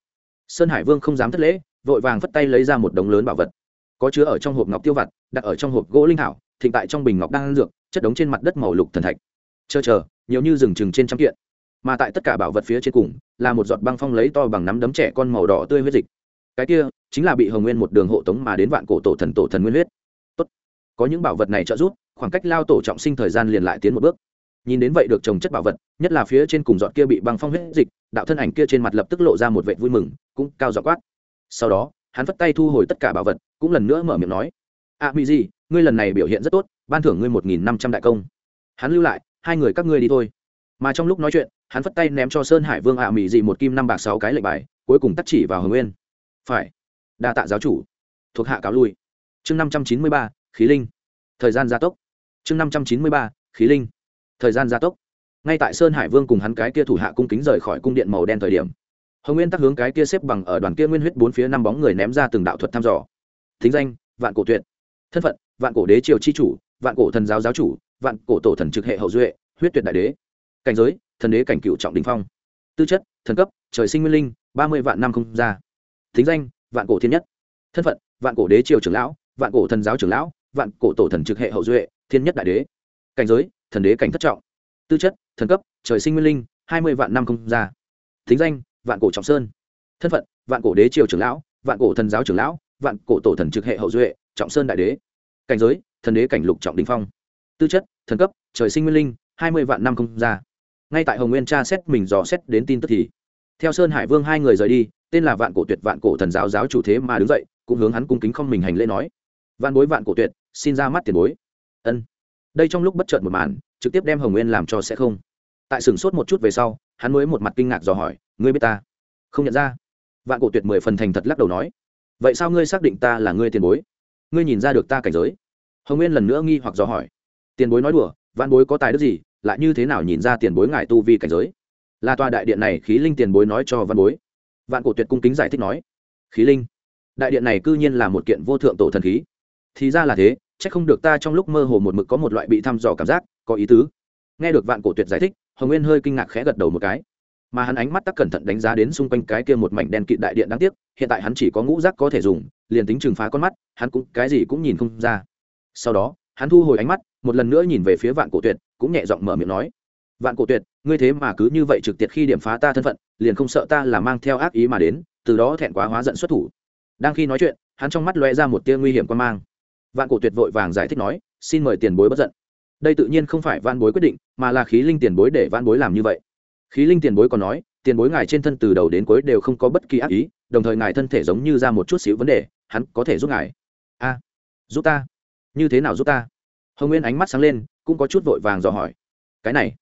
[SPEAKER 1] Sơn hải vương không dám thất lễ vội vàng phất tay lấy ra một đống lớn bảo vật. Có chứa ở trong hộp ngọc tiêu vặt đặt ở trong hộp gỗ linh thảo thịnh tại trong bình ngọc đang dược chất đống trên mặt đất màu lục thần thạch. Chờ chờ nhiều như rừng chừng trên trăm kiện. Mà tại tất cả bảo vật phía trên cùng là một giọt băng phong lấy to bằng nắm đấm trẻ con màu đỏ tươi huyết dịch. Cái kia chính là bị hồng nguyên một đường hộ tống mà đến vạn cổ tổ thần tổ thần nguyên huyết. Tốt. có những bảo vật này trợ giúp khoảng cách lao tổ trọng sinh thời gian liền lại tiến một bước. Nhìn đến vậy được trồng chất bảo vật, nhất là phía trên cùng dọn kia bị băng phong huyết dịch, đạo thân ảnh kia trên mặt lập tức lộ ra một vệ vui mừng, cũng cao dọ quát. Sau đó, hắn vất tay thu hồi tất cả bảo vật, cũng lần nữa mở miệng nói, a mỹ gì ngươi lần này biểu hiện rất tốt, ban thưởng ngươi một nghìn năm trăm đại công. Hắn lưu lại, hai người các ngươi đi thôi. Mà trong lúc nói chuyện, hắn vất tay ném cho sơn hải vương a mỹ gì một kim năm bạc sáu cái lệnh bài, cuối cùng tắt chỉ vào hồng nguyên. Phải, đa tạ giáo chủ. Thuộc hạ cáo lui. Chương năm trăm chín mươi ba, khí linh. Thời gian gia tốc chương năm trăm chín mươi ba, khí linh. Thời gian gia tốc. Ngay tại sơn hải vương cùng hắn cái kia thủ hạ cung kính rời khỏi cung điện màu đen thời điểm, hồng nguyên tắc hướng cái kia xếp bằng ở đoàn kia nguyên huyết bốn phía năm bóng người ném ra từng đạo thuật thăm dò. Thính danh, vạn cổ tuyệt. Thân phận, vạn cổ đế triều c h i chủ, vạn cổ thần giáo giáo chủ, vạn cổ tổ thần trực hệ hậu duệ, huyết tuyệt đại đế. Cảnh giới, thần đế cảnh cựu trọng đình phong. Tư chất, thần cấp, trời sinh nguyên linh, ba mươi vạn năm không ra. Thính danh, vạn cổ thiên nhất. Thân phận, vạn cổ đế triều trưởng lão, vạn cổ thần giáo trưởng lão, vạn cổ tổ thần trực hệ hậu duệ thiên nhất đại đế. Cảnh giới, thần đế cảnh thất trọng. Tư chất, thần cấp, trời sinh nguyên linh, hai mươi vạn năm không ra. Thính danh, vạn cổ trọng sơn. Thân phận, vạn cổ đế triều trưởng lão, vạn cổ thần giáo trưởng lão, vạn cổ tổ thần trực hệ hậu duệ, trọng sơn đại đế. Cảnh giới, thần đế cảnh lục trọng đình phong. Tư chất, thần cấp, trời sinh nguyên linh, hai mươi vạn năm không ra. Ngay tại hồng nguyên tra xét mình dò xét đến tin tức thì, theo sơn hải vương hai người rời đi, tên là vạn cổ tuyệt, vạn cổ thần giáo giáo chủ thế mà đứng dậy, cũng hướng hắn cung kính không mình hành lễ nói. Vạn bối, vạn cổ tuyệt, xin ra mắt tiền bối ân. Đây trong lúc bất chợt một màn, trực tiếp đem hồng nguyên làm cho sẽ không. Tại sửng sốt một chút về sau, hắn mới một mặt kinh ngạc dò hỏi, ngươi biết ta? Không nhận ra. Vạn cổ tuyệt mười phần thành thật lắc đầu nói, vậy sao ngươi xác định ta là ngươi tiền bối? Ngươi nhìn ra được ta cảnh giới? Hồng nguyên lần nữa nghi hoặc dò hỏi, tiền bối nói đùa, vạn bối có tài đức gì, lại như thế nào nhìn ra tiền bối ngài tu vi cảnh giới? Là tòa đại điện này khí linh tiền bối nói cho văn bối. Vạn cổ tuyệt cung kính giải thích nói, khí linh? Đại điện này c ư nhiên là một kiện vô thượng tổ thần khí. Thì ra là thế c h ắ c không được ta trong lúc mơ hồ một mực có một loại bị thăm dò cảm giác, có ý tứ. Nghe được vạn cổ tuyệt giải thích, hồng nguyên hơi kinh ngạc khẽ gật đầu một cái. Mà hắn ánh mắt tắc cẩn thận đánh giá đến xung quanh cái kia một mảnh đen kịt đại điện đáng tiếc, hiện tại hắn chỉ có ngũ rác có thể dùng, liền tính trừng phá con mắt, hắn cũng cái gì cũng nhìn không ra. Sau đó, hắn thu hồi ánh mắt, một lần nữa nhìn về phía vạn cổ tuyệt, cũng nhẹ giọng mở miệng nói, vạn cổ tuyệt, ngươi thế mà cứ như vậy trực tiệt khi điểm phá ta thân phận, liền không sợ ta là mang theo ác ý mà đến, từ đó thẹn quá hóa giận xuất thủ. Đang khi nói chuyện, hắn trong mắt lóe ra một tia nguy hiểm quan mang vạn cổ tuyệt vội vàng giải thích nói, xin mời tiền bối bất giận. Đây tự nhiên không phải van bối quyết định, mà là khí linh tiền bối để van bối làm như vậy. Khí linh tiền bối còn nói, tiền bối ngài trên thân từ đầu đến cuối đều không có bất kỳ ác ý, đồng thời ngài thân thể giống như ra một chút xíu vấn đề, hắn có thể giúp ngài. A, giúp ta? Như thế nào giúp ta? Hồng nguyên ánh mắt sáng lên, cũng có chút vội vàng dò hỏi. Cái này?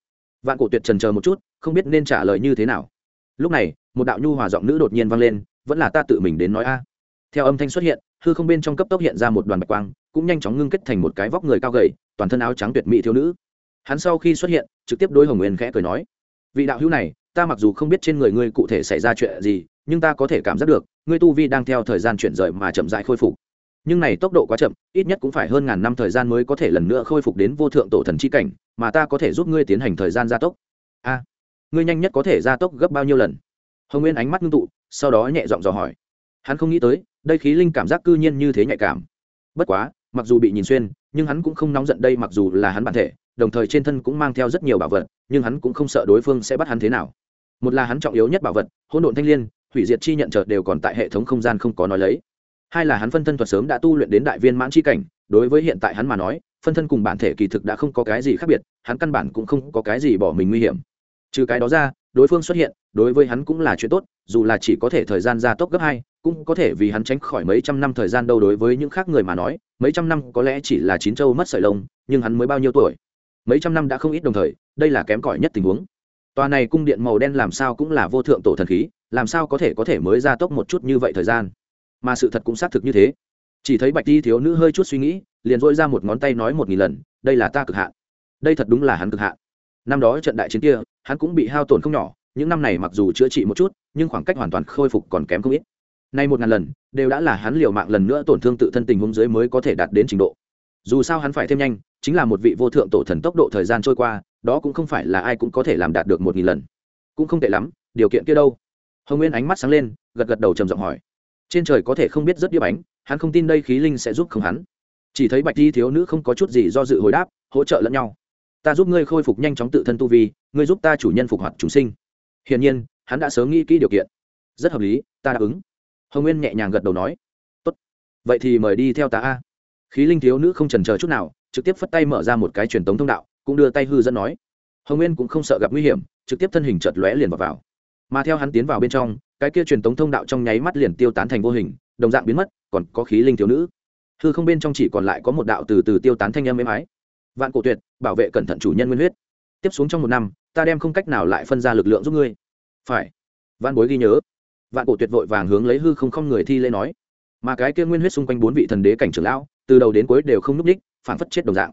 [SPEAKER 1] Vạn cổ tuyệt trần chờ một chút, không biết nên trả lời như thế nào. Lúc này, một đạo nhu hòa giọng nữ đột nhiên vang lên, vẫn là ta tự mình đến nói a. Theo âm thanh xuất hiện, hư không bên trong cấp tốc hiện ra một đoàn bạch quang cũng nhanh chóng ngưng kết thành một cái vóc người cao gầy, toàn thân áo trắng tuyệt mỹ thiếu nữ. Hắn sau khi xuất hiện, trực tiếp đối hồng nguyên khẽ cười nói, vị đạo hữu này, ta mặc dù không biết trên người ngươi cụ thể xảy ra chuyện gì, nhưng ta có thể cảm giác được, ngươi tu vi đang theo thời gian chuyển rời mà chậm dại khôi phục. Nhưng này tốc độ quá chậm, ít nhất cũng phải hơn ngàn năm thời gian mới có thể lần nữa khôi phục đến vô thượng tổ thần c h i cảnh, mà ta có thể giúp ngươi tiến hành thời gian gia tốc. A, ngươi nhanh nhất có thể gia tốc gấp bao nhiêu lần? Hồng nguyên ánh mắt ngưng tụ, sau đó nhẹ giọng dò hỏi. Hắn không nghĩ tới, đây khí linh cảm giác cư nhiên như thế nhạy cảm. Bất quá mặc dù bị nhìn xuyên, nhưng hắn cũng không nóng giận đây mặc dù là hắn bản thể, đồng thời trên thân cũng mang theo rất nhiều bảo vật, nhưng hắn cũng không sợ đối phương sẽ bắt hắn thế nào. Một là hắn trọng yếu nhất bảo vật, hỗn độn thanh l i ê n hủy diệt chi nhận chợt đều còn tại hệ thống không gian không có nói lấy. Hai là hắn phân thân thuật sớm đã tu luyện đến đại viên mãn c h i cảnh, đối với hiện tại hắn mà nói, phân thân cùng bản thể kỳ thực đã không có cái gì khác biệt, hắn căn bản cũng không có cái gì bỏ mình nguy hiểm. Trừ cái đó ra, đối phương xuất hiện, đối với hắn cũng là chuyện tốt, dù là chỉ có thể thời gian gia tốc gấp hai cũng có thể vì hắn tránh khỏi mấy trăm năm thời gian đâu đối với những khác người mà nói, mấy trăm năm có lẽ chỉ là chín châu mất sợi lông, nhưng hắn mới bao nhiêu tuổi? Mấy trăm năm đã không ít đồng thời, đây là kém cỏi nhất tình huống. Tòa này cung điện màu đen làm sao cũng là vô thượng tổ thần khí, làm sao có thể có thể mới gia tốc một chút như vậy thời gian? Mà sự thật cũng xác thực như thế. Chỉ thấy bạch ti thiếu nữ hơi chút suy nghĩ, liền dội ra một ngón tay nói một nghìn lần, đây là ta cực hạn. Đây thật đúng là hắn cực hạn. Năm đó trận đại chiến kia, hắn cũng bị hao tổn không nhỏ, những năm này mặc dù chữa trị một chút, nhưng khoảng cách hoàn toàn khôi phục còn kém không ít nay một ngàn lần, đều đã là hắn liều mạng lần nữa tổn thương tự thân tình huống dưới mới có thể đạt đến trình độ. Dù sao hắn phải thêm nhanh, chính là một vị vô thượng tổ thần tốc độ thời gian trôi qua, đó cũng không phải là ai cũng có thể làm đạt được một nghìn lần. Cũng không tệ lắm, điều kiện kia đâu? Hồng nguyên ánh mắt sáng lên, gật gật đầu trầm giọng hỏi. Trên trời có thể không biết rất điệp ánh, hắn không tin đây khí linh sẽ giúp không hắn. Chỉ thấy bạch thi thiếu nữ không có chút gì do dự hồi đáp, hỗ trợ lẫn nhau. Ta giúp ngươi khôi phục nhanh chóng tự thân tu vi, ngươi giúp ta chủ nhân phục hoạt chúng sinh. Hiển nhiên, hắn đã sớm nghĩ kỹ điều kiện. Rất hợp lý, ta đáp ứng hồng nguyên nhẹ nhàng gật đầu nói tốt vậy thì mời đi theo ta a. Khí linh thiếu nữ không trần chờ chút nào trực tiếp phất tay mở ra một cái truyền tống thông đạo cũng đưa tay hư dẫn nói. Hồng nguyên cũng không sợ gặp nguy hiểm trực tiếp thân hình chợt lóe liền vào, vào. Mà theo hắn tiến vào bên trong cái kia truyền tống thông đạo trong nháy mắt liền tiêu tán thành vô hình đồng dạng biến mất còn có khí linh thiếu nữ. Hư không bên trong chỉ còn lại có một đạo từ từ tiêu tán thanh âm êm ái. Vạn cổ tuyệt bảo vệ cẩn thận chủ nhân nguyên huyết. Tiếp xuống trong một năm ta đem không cách nào lại phân ra lực lượng giúp ngươi. Phải. Văn bối ghi nhớ vạn cổ tuyệt vội vàng hướng lấy hư không không người thi lễ nói. Mà cái kia nguyên huyết xung quanh bốn vị thần đế cảnh trưởng lão, từ đầu đến cuối đều không núp đích phản phất chết đồng dạng.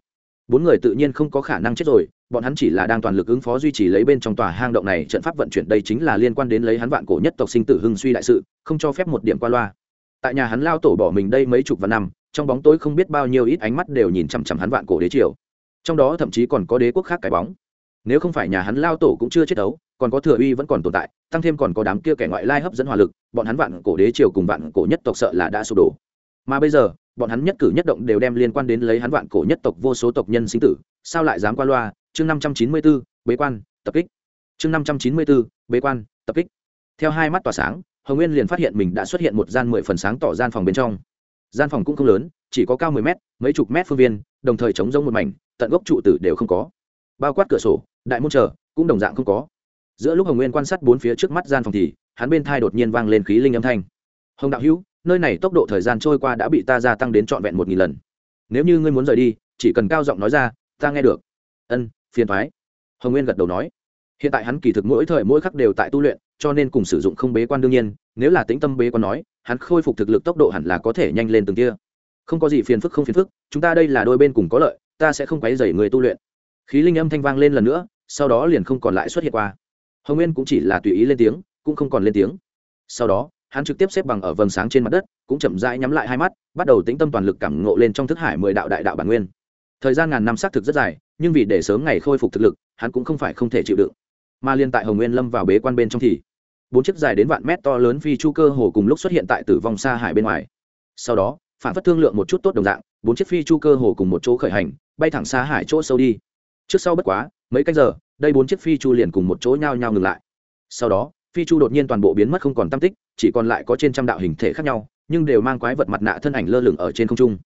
[SPEAKER 1] Bốn người tự nhiên không có khả năng chết rồi, bọn hắn chỉ là đang toàn lực ứng phó duy trì lấy bên trong tòa hang động này, trận pháp vận chuyển đây chính là liên quan đến lấy hắn vạn cổ nhất tộc sinh tử hưng suy đại sự, không cho phép một điểm qua loa. Tại nhà hắn lao tổ bỏ mình đây mấy chục vạn năm, trong bóng tối không biết bao nhiêu ít ánh mắt đều nhìn chằm chằm hắn vạn cổ đế triều. Trong đó thậm chí còn có đế quốc khác cái bóng. Nếu không phải nhà hắn lao tổ cũng chưa chết đấu còn có thừa uy vẫn còn tồn tại, tăng thêm còn có đám kia kẻ ngoại lai hấp dẫn hỏa lực, bọn hắn vạn cổ đế triều cùng vạn cổ nhất tộc sợ là đã sụp đổ. Mà bây giờ, bọn hắn nhất cử nhất động đều đem liên quan đến lấy hắn vạn cổ nhất tộc vô số tộc nhân sinh tử, sao lại dám qua loa? Chương năm trăm chín mươi bốn bế quan, tập kích. Chương năm trăm chín mươi bốn bế quan, tập kích. Theo hai mắt tỏa sáng, hồng nguyên liền phát hiện mình đã xuất hiện một gian mười phần sáng tỏ gian phòng bên trong. Gian phòng cũng không lớn, chỉ có cao mười mét, mấy chục mét phương viên, đồng thời chống rông một mảnh, tận gốc trụ tử đều không có. Bao quát cửa sổ, đại môn chờ, cũng đồng dạng không có giữa lúc hồng nguyên quan sát bốn phía trước mắt gian phòng thì, hắn bên thai đột nhiên vang lên khí linh âm thanh. Hồng đạo hữu, nơi này tốc độ thời gian trôi qua đã bị ta gia tăng đến trọn vẹn một nghìn lần. Nếu như ngươi muốn rời đi, chỉ cần cao giọng nói ra, ta nghe được. Ân, phiền thoái hồng nguyên gật đầu nói. Hiện tại hắn kỳ thực mỗi thời mỗi khắc đều tại tu luyện, cho nên cùng sử dụng không bế quan đương nhiên, nếu là tính tâm bế quan nói, hắn khôi phục thực lực tốc độ hẳn là có thể nhanh lên từng tia. Không có gì phiền phức, không phiền phức, chúng ta đây là đôi bên cùng có lợi, ta sẽ không quấy dày người tu luyện. Khí linh âm thanh vang lên lần nữa, sau đó liền không còn lại xuất hiện qua hồng nguyên cũng chỉ là tùy ý lên tiếng, cũng không còn lên tiếng. Sau đó, hắn trực tiếp xếp bằng ở vầng sáng trên mặt đất, cũng chậm rãi nhắm lại hai mắt, bắt đầu tĩnh tâm toàn lực cảm ngộ lên trong thức hải mười đạo đại đạo bản nguyên. Thời gian ngàn năm xác thực rất dài, nhưng vì để sớm ngày khôi phục thực lực, hắn cũng không phải không thể chịu đựng. Mà liên tại hồng nguyên lâm vào bế quan bên trong thì, bốn chiếc dài đến vạn mét to lớn phi chu cơ hồ cùng lúc xuất hiện tại tử vong xa hải bên ngoài. Sau đó, phản phất thương lượng một chút tốt đồng dạng, bốn chiếc phi chu cơ hồ cùng một chỗ khởi hành, bay thẳng xa hải chỗ sâu đi. Trước sau bất quá, mấy cách giờ đây bốn chiếc phi chu liền cùng một chỗ nhau nhau ngừng lại. Sau đó, phi chu đột nhiên toàn bộ biến mất không còn tam tích, chỉ còn lại có trên trăm đạo hình thể khác nhau, nhưng đều mang quái vật mặt nạ thân ảnh lơ lửng ở trên không trung.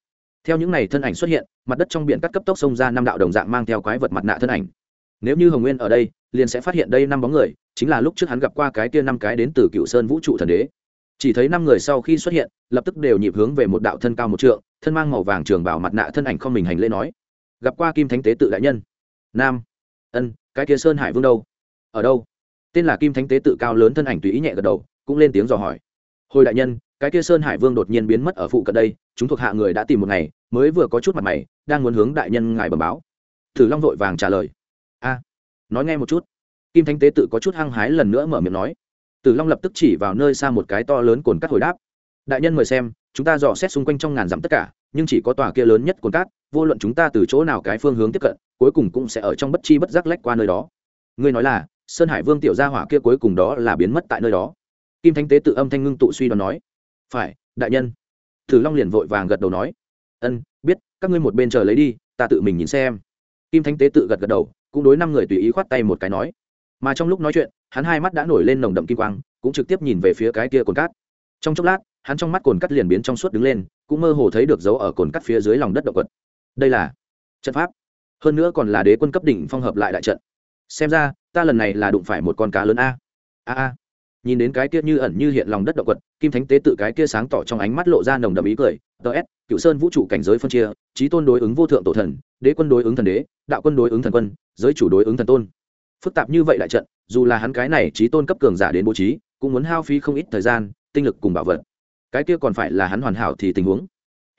[SPEAKER 1] Theo những này thân ảnh xuất hiện, mặt đất trong biển cắt cấp tốc xông ra năm đạo đồng dạng mang theo quái vật mặt nạ thân ảnh. Nếu như hồng nguyên ở đây, liền sẽ phát hiện đây năm bóng người, chính là lúc trước hắn gặp qua cái kia năm cái đến từ cựu sơn vũ trụ thần đế. Chỉ thấy năm người sau khi xuất hiện, lập tức đều nhịp hướng về một đạo thân cao một trượng, thân mang màu vàng trường bảo mặt nạ thân ảnh không mình hành lễ nói, gặp qua kim thánh tế tự đại nhân. Nam. Ân cái kia sơn hải vương đâu? Ở đâu? Tên là kim thánh tế tự cao lớn thân ảnh tùy ý nhẹ gật đầu, cũng lên tiếng dò hỏi. Hồi đại nhân, cái kia sơn hải vương đột nhiên biến mất ở phụ cận đây, chúng thuộc hạ người đã tìm một ngày, mới vừa có chút mặt mày, đang muốn hướng đại nhân ngài bẩm báo. Thử long vội vàng trả lời. A, nói nghe một chút. Kim thánh tế tự có chút hăng hái lần nữa mở miệng nói. Tử long lập tức chỉ vào nơi xa một cái to lớn cồn cắt hồi đáp. Đại nhân mời xem, chúng ta dò xét xung quanh trong ngàn dặm tất cả nhưng chỉ có tòa kia lớn nhất cồn cát, vô luận chúng ta từ chỗ nào cái phương hướng tiếp cận, cuối cùng cũng sẽ ở trong bất chi bất giác lách qua nơi đó. Ngươi nói là, sơn hải vương tiểu gia hỏa kia cuối cùng đó là biến mất tại nơi đó. Kim thánh tế tự âm thanh ngưng tụ suy đoán nói. Phải, đại nhân. Thử long liền vội vàng gật đầu nói. Ân, biết, các ngươi một bên chờ lấy đi, ta tự mình nhìn xem. Kim thánh tế tự gật gật đầu, cũng đối năm người tùy ý khoát tay một cái nói. Mà trong lúc nói chuyện, hắn hai mắt đã nổi lên nồng đậm kim quang, cũng trực tiếp nhìn về phía cái kia cồn cát. Trong chốc lát, hắn trong mắt cồn cắt liền biến trong suốt đứng lên cũng mơ hồ thấy được dấu ở cồn cắt phía dưới lòng đất động quật đây là trận pháp. Hơn nữa còn là đế quân cấp đỉnh phong hợp lại đại trận. Xem ra, ta lần này là đụng phải một con cá lớn a. A a. Nhìn đến cái kia như ẩn như hiện lòng đất động quật kim thánh tế tự cái kia sáng tỏ trong ánh mắt lộ ra nồng đậm ý cười. Ts cựu sơn vũ trụ cảnh giới phân chia trí tôn đối ứng vô thượng tổ thần, đế quân đối ứng thần đế, đạo quân đối ứng thần quân, giới chủ đối ứng thần tôn. Phức tạp như vậy đại trận, dù là hắn cái này trí tôn cấp cường giả đến bố trí, cũng muốn hao phí không ít thời gian, tinh lực cùng bảo vật cái kia còn phải là hắn hoàn hảo thì tình huống.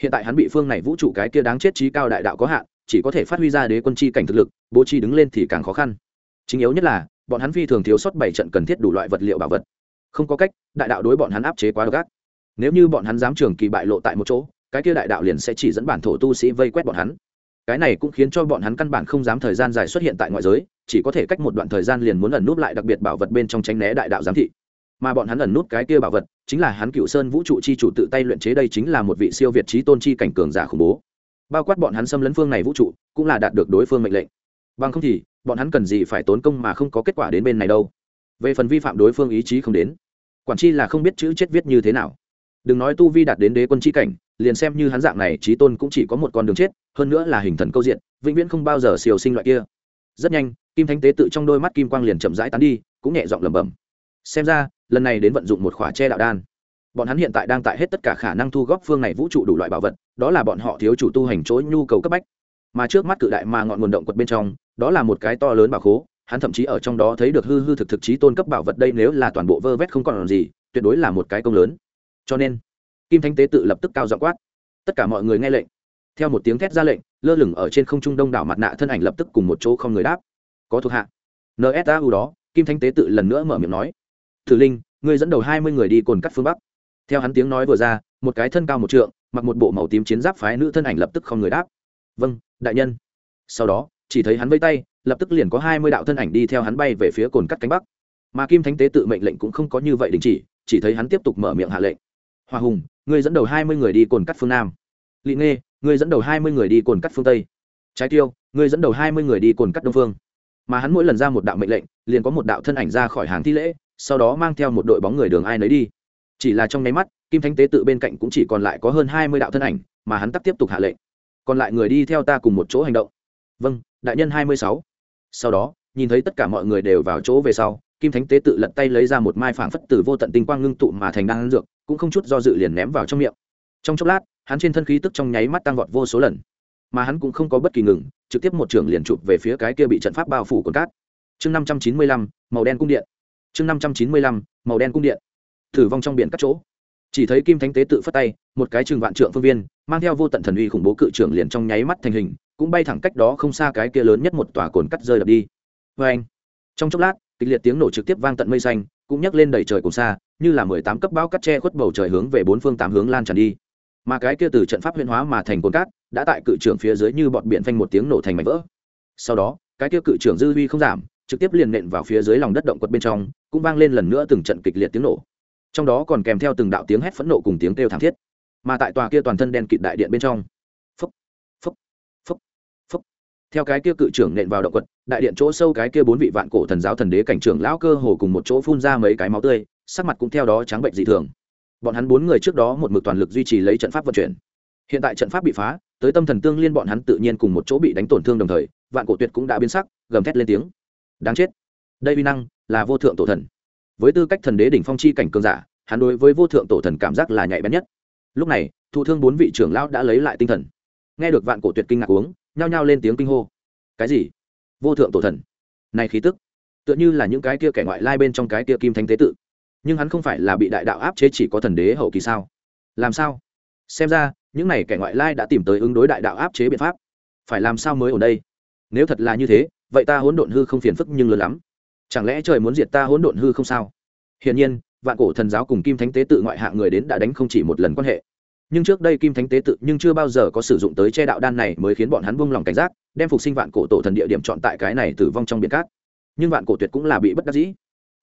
[SPEAKER 1] Hiện tại hắn bị phương này vũ trụ cái kia đáng chết trí cao đại đạo có hạn, chỉ có thể phát huy ra đế quân chi cảnh thực lực, bố trí đứng lên thì càng khó khăn. Chính yếu nhất là, bọn hắn phi thường thiếu sót bảy trận cần thiết đủ loại vật liệu bảo vật. Không có cách, đại đạo đối bọn hắn áp chế quá gắt nếu như bọn hắn dám trường kỳ bại lộ tại một chỗ, cái kia đại đạo liền sẽ chỉ dẫn bản thổ tu sĩ vây quét bọn hắn. Cái này cũng khiến cho bọn hắn căn bản không dám thời gian dài xuất hiện tại ngoại giới, chỉ có thể cách một đoạn thời gian liền muốn ẩn núp lại đặc biệt bảo vật bên trong tránh né đại đạo giám thị mà bọn hắn ẩn nút cái kia bảo vật, chính là hắn cựu sơn vũ trụ chi chủ tự tay luyện chế đây chính là một vị siêu việt trí tôn chi cảnh cường giả khủng bố. Bao quát bọn hắn xâm lấn phương này vũ trụ, cũng là đạt được đối phương mệnh lệnh. Bằng không thì, bọn hắn cần gì phải tốn công mà không có kết quả đến bên này đâu. Về phần vi phạm đối phương ý chí không đến, quản chi là không biết chữ chết viết như thế nào. Đừng nói tu vi đạt đến đế quân chi cảnh, liền xem như hắn dạng này trí tôn cũng chỉ có một con đường chết, hơn nữa là hình thần câu diện, vĩnh viễn không bao giờ siêu sinh loại kia. Rất nhanh, kim thánh tế tự trong đôi mắt kim quang liền chậm rãi tán đi, cũng nhẹ giọng lẩm bẩm xem ra, lần này đến vận dụng một khóa che đạo đan. Bọn hắn hiện tại đang tại hết tất cả khả năng thu góp phương này vũ trụ đủ loại bảo vật, đó là bọn họ thiếu chủ tu hành chối nhu cầu cấp bách. Mà trước mắt cự đại mà ngọn nguồn động quật bên trong, đó là một cái to lớn bảo khố, hắn thậm chí ở trong đó thấy được hư hư thực thực chí tôn cấp bảo vật đây nếu là toàn bộ vơ vét không còn làm gì, tuyệt đối là một cái công lớn. Cho nên, kim thánh tế tự lập tức cao dọ quát. Tất cả mọi người nghe lệnh. Theo một tiếng thét ra lệnh, lơ lửng ở trên không trung đông đảo mặt nạ thân ảnh lập tức cùng một chỗ không người đáp. Có thuộc hạ. Nsau đó, kim thánh tế tự lần nữa mở miệng nói thử linh người dẫn đầu hai mươi người đi cồn cắt phương bắc. Theo hắn tiếng nói vừa ra, một cái thân cao một trượng, mặc một bộ màu tím chiến giáp phái nữ thân ảnh lập tức không người đáp. Vâng đại nhân. Sau đó, chỉ thấy hắn vây tay, lập tức liền có hai mươi đạo thân ảnh đi theo hắn bay về phía cồn cắt cánh bắc. Mà kim thánh tế tự mệnh lệnh cũng không có như vậy đình chỉ chỉ thấy hắn tiếp tục mở miệng hạ lệnh. Hoa hùng người dẫn đầu hai mươi người đi cồn cắt phương nam. Lị nghê người dẫn đầu hai mươi người đi cồn cắt phương tây. Trái tiêu người dẫn đầu hai mươi người đi cồn cắt đông phương. Mà hắn mỗi lần ra một đạo mệnh lệnh, liền có một đạo thân ảnh ra khỏi hàng thi lễ sau đó mang theo một đội bóng người đường ai nấy đi. Chỉ là trong nháy mắt, kim thánh tế tự bên cạnh cũng chỉ còn lại có hơn hai mươi đạo thân ảnh, mà hắn tắt tiếp tục hạ lệnh. Còn lại người đi theo ta cùng một chỗ hành động. Vâng đại nhân hai mươi sáu. Sau đó, nhìn thấy tất cả mọi người đều vào chỗ về sau, kim thánh tế tự lật tay lấy ra một mai phảng phất từ vô tận tinh quang ngưng tụ mà thành đan dược, cũng không chút do dự liền ném vào trong miệng. Trong chốc lát, hắn trên thân khí tức trong nháy mắt tăng vọt vô số lần. Mà hắn cũng không có bất kỳ ngừng, trực tiếp một trường liền chụp về phía cái kia bị trận pháp bao phủ cồn cát. Chương năm trăm chín mươi lăm, màu đen cung điện chương năm trăm chín mươi lăm, màu đen cung điện. Thử vong trong biển các chỗ. Chỉ thấy kim thánh tế tự phất tay, một cái trường vạn trượng phương viên, mang theo vô tận thần uy khủng bố cự trưởng liền trong nháy mắt thành hình, cũng bay thẳng cách đó không xa cái kia lớn nhất một tòa cồn cắt rơi đập đi. Vê anh, trong chốc lát, kịch liệt tiếng nổ trực tiếp vang tận mây xanh, cũng nhấc lên đầy trời cùng xa, như là mười tám cấp bão cắt che khuất bầu trời hướng về bốn phương tám hướng lan tràn đi. Mà cái kia từ trận pháp huyễn hóa mà thành cồn cát đã tại cự trưởng phía dưới như bọn biển phanh một tiếng nổ thành mảnh vỡ. Sau đó, cái kia cự trưởng dư huy không giảm trực tiếp liền nện vào phía dưới lòng đất động quật bên trong, cũng vang lên lần nữa từng trận kịch liệt tiếng nổ. Trong đó còn kèm theo từng đạo tiếng hét phẫn nộ cùng tiếng kêu thảm thiết. Mà tại tòa kia toàn thân đen kịt đại điện bên trong phúc phúc phúc phúc theo cái kia cự trưởng nện vào động quật, đại điện chỗ sâu cái kia bốn vị vạn cổ thần giáo thần đế cảnh trưởng lão cơ hồ cùng một chỗ phun ra mấy cái máu tươi, sắc mặt cũng theo đó trắng bệnh dị thường. Bọn hắn bốn người trước đó một mực toàn lực duy trì lấy trận pháp vận chuyển. Hiện tại trận pháp bị phá, tới tâm thần tương liên bọn hắn tự nhiên cùng một chỗ bị đánh tổn thương đồng thời, vạn cổ tuyệt cũng đã biến sắc, gầm thét lên tiếng đáng chết. Đây uy năng là vô thượng tổ thần. Với tư cách thần đế đỉnh phong chi cảnh cường giả, hắn đối với vô thượng tổ thần cảm giác là nhạy bén nhất. Lúc này, thụ thương bốn vị trưởng lão đã lấy lại tinh thần. Nghe được vạn cổ tuyệt kinh ngạc uống, nhao nhao lên tiếng kinh hô. Cái gì? Vô thượng tổ thần? Này khí tức, tựa như là những cái kia kẻ ngoại lai bên trong cái kia kim thánh tế tự nhưng hắn không phải là bị đại đạo áp chế chỉ có thần đế hậu kỳ sao? Làm sao? Xem ra, những này kẻ ngoại lai đã tìm tới ứng đối đại đạo áp chế biện pháp. Phải làm sao mới ở đây? Nếu thật là như thế vậy ta hỗn độn hư không phiền phức nhưng lớn lắm. Chẳng lẽ trời muốn diệt ta hỗn độn hư không sao? Hiển nhiên, vạn cổ thần giáo cùng kim thánh tế tự ngoại hạng người đến đã đánh không chỉ một lần quan hệ. Nhưng trước đây kim thánh tế tự nhưng chưa bao giờ có sử dụng tới che đạo đan này mới khiến bọn hắn buông lòng cảnh giác, đem phục sinh vạn cổ tổ thần địa điểm chọn tại cái này tử vong trong biển cát. Nhưng vạn cổ tuyệt cũng là bị bất đắc dĩ.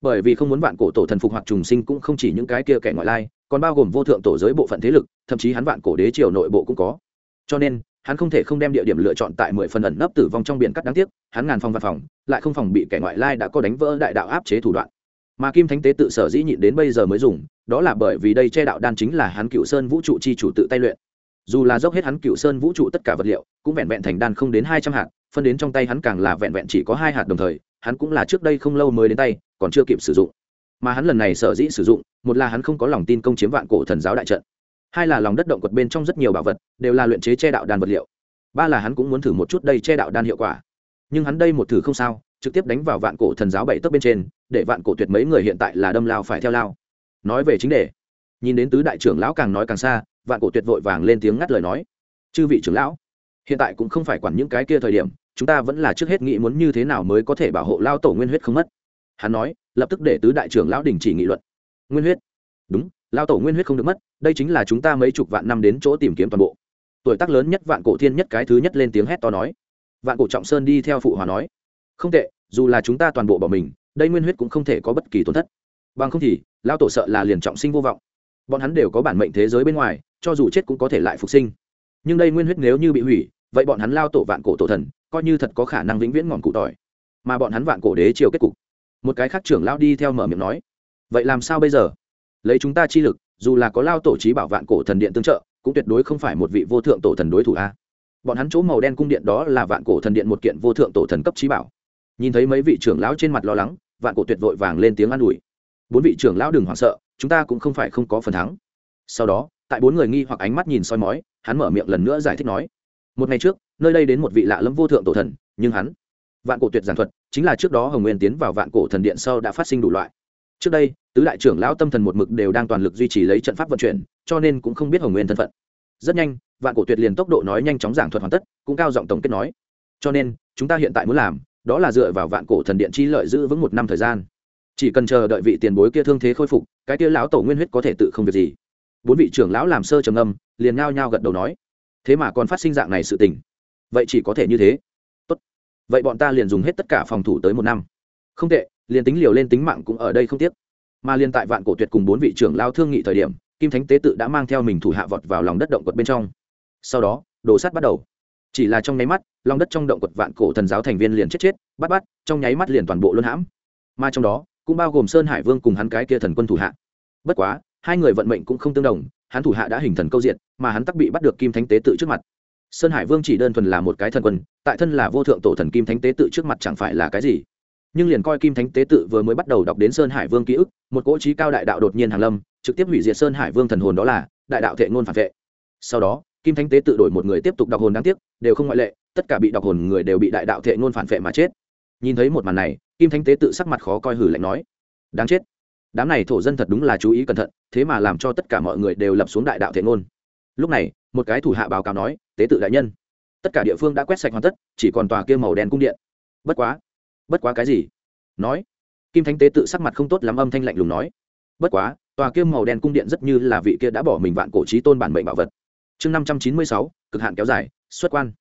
[SPEAKER 1] Bởi vì không muốn vạn cổ tổ thần phục hoặc trùng sinh cũng không chỉ những cái kia kẻ ngoại lai, còn bao gồm vô thượng tổ giới bộ phận thế lực, thậm chí hắn vạn cổ đế triều nội bộ cũng có. Cho nên, hắn không thể không đem địa điểm lựa chọn tại mười phần ẩn nấp tử vong trong biển cắt đáng tiếc hắn ngàn phòng văn phòng, lại không phòng bị kẻ ngoại lai đã có đánh vỡ đại đạo áp chế thủ đoạn. Mà kim thánh tế tự sở dĩ nhịn đến bây giờ mới dùng, đó là bởi vì đây che đạo đan chính là hắn cựu sơn vũ trụ chi chủ tự tay luyện. Dù là dốc hết hắn cựu sơn vũ trụ tất cả vật liệu, cũng vẹn vẹn thành đan không đến hai trăm hạt, phân đến trong tay hắn càng là vẹn vẹn chỉ có hai hạt đồng thời, hắn cũng là trước đây không lâu mới đến tay, còn chưa kịp sử dụng. Mà hắn lần này sở dĩ sử dụng, một là hắn không có lòng tin công chiếm vạn cổ thần giáo đại trận, hai là lòng đất động quật bên trong rất nhiều bảo vật, đều là luyện chế che đạo đan vật liệu. Ba là hắn cũng muốn thử một chút đây che đạo đan hiệu quả nhưng hắn đây một thử không sao, trực tiếp đánh vào vạn cổ thần giáo bảy tấc bên trên, để vạn cổ tuyệt mấy người hiện tại là đâm lao phải theo lao. Nói về chính đề, nhìn đến tứ đại trưởng lão càng nói càng xa, vạn cổ tuyệt vội vàng lên tiếng ngắt lời nói. Chư vị trưởng lão, hiện tại cũng không phải quản những cái kia thời điểm, chúng ta vẫn là trước hết nghĩ muốn như thế nào mới có thể bảo hộ lao tổ nguyên huyết không mất. Hắn nói, lập tức để tứ đại trưởng lão đình chỉ nghị luận. Nguyên huyết. Đúng, lao tổ nguyên huyết không được mất, đây chính là chúng ta mấy chục vạn năm đến chỗ tìm kiếm toàn bộ. Tuổi tác lớn nhất vạn cổ thiên nhất cái thứ nhất lên tiếng hét to nói vạn cổ trọng sơn đi theo phụ hòa nói, không tệ, dù là chúng ta toàn bộ bỏ mình, đây nguyên huyết cũng không thể có bất kỳ tổn thất. Bằng không thì lao tổ sợ là liền trọng sinh vô vọng. Bọn hắn đều có bản mệnh thế giới bên ngoài, cho dù chết cũng có thể lại phục sinh. Nhưng đây nguyên huyết nếu như bị hủy, vậy bọn hắn lao tổ vạn cổ tổ thần, coi như thật có khả năng vĩnh viễn ngọn cụ tỏi. Mà bọn hắn vạn cổ đế chiều kết cục. Một cái khác trưởng lao đi theo mở miệng nói, vậy làm sao bây giờ? Lấy chúng ta chi lực, dù là có lao tổ trí bảo vạn cổ thần điện tương trợ, cũng tuyệt đối không phải một vị vô thượng tổ thần đối thủ a bọn hắn chỗ màu đen cung điện đó là vạn cổ thần điện một kiện vô thượng tổ thần cấp trí bảo. Nhìn thấy mấy vị trưởng lão trên mặt lo lắng, vạn cổ tuyệt vội vàng lên tiếng an ủi. Bốn vị trưởng lão đừng hoảng sợ, chúng ta cũng không phải không có phần thắng. Sau đó, tại bốn người nghi hoặc ánh mắt nhìn soi mói, hắn mở miệng lần nữa giải thích nói, một ngày trước, nơi đây đến một vị lạ lẫm vô thượng tổ thần, nhưng hắn, vạn cổ tuyệt giản thuật, chính là trước đó hồng nguyên tiến vào vạn cổ thần điện sau đã phát sinh đủ loại. Trước đây, tứ đại trưởng lão tâm thần một mực đều đang toàn lực duy trì lấy trận pháp vận chuyển, cho nên cũng không biết hồng nguyên thân phận rất nhanh, vạn cổ tuyệt liền tốc độ nói nhanh chóng giảng thuật hoàn tất, cũng cao giọng tổng kết nói. Cho nên, chúng ta hiện tại muốn làm, đó là dựa vào vạn cổ thần điện chi lợi giữ vững một năm thời gian. Chỉ cần chờ đợi vị tiền bối kia thương thế khôi phục, cái kia lão tổ nguyên huyết có thể tự không việc gì. Bốn vị trưởng lão làm sơ trầm âm liền ngao nhao gật đầu nói. Thế mà còn phát sinh dạng này sự tình. Vậy chỉ có thể như thế. Tốt. Vậy bọn ta liền dùng hết tất cả phòng thủ tới một năm. Không tệ, liền tính liều lên tính mạng cũng ở đây không tiếc. Mà liền tại vạn cổ tuyệt cùng bốn vị trưởng lao thương nghị thời điểm kim thánh tế tự đã mang theo mình thủ hạ vọt vào lòng đất động quật bên trong. Sau đó, đồ sắt bắt đầu. Chỉ là trong nháy mắt, lòng đất trong động quật vạn cổ thần giáo thành viên liền chết chết, bắt bắt, trong nháy mắt liền toàn bộ luân hãm. Mà trong đó, cũng bao gồm sơn hải vương cùng hắn cái kia thần quân thủ hạ. Bất quá, hai người vận mệnh cũng không tương đồng, hắn thủ hạ đã hình thần câu diện, mà hắn tắc bị bắt được kim thánh tế tự trước mặt. Sơn hải vương chỉ đơn thuần là một cái thần quân, tại thân là vô thượng tổ thần kim thánh tế tự trước mặt chẳng phải là cái gì. Nhưng liền coi kim thánh tế tự vừa mới bắt đầu đọc đến sơn hải vương ký ức, một cỗ trí cao đại đạo đột nhiên hàng lâm trực tiếp hủy diệt sơn hải vương thần hồn đó là đại đạo thệ ngôn phản vệ. Sau đó, kim thánh tế tự đổi một người tiếp tục đọc hồn đáng tiếc, đều không ngoại lệ, tất cả bị đọc hồn người đều bị đại đạo thệ ngôn phản vệ mà chết. Nhìn thấy một màn này, kim thánh tế tự sắc mặt khó coi hử lạnh nói, đáng chết. Đám này thổ dân thật đúng là chú ý cẩn thận, thế mà làm cho tất cả mọi người đều lập xuống đại đạo thệ ngôn. Lúc này, một cái thủ hạ báo cáo nói, tế tự đại nhân, tất cả địa phương đã quét sạch hoàn tất, chỉ còn tòa kia màu đen cung điện. Bất quá bất quá cái gì? Nói, kim thánh tế tự sắc mặt không tốt lắm, âm thanh lạnh lùng nói bất quá, tòa kia màu đen cung điện rất như là vị kia đã bỏ mình vạn cổ trí tôn bản mệnh bảo vật. Chương năm trăm chín mươi sáu, cực hạn kéo dài, xuất quan.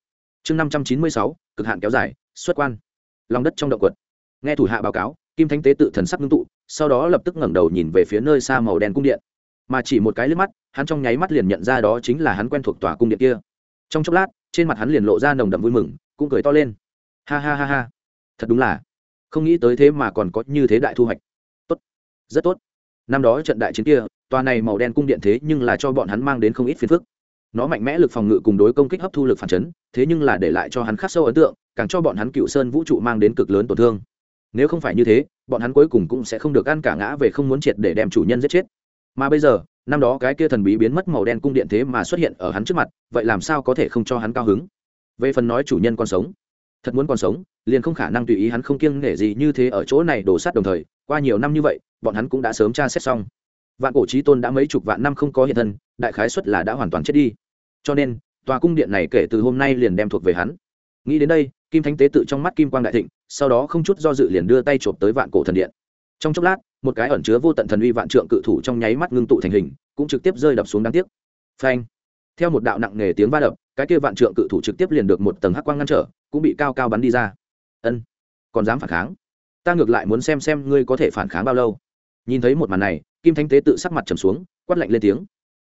[SPEAKER 1] Chương năm trăm chín mươi sáu, cực hạn kéo dài, xuất quan. Lòng đất trong động quật. Nghe thủ hạ báo cáo, kim thánh tế tự thần sắc ngưng tụ, sau đó lập tức ngẩng đầu nhìn về phía nơi xa màu đen cung điện. Mà chỉ một cái liếc mắt, hắn trong nháy mắt liền nhận ra đó chính là hắn quen thuộc tòa cung điện kia. Trong chốc lát, trên mặt hắn liền lộ ra nồng đậm vui mừng, cũng cười to lên. Ha ha ha ha. Thật đúng là. Không nghĩ tới thế mà còn có như thế đại thu hoạch. Tốt. Rất tốt năm đó trận đại chiến kia, tòa này màu đen cung điện thế nhưng là cho bọn hắn mang đến không ít phiền phức. Nó mạnh mẽ lực phòng ngự cùng đối công kích hấp thu lực phản chấn, thế nhưng là để lại cho hắn khắc sâu ấn tượng, càng cho bọn hắn cựu sơn vũ trụ mang đến cực lớn tổn thương. Nếu không phải như thế, bọn hắn cuối cùng cũng sẽ không được ăn cả ngã về không muốn triệt để đem chủ nhân giết chết. Mà bây giờ, năm đó cái kia thần bí biến mất màu đen cung điện thế mà xuất hiện ở hắn trước mặt, vậy làm sao có thể không cho hắn cao hứng? Về phần nói chủ nhân còn sống, thật muốn còn sống, liền không khả năng tùy ý hắn không kiêng nể gì như thế ở chỗ này đổ sát đồng thời, qua nhiều năm như vậy bọn hắn cũng đã sớm tra xét xong. Vạn cổ trí tôn đã mấy chục vạn năm không có hiện thân, đại khái xuất là đã hoàn toàn chết đi. Cho nên, tòa cung điện này kể từ hôm nay liền đem thuộc về hắn. Nghĩ đến đây, kim thánh tế tự trong mắt kim quang đại thịnh, sau đó không chút do dự liền đưa tay chộp tới vạn cổ thần điện. Trong chốc lát, một cái ẩn chứa vô tận thần uy vạn trượng cự thủ trong nháy mắt ngưng tụ thành hình, cũng trực tiếp rơi đập xuống đáng tiếc. Phanh! Theo một đạo nặng nề tiếng va đập, cái kia vạn trượng cự thủ trực tiếp liền được một tầng hắc quang ngăn trở, cũng bị cao cao bắn đi ra. Ân, còn dám phản kháng? Ta ngược lại muốn xem xem ngươi có thể phản kháng bao lâu nhìn thấy một màn này, kim thánh tế tự sắc mặt trầm xuống, quát lạnh lên tiếng.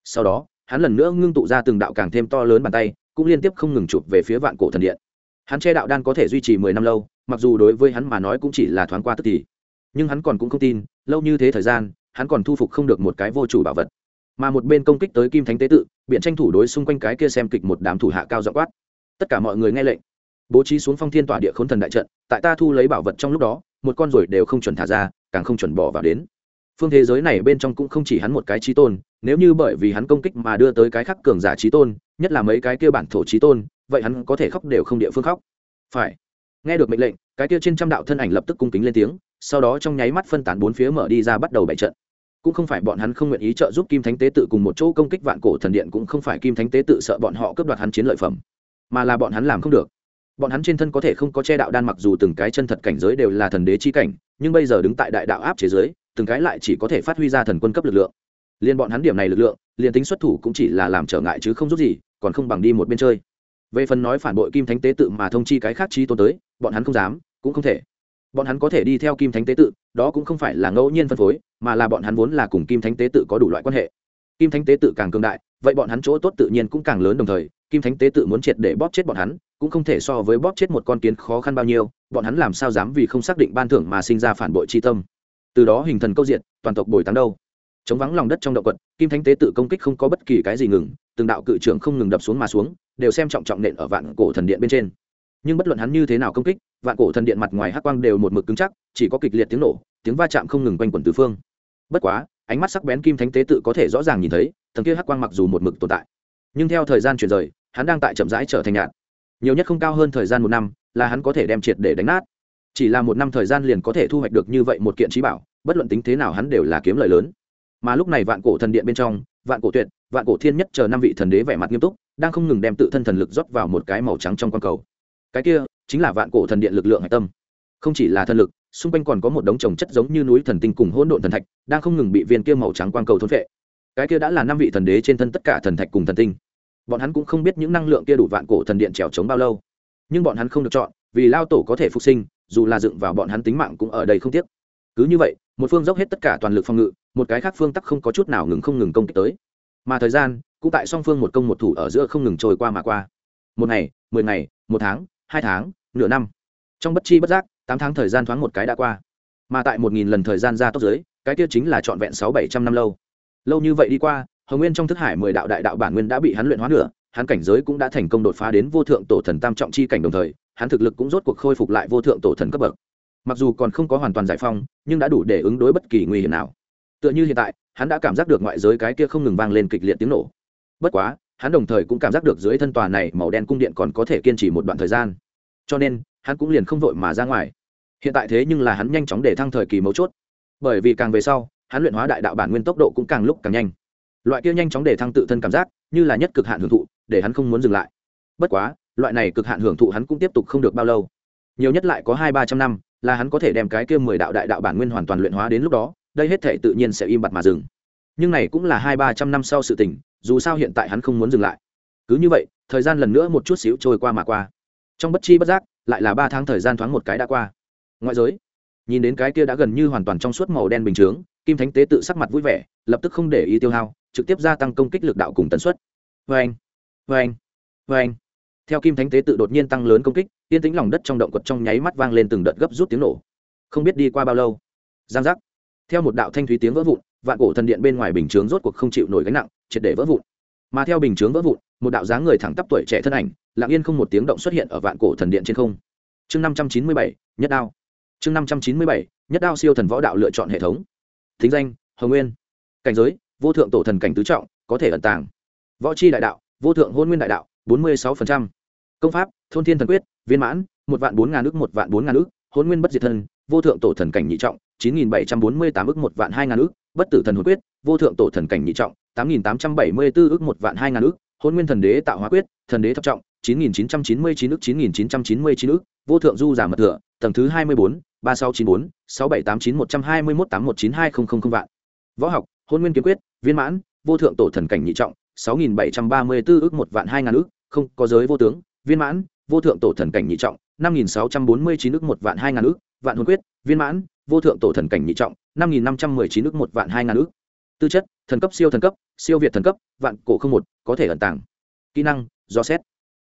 [SPEAKER 1] Sau đó, hắn lần nữa ngưng tụ ra từng đạo càng thêm to lớn bàn tay, cũng liên tiếp không ngừng chụp về phía vạn cổ thần điện. Hắn che đạo đan có thể duy trì mười năm lâu, mặc dù đối với hắn mà nói cũng chỉ là thoáng qua tức thì. Nhưng hắn còn cũng không tin, lâu như thế thời gian, hắn còn thu phục không được một cái vô chủ bảo vật. Mà một bên công kích tới kim thánh tế tự, biện tranh thủ đối xung quanh cái kia xem kịch một đám thủ hạ cao dọ quát. Tất cả mọi người nghe lệnh. Bố trí xuống phong thiên tỏa địa k h ố n thần đại trận, tại ta thu lấy bảo vật trong lúc đó, một con ruồi đều không chuẩn thả ra, càng không chuẩn bỏ vào đến phương thế giới này bên trong cũng không chỉ hắn một cái trí tôn, nếu như bởi vì hắn công kích mà đưa tới cái khắc cường giả trí tôn, nhất là mấy cái kia bản thổ trí tôn, vậy hắn có thể khóc đều không địa phương khóc. Phải. Nghe được mệnh lệnh, cái kia trên trăm đạo thân ảnh lập tức cung kính lên tiếng, sau đó trong nháy mắt phân tán bốn phía mở đi ra bắt đầu bày trận. Cũng không phải bọn hắn không nguyện ý trợ giúp kim thánh tế tự cùng một chỗ công kích vạn cổ thần điện, cũng không phải kim thánh tế tự sợ bọn họ cướp đoạt hắn chiến lợi phẩm, mà là bọn hắn làm không được. Bọn hắn trên thân có thể không có che đạo đan mặc dù từng cái chân thật cảnh giới đều là thần đế chi cảnh, nhưng bây giờ đứng tại đại đạo áp chế giới từng cái lại chỉ có thể phát huy ra thần quân cấp lực lượng. Liên bọn hắn điểm này lực lượng, liền tính xuất thủ cũng chỉ là làm trở ngại chứ không giúp gì, còn không bằng đi một bên chơi. Về phần nói phản bội kim thánh tế tự mà thông chi cái khác chi tôn tới, bọn hắn không dám, cũng không thể. Bọn hắn có thể đi theo kim thánh tế tự, đó cũng không phải là ngẫu nhiên phân phối, mà là bọn hắn vốn là cùng kim thánh tế tự có đủ loại quan hệ. Kim thánh tế tự càng cường đại, vậy bọn hắn chỗ tốt tự nhiên cũng càng lớn đồng thời, kim thánh tế tự muốn triệt để bóp chết bọn hắn, cũng không thể so với bóp chết một con kiến khó khăn bao nhiêu, bọn hắn làm sao dám vì không xác định ban thưởng mà sinh ra phản bội tri tâm từ đó hình thần câu diện toàn tộc bồi táng đâu. Chống vắng lòng đất trong động quật, kim thánh tế tự công kích không có bất kỳ cái gì ngừng, từng đạo cự trưởng không ngừng đập xuống mà xuống, đều xem trọng trọng nện ở vạn cổ thần điện bên trên. Nhưng bất luận hắn như thế nào công kích, vạn cổ thần điện mặt ngoài hắc quang đều một mực cứng chắc, chỉ có kịch liệt tiếng nổ, tiếng va chạm không ngừng quanh quẩn tứ phương. Bất quá, ánh mắt sắc bén kim thánh tế tự có thể rõ ràng nhìn thấy thần kia hắc quang mặc dù một mực tồn tại, nhưng theo thời gian chuyển rời, hắn đang tại chậm rãi trở thành nhạt. Nhiều nhất không cao hơn thời gian một năm, là hắn có thể đem triệt để đánh nát chỉ là một năm thời gian liền có thể thu hoạch được như vậy một kiện trí bảo, bất luận tính thế nào hắn đều là kiếm lời lớn. Mà lúc này vạn cổ thần điện bên trong, vạn cổ tuyệt, vạn cổ thiên nhất chờ năm vị thần đế vẻ mặt nghiêm túc, đang không ngừng đem tự thân thần lực rót vào một cái màu trắng trong quan cầu. Cái kia, chính là vạn cổ thần điện lực lượng hạch tâm. Không chỉ là thần lực, xung quanh còn có một đống trồng chất giống như núi thần tinh cùng hỗn độn thần thạch, đang không ngừng bị viên kia màu trắng quang cầu thôn phệ. Cái kia đã là năm vị thần đế trên thân tất cả thần thạch cùng thần tinh. Bọn hắn cũng không biết những năng lượng kia đủ vạn cổ thần điện trèo trống bao lâu. Nhưng bọn hắn không được chọn, vì lao tổ có thể phục sinh dù là dựng vào bọn hắn tính mạng cũng ở đây không tiếc. Cứ như vậy, một phương dốc hết tất cả toàn lực phòng ngự, một cái khác phương tắc không có chút nào ngừng không ngừng công kích tới. Mà thời gian, cũng tại song phương một công một thủ ở giữa không ngừng trôi qua mà qua. Một ngày, mười ngày, một tháng, hai tháng, nửa năm. Trong bất chi bất giác, tám tháng thời gian thoáng một cái đã qua. Mà tại một nghìn lần thời gian ra tốc giới, cái kia chính là trọn vẹn sáu bảy trăm năm lâu. Lâu như vậy đi qua, hồng nguyên trong thức hải mười đạo đại đạo bản nguyên đã bị hắn luyện hóa nửa, hắn cảnh giới cũng đã thành công đột phá đến vô thượng tổ thần tam trọng chi cảnh đồng thời hắn thực lực cũng rốt cuộc khôi phục lại vô thượng tổ thần cấp bậc. Mặc dù còn không có hoàn toàn giải phong nhưng đã đủ để ứng đối bất kỳ nguy hiểm nào. Tựa như hiện tại, hắn đã cảm giác được ngoại giới cái kia không ngừng vang lên kịch liệt tiếng nổ. Bất quá, hắn đồng thời cũng cảm giác được dưới thân tòa này màu đen cung điện còn có thể kiên trì một đoạn thời gian. Cho nên, hắn cũng liền không vội mà ra ngoài. Hiện tại thế nhưng là hắn nhanh chóng để thăng thời kỳ mấu chốt. Bởi vì càng về sau, hắn luyện hóa đại đạo bản nguyên tốc độ cũng càng lúc càng nhanh. Loại kia nhanh chóng để thăng tự thân cảm giác, như là nhất cực hạn hưởng thụ, để hắn không muốn dừng lại. Bất quá loại này cực hạn hưởng thụ hắn cũng tiếp tục không được bao lâu. Nhiều nhất lại có hai ba trăm năm, là hắn có thể đem cái kia mười đạo đại đạo bản nguyên hoàn toàn luyện hóa đến lúc đó, đây hết thể tự nhiên sẽ im bặt mà dừng. Nhưng này cũng là hai ba trăm năm sau sự tình, dù sao hiện tại hắn không muốn dừng lại. Cứ như vậy, thời gian lần nữa một chút xíu trôi qua mà qua. Trong bất chi bất giác, lại là ba tháng thời gian thoáng một cái đã qua. Ngoại giới, nhìn đến cái kia đã gần như hoàn toàn trong suốt màu đen bình chướng, kim thánh tế tự sắc mặt vui vẻ, lập tức không để ý tiêu hao, trực tiếp gia tăng công kích lực đạo cùng tần suất. Vê anh vê anh vê anh theo kim thánh tế tự đột nhiên tăng lớn công kích tiên tính lòng đất trong động quật trong nháy mắt vang lên từng đợt gấp rút tiếng nổ. Không biết đi qua bao lâu, giang giác. Theo một đạo thanh thúy tiếng vỡ vụn, vạn cổ thần điện bên ngoài bình chướng rốt cuộc không chịu nổi gánh nặng, triệt để vỡ vụn. Mà theo bình chướng vỡ vụn, một đạo dáng người thẳng tắp tuổi trẻ thân ảnh, lặng yên không một tiếng động xuất hiện ở vạn cổ thần điện trên không. Chương năm trăm chín mươi bảy, nhất đao. Chương năm trăm chín mươi bảy, nhất đao siêu thần võ đạo lựa chọn hệ thống. Thính danh, hồng nguyên. Cảnh giới, vô thượng tổ thần cảnh tứ trọng, có thể ẩn tàng. Võ c h i đại đạo, vô thượng hôn nguyên đại đạo, bốn mươi sáu phần trăm công pháp, thôn thiên thần quyết, viên mãn, một vạn bốn ngàn ước một vạn bốn ngàn ước hôn nguyên bất diệt thân, vô thượng tổ thần cảnh nhị trọng, chín nghìn bảy trăm bốn mươi tám ước một vạn hai ngàn ước bất tử thần hồn quyết, vô thượng tổ thần cảnh nhị trọng, tám nghìn tám trăm bảy mươi bốn ước một vạn hai ngàn ước hôn nguyên thần đế tạo hóa quyết, thần đế thập trọng, chín nghìn chín trăm chín mươi chín ước chín nghìn chín trăm chín mươi chín ước vô thượng du giả mật thừa, tầng thứ hai mươi bốn, ba sáu chín bốn, sáu bảy tám chín, một trăm hai mươi một tám một chín hai không không không vạn. Võ học, hôn nguyên kiếm quyết, viên mãn, vô thượng tổ thần cảnh nhị trọng, sáu nghìn bảy trăm ba mươi bốn ước một vạn hai ngàn ước không có giới vô tướng viên mãn, vô thượng tổ thần cảnh nhị trọng, năm nghìn sáu trăm bốn mươi chín ước một vạn hai ngàn ước vạn hồn quyết, viên mãn, vô thượng tổ thần cảnh nhị trọng, năm nghìn năm trăm mười chín ước một vạn hai ngàn ước tư chất, thần cấp, siêu thần cấp, siêu việt thần cấp, vạn cổ không một, có thể ẩn tàng. Kỹ năng, do xét.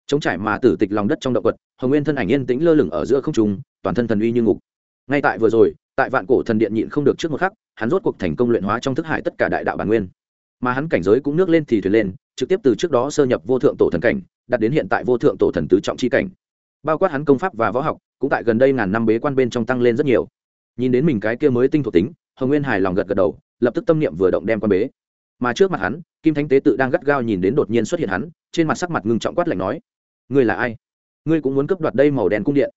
[SPEAKER 1] Chống trải mà tử tịch lòng đất trong động vật, hồng nguyên thân ảnh yên tĩnh lơ lửng ở giữa không trùng toàn thân thần uy như ngục. Ngay tại vừa rồi, tại vạn cổ thần điện nhịn không được trước một khắc, hắn rốt cuộc thành công luyện hóa trong thức hải tất cả đại đạo bản nguyên. Mà hắn cảnh giới cũng nước lên thì thuyền lên, trực tiếp từ trước đó sơ nhập vô thượng tổ thần cảnh đạt đến hiện tại vô thượng tổ thần tứ trọng chi cảnh. Bao quát hắn công pháp và võ học, cũng tại gần đây ngàn năm bế quan bên trong tăng lên rất nhiều. Nhìn đến mình cái kia mới tinh thuộc tính, hồng nguyên hài lòng gật gật đầu, lập tức tâm niệm vừa động đem quan bế. Mà trước mặt hắn, kim thánh tế tự đang gắt gao nhìn đến đột nhiên xuất hiện hắn, trên mặt sắc mặt ngưng trọng quát lạnh nói, ngươi là ai? Ngươi cũng muốn cướp đoạt đây màu đen cung điện.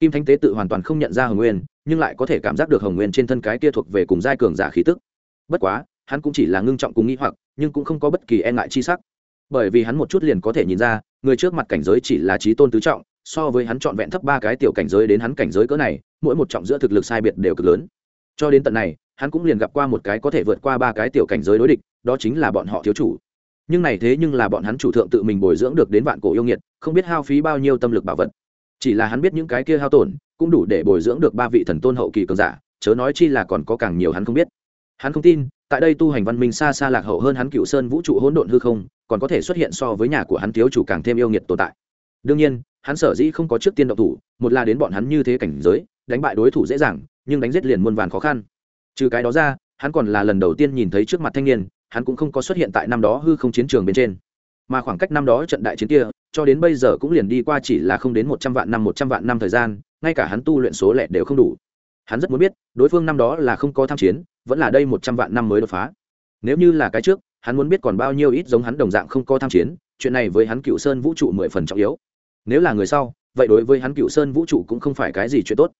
[SPEAKER 1] Kim thánh tế tự hoàn toàn không nhận ra hồng nguyên, nhưng lại có thể cảm giác được hồng nguyên trên thân cái kia thuộc về cùng giai cường giả khí tức. Bất quá, hắn cũng chỉ là ngưng trọng cùng nghĩ hoặc, nhưng cũng không có bất kỳ e ngại chi sắc bởi vì hắn một chút liền có thể nhìn ra, người trước mặt cảnh giới chỉ là trí tôn tứ trọng, so với hắn trọn vẹn thấp ba cái tiểu cảnh giới đến hắn cảnh giới cỡ này, mỗi một trọng giữa thực lực sai biệt đều cực lớn. Cho đến tận này, hắn cũng liền gặp qua một cái có thể vượt qua ba cái tiểu cảnh giới đối địch, đó chính là bọn họ thiếu chủ. Nhưng này thế nhưng là bọn hắn chủ thượng tự mình bồi dưỡng được đến vạn cổ yêu nghiệt, không biết hao phí bao nhiêu tâm lực bảo vật. Chỉ là hắn biết những cái kia hao tổn, cũng đủ để bồi dưỡng được ba vị thần tôn hậu kỳ cường giả, chớ nói chi là còn có càng nhiều hắn không biết. Hắn không tin, tại đây tu hành văn minh xa xa lạc hậu hơn hắn cựu sơn vũ trụ hỗn độn hư không còn có thể xuất hiện so với nhà của hắn thiếu chủ càng thêm yêu nghiệt tồn tại. Đương nhiên, hắn sở dĩ không có trước tiên động thủ, một là đến bọn hắn như thế cảnh giới, đánh bại đối thủ dễ dàng, nhưng đánh giết liền muôn vàn khó khăn. Trừ cái đó ra, hắn còn là lần đầu tiên nhìn thấy trước mặt thanh niên, hắn cũng không có xuất hiện tại năm đó hư không chiến trường bên trên. Mà khoảng cách năm đó trận đại chiến kia, cho đến bây giờ cũng liền đi qua chỉ là không đến một trăm vạn năm, một trăm vạn năm thời gian, ngay cả hắn tu luyện số lẻ đều không đủ. Hắn rất muốn biết, đối phương năm đó là không có tham chiến, vẫn là đây một trăm vạn năm mới đột phá. Nếu như là cái trước hắn muốn biết còn bao nhiêu ít giống hắn đồng dạng không có tham chiến, chuyện này với hắn cựu sơn vũ trụ mười phần trọng yếu. Nếu là người sau, vậy đối với hắn cựu sơn vũ trụ cũng không phải cái gì chuyện tốt.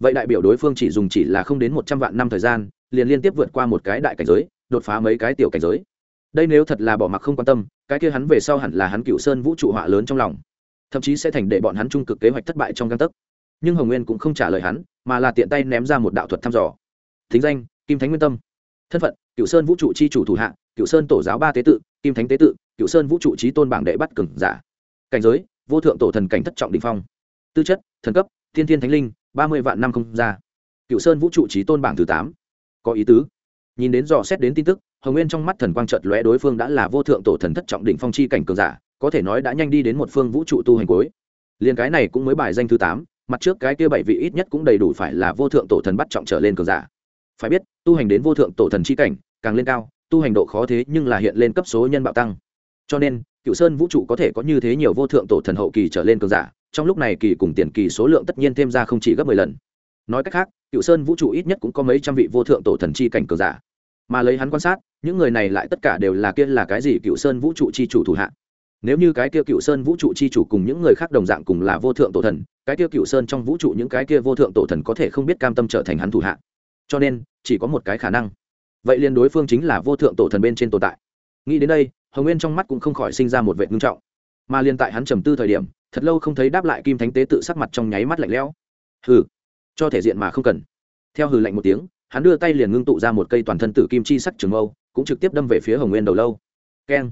[SPEAKER 1] Vậy đại biểu đối phương chỉ dùng chỉ là không đến một trăm vạn năm thời gian, liền liên tiếp vượt qua một cái đại cảnh giới, đột phá mấy cái tiểu cảnh giới. Đây nếu thật là bỏ mặc không quan tâm, cái kia hắn về sau hẳn là hắn cựu sơn vũ trụ họa lớn trong lòng. Thậm chí sẽ thành để bọn hắn trung cực kế hoạch thất bại trong găng tấc. Nhưng hồng nguyên cũng không trả lời hắn, mà là tiện tay ném ra một đạo thuật thăm dò. Thính danh, kim thánh nguyên tâm. Thân phận, cựu sơn vũ trụ chi chủ thủ hạ cựu sơn tổ giáo ba tế tự, kim thánh tế tự cựu sơn vũ trụ trí tôn bảng đệ bắt cừng giả. Cảnh giới, vô thượng tổ thần cảnh thất trọng đình phong. Tư chất, thần cấp, thiên thiên thánh linh, ba mươi vạn năm không ra. Cựu sơn vũ trụ trí tôn bảng thứ tám. Có ý tứ. Nhìn đến dò xét đến tin tức, hồng nguyên trong mắt thần quang trợt lóe đối phương đã là vô thượng tổ thần thất trọng đỉnh phong chi cảnh cường giả, có thể nói đã nhanh đi đến một phương vũ trụ tu hành cuối. Liền cái này cũng mới bài danh thứ tám, mặt trước cái kia bảy vị ít nhất cũng đầy đủ phải là vô thượng tổ thần bắt trọng trở lên cường giả. Phải biết, tu hành đến vô thượng tổ thần chi cảnh, càng lên cao tu hành độ khó thế nhưng là hiện lên cấp số nhân bạo tăng. Cho nên cựu sơn vũ trụ có thể có như thế nhiều vô thượng tổ thần hậu kỳ trở lên cường giả, trong lúc này kỳ cùng tiền kỳ số lượng tất nhiên thêm ra không chỉ gấp mười lần. Nói cách khác cựu sơn vũ trụ ít nhất cũng có mấy trăm vị vô thượng tổ thần chi cảnh cường giả. Mà lấy hắn quan sát, những người này lại tất cả đều là kia là cái gì cựu sơn vũ trụ chi chủ thủ hạ. Nếu như cái kia cựu sơn vũ trụ chi chủ cùng những người khác đồng dạng cùng là vô thượng tổ thần, cái kia cựu sơn trong vũ trụ những cái kia vô thượng tổ thần có thể không biết cam tâm trở thành hắn thủ hạ. Cho nên, chỉ có một cái khả năng vậy liền đối phương chính là vô thượng tổ thần bên trên tồn tại. Nghĩ đến đây, hồng nguyên trong mắt cũng không khỏi sinh ra một vệ ngưng trọng. Mà liền tại hắn trầm tư thời điểm, thật lâu không thấy đáp lại kim thánh tế tự sắc mặt trong nháy mắt lạnh lẽo. Hừ, cho thể diện mà không cần. Theo hừ lạnh một tiếng, hắn đưa tay liền ngưng tụ ra một cây toàn thân tử kim chi sắc trường mâu cũng trực tiếp đâm về phía hồng nguyên đầu lâu. Keng.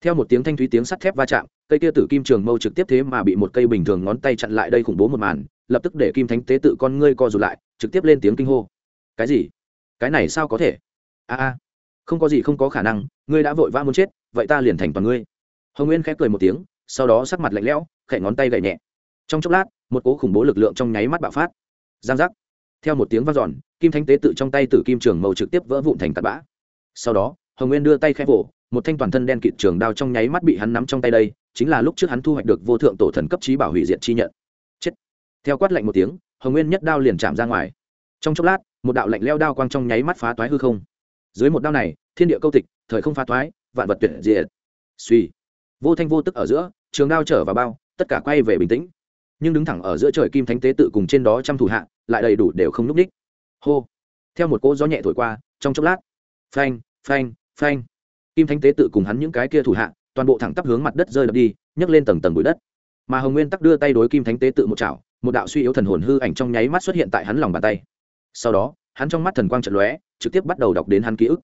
[SPEAKER 1] Theo một tiếng thanh thúy tiếng sắt thép va chạm, cây kia tử kim trường mâu trực tiếp thế mà bị một cây bình thường ngón tay chặn lại đây khủng bố một màn, lập tức để kim thánh tế tự con ngươi co rụt lại, trực tiếp lên tiếng kinh hô. Cái gì? Cái này sao có thể? A a, không có gì không có khả năng, ngươi đã vội vã muốn chết, vậy ta liền thành toàn ngươi. Hồng nguyên khép cười một tiếng, sau đó sắc mặt lạnh lẽo, khẽ ngón tay gậy nhẹ. Trong chốc lát, một cố khủng bố lực lượng trong nháy mắt bạo phát. Giang giác. Theo một tiếng vang dọn, kim thánh tế tự trong tay tử kim trường màu trực tiếp vỡ vụn thành tạt bã. Sau đó, hồng nguyên đưa tay khẽ vỗ một thanh toàn thân đen kịt trường đao trong nháy mắt bị hắn nắm trong tay đây, chính là lúc trước hắn thu hoạch được vô thượng tổ thần cấp trí bảo hủy diệt chi nhận. Chết. Theo quát lạnh một tiếng, hồng nguyên nhất đao liền chạm ra ngoài. Trong chốc lát, một đạo lạnh leo đao quang trong nháy mắt phá toái hư không dưới một đao này, thiên địa câu tịch, thời không phá thoái, vạn vật tuyệt diệt. Suy. Vô thanh vô tức ở giữa, trường đao trở vào bao, tất cả quay về bình tĩnh. Nhưng đứng thẳng ở giữa trời kim thánh tế tự cùng trên đó trăm thủ hạ, lại đầy đủ đều không núp đích. Hô. Theo một cỗ gió nhẹ thổi qua, trong chốc lát, phanh phanh phanh. Kim thánh tế tự cùng hắn những cái kia thủ hạ, toàn bộ thẳng tắp hướng mặt đất rơi đập đi, nhấc lên tầng tầng bụi đất. Mà hồng nguyên tắc đưa tay đối kim thánh tế tự một chảo, một đạo suy yếu thần hồn hư ảnh trong nháy mắt xuất hiện tại hắn lòng bàn tay. Sau đó hắn trong mắt thần quang trận lóe, trực tiếp bắt đầu đọc đến hắn ký ức.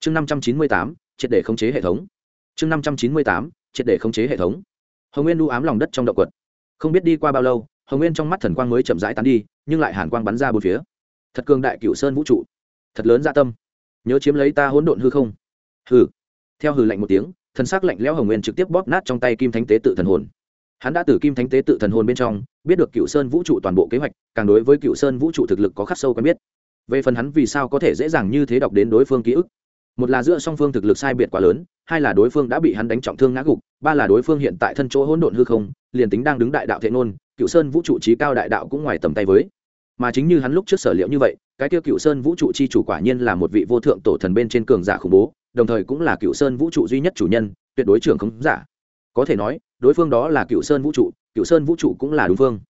[SPEAKER 1] Chương năm trăm chín mươi tám, triệt để khống chế hệ thống. Chương năm trăm chín mươi tám, triệt để khống chế hệ thống. Hồng nguyên đu ám lòng đất trong động quật. Không biết đi qua bao lâu, hồng nguyên trong mắt thần quang mới chậm rãi tán đi, nhưng lại hàn quang bắn ra bốn phía. Thật cường đại cựu sơn vũ trụ. Thật lớn dạ tâm. Nhớ chiếm lấy ta hỗn độn hư không? Hừ. Theo hừ lạnh một tiếng, thần s ắ c lạnh lẽo hồng nguyên trực tiếp bóp nát trong tay kim thánh tế tự thần hồn. Hắn đã từ kim thánh tế tự thần hồn bên trong, biết được cựu sơn vũ trụ toàn bộ kế hoạch, càng đối với cựu sơn vũ trụ thực lực có khắc sâu quen biết về phần hắn vì sao có thể dễ dàng như thế đọc đến đối phương ký ức? Một là giữa song phương thực lực sai biệt quá lớn, hai là đối phương đã bị hắn đánh trọng thương ngã gục, ba là đối phương hiện tại thân chỗ hỗn độn hư không, liền tính đang đứng đại đạo thệ nôn cựu sơn vũ trụ trí cao đại đạo cũng ngoài tầm tay với. Mà chính như hắn lúc trước sở liệu như vậy, cái tiêu cựu sơn vũ trụ chi chủ quả nhiên là một vị vô thượng tổ thần bên trên cường giả khủng bố, đồng thời cũng là cựu sơn vũ trụ duy nhất chủ nhân, tuyệt đối trưởng không giả. Có thể nói, đối phương đó là cựu sơn vũ trụ, cựu sơn vũ trụ cũng là đúng phương.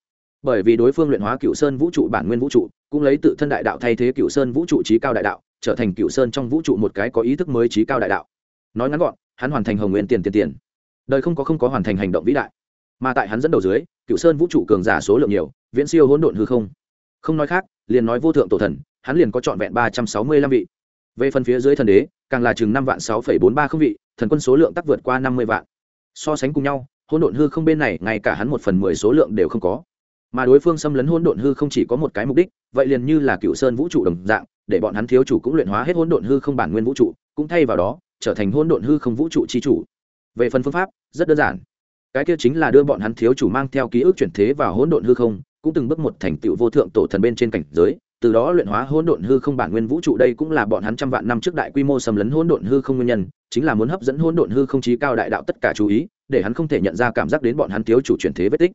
[SPEAKER 1] Bởi vì đối phương luyện hóa cựu sơn vũ trụ bản nguyên vũ trụ cũng lấy tự thân đại đạo thay thế cựu sơn vũ trụ trí cao đại đạo, trở thành cựu sơn trong vũ trụ một cái có ý thức mới trí cao đại đạo. Nói ngắn gọn, hắn hoàn thành hồng nguyện tiền tiền tiền. Đời không có không có hoàn thành hành động vĩ đại. Mà tại hắn dẫn đầu dưới, cựu sơn vũ trụ cường giả số lượng nhiều, viễn siêu hỗn độn hư không. Không nói khác, liền nói vô thượng tổ thần, hắn liền có trọn vẹn ba trăm sáu mươi lăm vị. Về phần phía dưới thần đế, càng là chừng năm vạn sáu phẩy bốn ba không vị, thần quân số lượng tắc vượt qua năm mươi vạn. So sánh cùng nhau, hỗn độn hư không bên này, ngay cả hắn một phần mười số lượng đều không có mà đối phương xâm lấn hỗn độn hư không chỉ có một cái mục đích, vậy liền như là cựu sơn vũ trụ đồng dạng, để bọn hắn thiếu chủ cũng luyện hóa hết hỗn độn hư không bản nguyên vũ trụ, cũng thay vào đó, trở thành hỗn độn hư không vũ trụ chi chủ. Về phần phương pháp, rất đơn giản. Cái kia chính là đưa bọn hắn thiếu chủ mang theo ký ức chuyển thế vào hỗn độn hư không, cũng từng bước một thành tựu vô thượng tổ thần bên trên cảnh giới, từ đó luyện hóa hỗn độn hư không bản nguyên vũ trụ. Đây cũng là bọn hắn trăm vạn năm trước đại quy mô xâm lấn hỗn độn hư không nguyên nhân, chính là muốn hấp dẫn hỗn độn hư không trí cao đại đạo tất cả chú ý, để hắn không thể nhận ra cảm giác đến bọn hắn thiếu chủ chuyển thế vết tích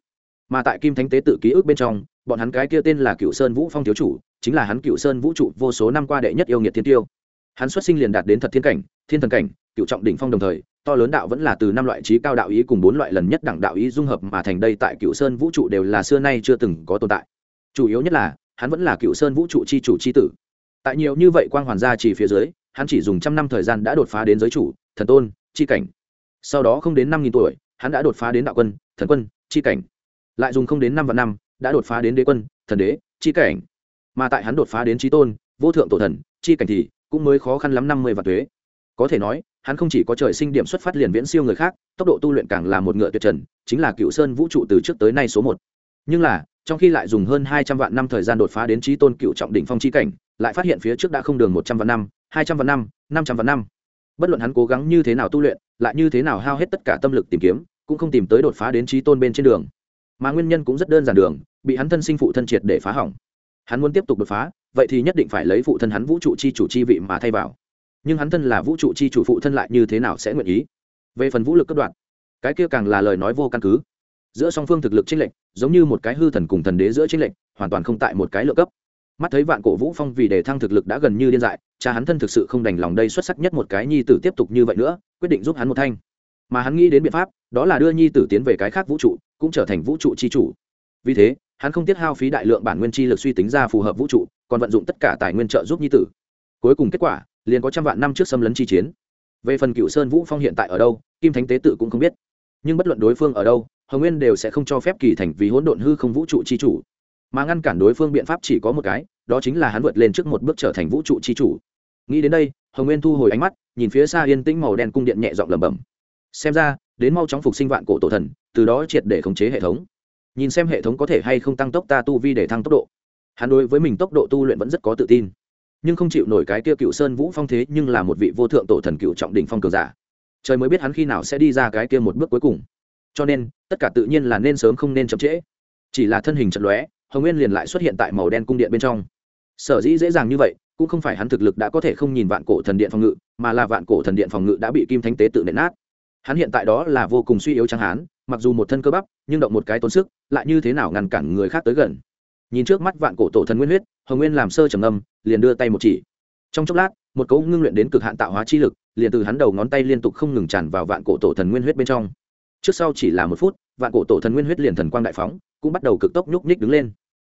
[SPEAKER 1] mà tại kim thánh tế tự ký ức bên trong, bọn hắn cái kia tên là cựu sơn vũ phong thiếu chủ, chính là hắn cựu sơn vũ trụ vô số năm qua đệ nhất yêu nghiệt thiên tiêu. Hắn xuất sinh liền đạt đến thật thiên cảnh, thiên thần cảnh, cựu trọng đỉnh phong đồng thời, to lớn đạo vẫn là từ năm loại trí cao đạo ý cùng bốn loại lần nhất đẳng đạo ý dung hợp mà thành đây tại cựu sơn vũ trụ đều là xưa nay chưa từng có tồn tại. Chủ yếu nhất là, hắn vẫn là cựu sơn vũ trụ chi chủ chi tử. Tại nhiều như vậy quang hoàn gia chỉ phía dưới, hắn chỉ dùng trăm năm thời gian đã đột phá đến giới chủ, thần tôn, chi cảnh. Sau đó không đến năm nghìn tuổi, hắn đã đột phá đến đạo quân, thần quân, chi cảnh lại dùng không đến năm vạn năm, đã đột phá đến đế quân, thần đế, chi cảnh. Mà tại hắn đột phá đến trí tôn, vô thượng tổ thần, chi cảnh thì cũng mới khó khăn lắm năm mươi vạn thuế có thể nói, hắn không chỉ có trời sinh điểm xuất phát liền viễn siêu người khác, tốc độ tu luyện càng là một ngựa tuyệt trần, chính là cựu sơn vũ trụ từ trước tới nay số một. Nhưng là, trong khi lại dùng hơn hai trăm vạn năm thời gian đột phá đến trí tôn cựu trọng đỉnh phong chi cảnh, lại phát hiện phía trước đã không đường một trăm vạn năm, hai trăm vạn năm năm trăm vạn năm. Bất luận hắn cố gắng như thế nào tu luyện, lại như thế nào hao hết tất cả tâm lực tìm kiếm, cũng không tìm tới đột phá đến trí tôn bên trên đường mà nguyên nhân cũng rất đơn giản đường, bị hắn thân sinh phụ thân triệt để phá hỏng. Hắn muốn tiếp tục đột phá, vậy thì nhất định phải lấy phụ thân hắn vũ trụ chi chủ chi vị mà thay vào. Nhưng hắn thân là vũ trụ chi chủ phụ thân lại như thế nào sẽ nguyện ý? Về phần vũ lực cấp đoạn, cái kia càng là lời nói vô căn cứ. Giữa song phương thực lực chênh lệch, giống như một cái hư thần cùng thần đế giữa chênh lệch, hoàn toàn không tại một cái lượng cấp. Mắt thấy vạn cổ vũ phong vì đề thăng thực lực đã gần như điên dại, cha hắn thân thực sự không đành lòng đây xuất sắc nhất một cái nhi tử tiếp tục như vậy nữa, quyết định giúp hắn một thanh mà hắn nghĩ đến biện pháp, đó là đưa nhi tử tiến về cái khác vũ trụ, cũng trở thành vũ trụ chi chủ. Vì thế, hắn không tiết hao phí đại lượng bản nguyên chi lực suy tính ra phù hợp vũ trụ, còn vận dụng tất cả tài nguyên trợ giúp nhi tử. Cuối cùng kết quả, liền có trăm vạn năm trước xâm lấn chi chiến. Về phần cựu sơn vũ phong hiện tại ở đâu, kim thánh tế tự cũng không biết. Nhưng bất luận đối phương ở đâu, hồng nguyên đều sẽ không cho phép kỳ thành vì hỗn độn hư không vũ trụ chi chủ. Mà ngăn cản đối phương biện pháp chỉ có một cái, đó chính là hắn vượt lên trước một bước trở thành vũ trụ chi chủ. Nghĩ đến đây, hồng nguyên thu hồi ánh mắt, nhìn phía xa yên tĩnh màu đen cung điện nhẹ giọng lẩm bẩm xem ra, đến mau chóng phục sinh vạn cổ tổ thần, từ đó triệt để khống chế hệ thống. Nhìn xem hệ thống có thể hay không tăng tốc ta tu vi để thăng tốc độ. Hắn đối với mình tốc độ tu luyện vẫn rất có tự tin. Nhưng không chịu nổi cái kia cựu sơn vũ phong thế, nhưng là một vị vô thượng tổ thần cựu trọng đỉnh phong cường giả. Trời mới biết hắn khi nào sẽ đi ra cái kia một bước cuối cùng. Cho nên, tất cả tự nhiên là nên sớm không nên chậm trễ. Chỉ là thân hình chật lóe, hồng nguyên liền lại xuất hiện tại màu đen cung điện bên trong. Sở dĩ dễ dàng như vậy, cũng không phải hắn thực lực đã có thể không nhìn vạn cổ thần điện phòng ngự, mà là vạn cổ thần điện phòng ngự đã bị kim thánh tế tự nện nát hắn hiện tại đó là vô cùng suy yếu chẳng hán, mặc dù một thân cơ bắp, nhưng động một cái tốn sức, lại như thế nào ngăn cản người khác tới gần. Nhìn trước mắt vạn cổ tổ thần nguyên huyết, hồng nguyên làm sơ trầm âm liền đưa tay một chỉ. Trong chốc lát, một cấu ngưng luyện đến cực hạn tạo hóa chi lực, liền từ hắn đầu ngón tay liên tục không ngừng tràn vào vạn cổ tổ thần nguyên huyết bên trong. Trước sau chỉ là một phút, vạn cổ tổ thần nguyên huyết liền thần quang đại phóng, cũng bắt đầu cực tốc nhúc nhích đứng lên.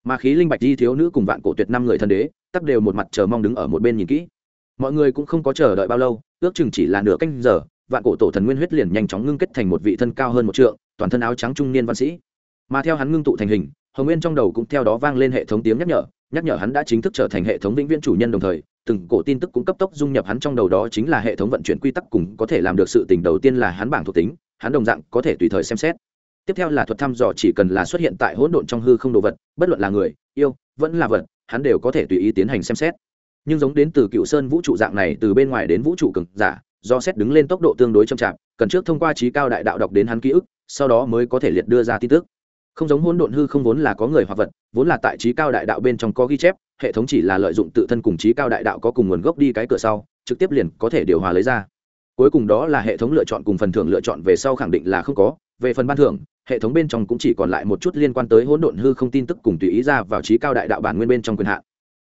[SPEAKER 1] Mà khí linh bạch di thiếu nữ cùng vạn cổ tuyệt năm người thần đế, tắc đều một mặt chờ mong đứng ở một bên nhìn kỹ. Mọi người cũng không có chờ đợi bao lâu, ước chừng chỉ là nửa canh giờ vạn cổ tổ thần nguyên huyết liền nhanh chóng ngưng kết thành một vị thân cao hơn một trượng, toàn thân áo trắng trung niên văn sĩ. Mà theo hắn ngưng tụ thành hình, hồng nguyên trong đầu cũng theo đó vang lên hệ thống tiếng nhắc nhở nhắc nhở hắn đã chính thức trở thành hệ thống vĩnh viễn chủ nhân đồng thời, từng cổ tin tức cũng cấp tốc dung nhập hắn trong đầu đó chính là hệ thống vận chuyển quy tắc cùng có thể làm được sự tình đầu tiên là hắn bảng thuộc tính, hắn đồng dạng có thể tùy thời xem xét. Tiếp theo là thuật thăm dò chỉ cần là xuất hiện tại hỗn độn trong hư không đồ vật, bất luận là người, yêu, vẫn là vật, hắn đều có thể tùy ý tiến hành xem xét. Nhưng giống đến từ cựu sơn vũ trụ dạng này, từ bên ngoài đến vũ trụ cực giả do xét đứng lên tốc độ tương đối chậm chạp, cần trước thông qua trí cao đại đạo đọc đến hắn ký ức, sau đó mới có thể liệt đưa ra tin tức. Không giống hỗn độn hư không vốn là có người hoặc vật, vốn là tại trí cao đại đạo bên trong có ghi chép, hệ thống chỉ là lợi dụng tự thân cùng trí cao đại đạo có cùng nguồn gốc đi cái cửa sau, trực tiếp liền có thể điều hòa lấy ra. Cuối cùng đó là hệ thống lựa chọn cùng phần thưởng lựa chọn về sau khẳng định là không có, về phần ban thưởng, hệ thống bên trong cũng chỉ còn lại một chút liên quan tới hỗn độn hư không tin tức cùng tùy ý ra vào trí cao đại đạo bản nguyên bên trong quyền hạn.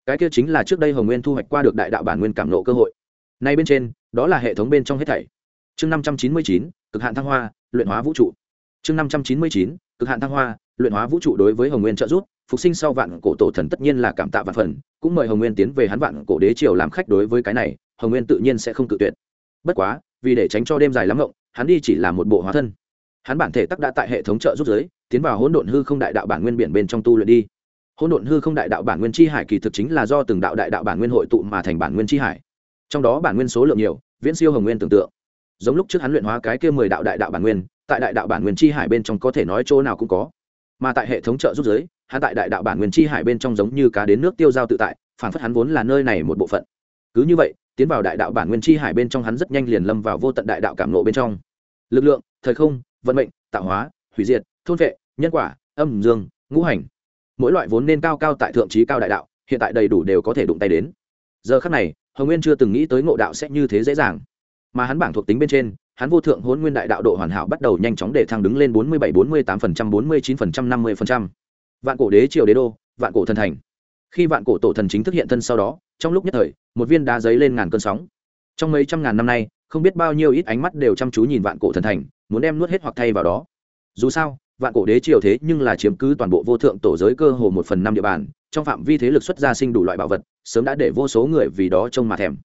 [SPEAKER 1] Cái kia chính là trước đây hồng nguyên thu hoạch qua được đại đạo bản nguyên cảm nộ cơ hội. Nay bên trên đó là hệ thống bên trong hết thảy. Chương năm trăm chín mươi chín, cực hạn thăng hoa, luyện hóa vũ trụ. Chương năm trăm chín mươi chín, cực hạn thăng hoa, luyện hóa vũ trụ đối với hồng nguyên trợ giúp, phục sinh sau vạn cổ tổ thần tất nhiên là cảm tạ vạn phần, cũng mời hồng nguyên tiến về hắn vạn cổ đế triều làm khách đối với cái này, hồng nguyên tự nhiên sẽ không tự tuyệt. Bất quá, vì để tránh cho đêm dài lắm ngộng, hắn đi chỉ là một bộ hóa thân. Hắn bản thể tắc đã tại hệ thống trợ giúp giới, tiến vào hỗn độn hư không đại đạo bản nguyên biển bên trong tu luyện đi. Hỗn độn hư không đại đạo bản nguyên chi hải kỳ thực chính là do từng đạo đại đạo bản nguyên hội tụ mà thành bản nguyên chi hải trong đó bản nguyên số lượng nhiều, viễn siêu hồng nguyên tưởng tượng. Giống lúc trước hắn luyện hóa cái kia mười đạo đại đạo bản nguyên, tại đại đạo bản nguyên chi hải bên trong có thể nói chỗ nào cũng có. Mà tại hệ thống trợ giúp giới hắn tại đại đạo bản nguyên chi hải bên trong giống như cá đến nước tiêu giao tự tại, phản phất hắn vốn là nơi này một bộ phận. Cứ như vậy, tiến vào đại đạo bản nguyên chi hải bên trong hắn rất nhanh liền lâm vào vô tận đại đạo cảm nộ bên trong. Lực lượng, thời không, vận mệnh, tạo hóa, hủy diệt, thôn vệ, nhân quả, âm dương, ngũ hành. Mỗi loại vốn nên cao cao tại thượng trí cao đại đạo, hiện tại đầy đủ đều có thể đụng tay đến. Giờ khắc này hồng nguyên chưa từng nghĩ tới ngộ đạo sẽ như thế dễ dàng. Mà hắn bảng thuộc tính bên trên, hắn vô thượng hôn nguyên đại đạo độ hoàn hảo bắt đầu nhanh chóng để thăng đứng lên bốn mươi bảy, bốn mươi tám phần trăm, bốn mươi chín phần trăm, năm mươi phần trăm. Vạn cổ đế triều đế đô, vạn cổ thần thành. Khi vạn cổ tổ thần chính thức hiện thân sau đó, trong lúc nhất thời, một viên đá giấy lên ngàn cơn sóng. Trong mấy trăm ngàn năm nay, không biết bao nhiêu ít ánh mắt đều chăm chú nhìn vạn cổ thần thành, muốn đem nuốt hết hoặc thay vào đó. Dù sao, vạn cổ đế triều thế nhưng là chiếm cứ toàn bộ vô thượng tổ giới cơ hồ một phần năm địa bàn, trong phạm vi thế lực xuất gia sinh đủ loại bảo vật sớm đã để vô số người vì đó trông mà thèm.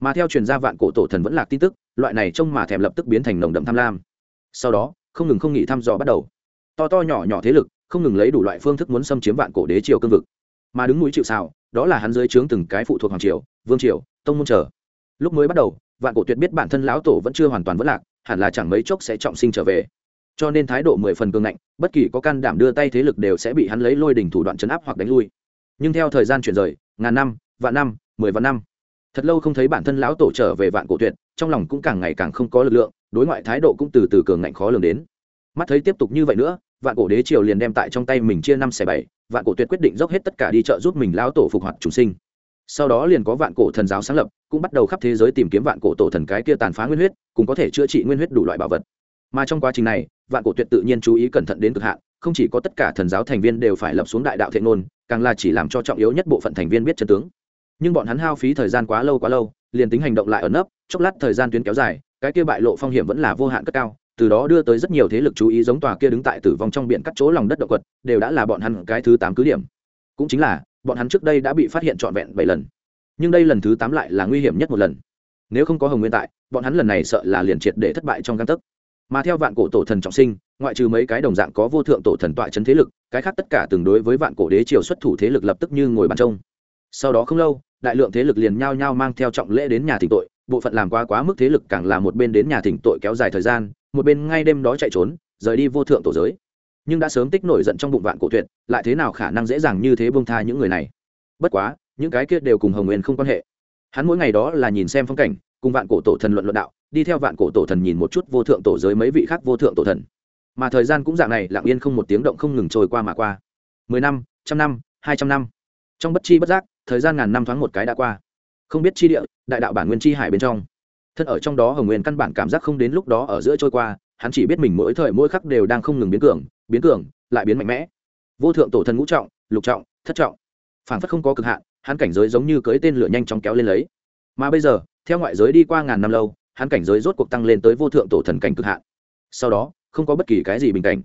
[SPEAKER 1] Mà theo truyền gia vạn cổ tổ thần vẫn lạc tin tức, loại này trông mà thèm lập tức biến thành nồng đậm tham lam. Sau đó, không ngừng không nghỉ thăm dò bắt đầu. To to nhỏ nhỏ thế lực, không ngừng lấy đủ loại phương thức muốn xâm chiếm vạn cổ đế triều cương vực. Mà đứng núi chịu xào đó là hắn dưới trướng từng cái phụ thuộc hoàng triều, vương triều, tông môn trở lúc mới bắt đầu, vạn cổ tuyệt biết bản thân lão tổ vẫn chưa hoàn toàn vất lạc, hẳn là chẳng mấy chốc sẽ trọng sinh trở về. Cho nên thái độ mười phần cường ngạnh, bất kỳ có can đảm đưa tay thế lực đều sẽ bị hắn lấy lôi đỉnh thủ đoạn chấn áp hoặc đánh lui. Nhưng theo thời gian chuyển rời, ngàn năm vạn năm, mười vạn năm. Thật lâu không thấy bản thân lão tổ trở về vạn cổ tuyệt, trong lòng cũng càng ngày càng không có lực lượng, đối ngoại thái độ cũng từ từ cường ngạnh khó lường đến. Mắt thấy tiếp tục như vậy nữa, vạn cổ đế triều liền đem tại trong tay mình chia năm xẻ bảy, vạn cổ tuyệt quyết định dốc hết tất cả đi chợ giúp mình lão tổ phục hoạt chủ sinh. Sau đó liền có vạn cổ thần giáo sáng lập, cũng bắt đầu khắp thế giới tìm kiếm vạn cổ tổ thần cái kia tàn phá nguyên huyết, cũng có thể chữa trị nguyên huyết đủ loại bảo vật. Mà trong quá trình này, vạn cổ tuyệt tự nhiên chú ý cẩn thận đến cực hạn, không chỉ có tất cả thần giáo thành viên đều phải lập xuống đại đạo thiện ngôn, càng là chỉ làm cho trọng yếu nhất bộ phận thành viên biết chân tướng nhưng bọn hắn hao phí thời gian quá lâu quá lâu, liền tính hành động lại ở nấp, chốc lát thời gian tuyến kéo dài, cái kia bại lộ phong hiểm vẫn là vô hạn cất cao, từ đó đưa tới rất nhiều thế lực chú ý giống tòa kia đứng tại tử vong trong biển cắt chỗ lòng đất động quật, đều đã là bọn hắn cái thứ tám cứ điểm. Cũng chính là, bọn hắn trước đây đã bị phát hiện trọn vẹn bảy lần, nhưng đây lần thứ tám lại là nguy hiểm nhất một lần. Nếu không có hồng nguyên tại, bọn hắn lần này sợ là liền triệt để thất bại trong căn tấc. Mà theo vạn cổ tổ thần trọng sinh, ngoại trừ mấy cái đồng dạng có vô thượng tổ thần tọa chấn thế lực, cái khác tất cả từng đối với vạn cổ đế triều xuất thủ thế lực lập tức như ngồi bàn trông. Sau đó không lâu đại lượng thế lực liền nhao nhao mang theo trọng lễ đến nhà thỉnh tội, bộ phận làm quá quá mức thế lực càng là một bên đến nhà thỉnh tội kéo dài thời gian, một bên ngay đêm đó chạy trốn, rời đi vô thượng tổ giới. Nhưng đã sớm tích nổi giận trong bụng vạn cổ tuyệt, lại thế nào khả năng dễ dàng như thế bông tha những người này? Bất quá, những cái kia đều cùng hồng nguyên không quan hệ. Hắn mỗi ngày đó là nhìn xem phong cảnh, cùng vạn cổ tổ thần luận luận đạo, đi theo vạn cổ tổ thần nhìn một chút vô thượng tổ giới mấy vị khác vô thượng tổ thần. Mà thời gian cũng dạng này, lặng yên không một tiếng động không ngừng trôi qua mà qua. Mười năm, trăm năm, hai trăm năm. Trong bất chi bất giác thời gian ngàn năm thoáng một cái đã qua. Không biết chi địa, đại đạo bản nguyên chi hải bên trong. Thân ở trong đó hồng nguyên căn bản cảm giác không đến lúc đó ở giữa trôi qua, hắn chỉ biết mình mỗi thời mỗi khắc đều đang không ngừng biến cường biến cường, lại biến mạnh mẽ. Vô thượng tổ thần ngũ trọng, lục trọng, thất trọng. Phản phất không có cực hạn, hắn cảnh giới giống như cưỡi tên lửa nhanh chóng kéo lên lấy. Mà bây giờ, theo ngoại giới đi qua ngàn năm lâu, hắn cảnh giới rốt cuộc tăng lên tới vô thượng tổ thần cảnh cực hạn. Sau đó, không có bất kỳ cái gì bình cảnh.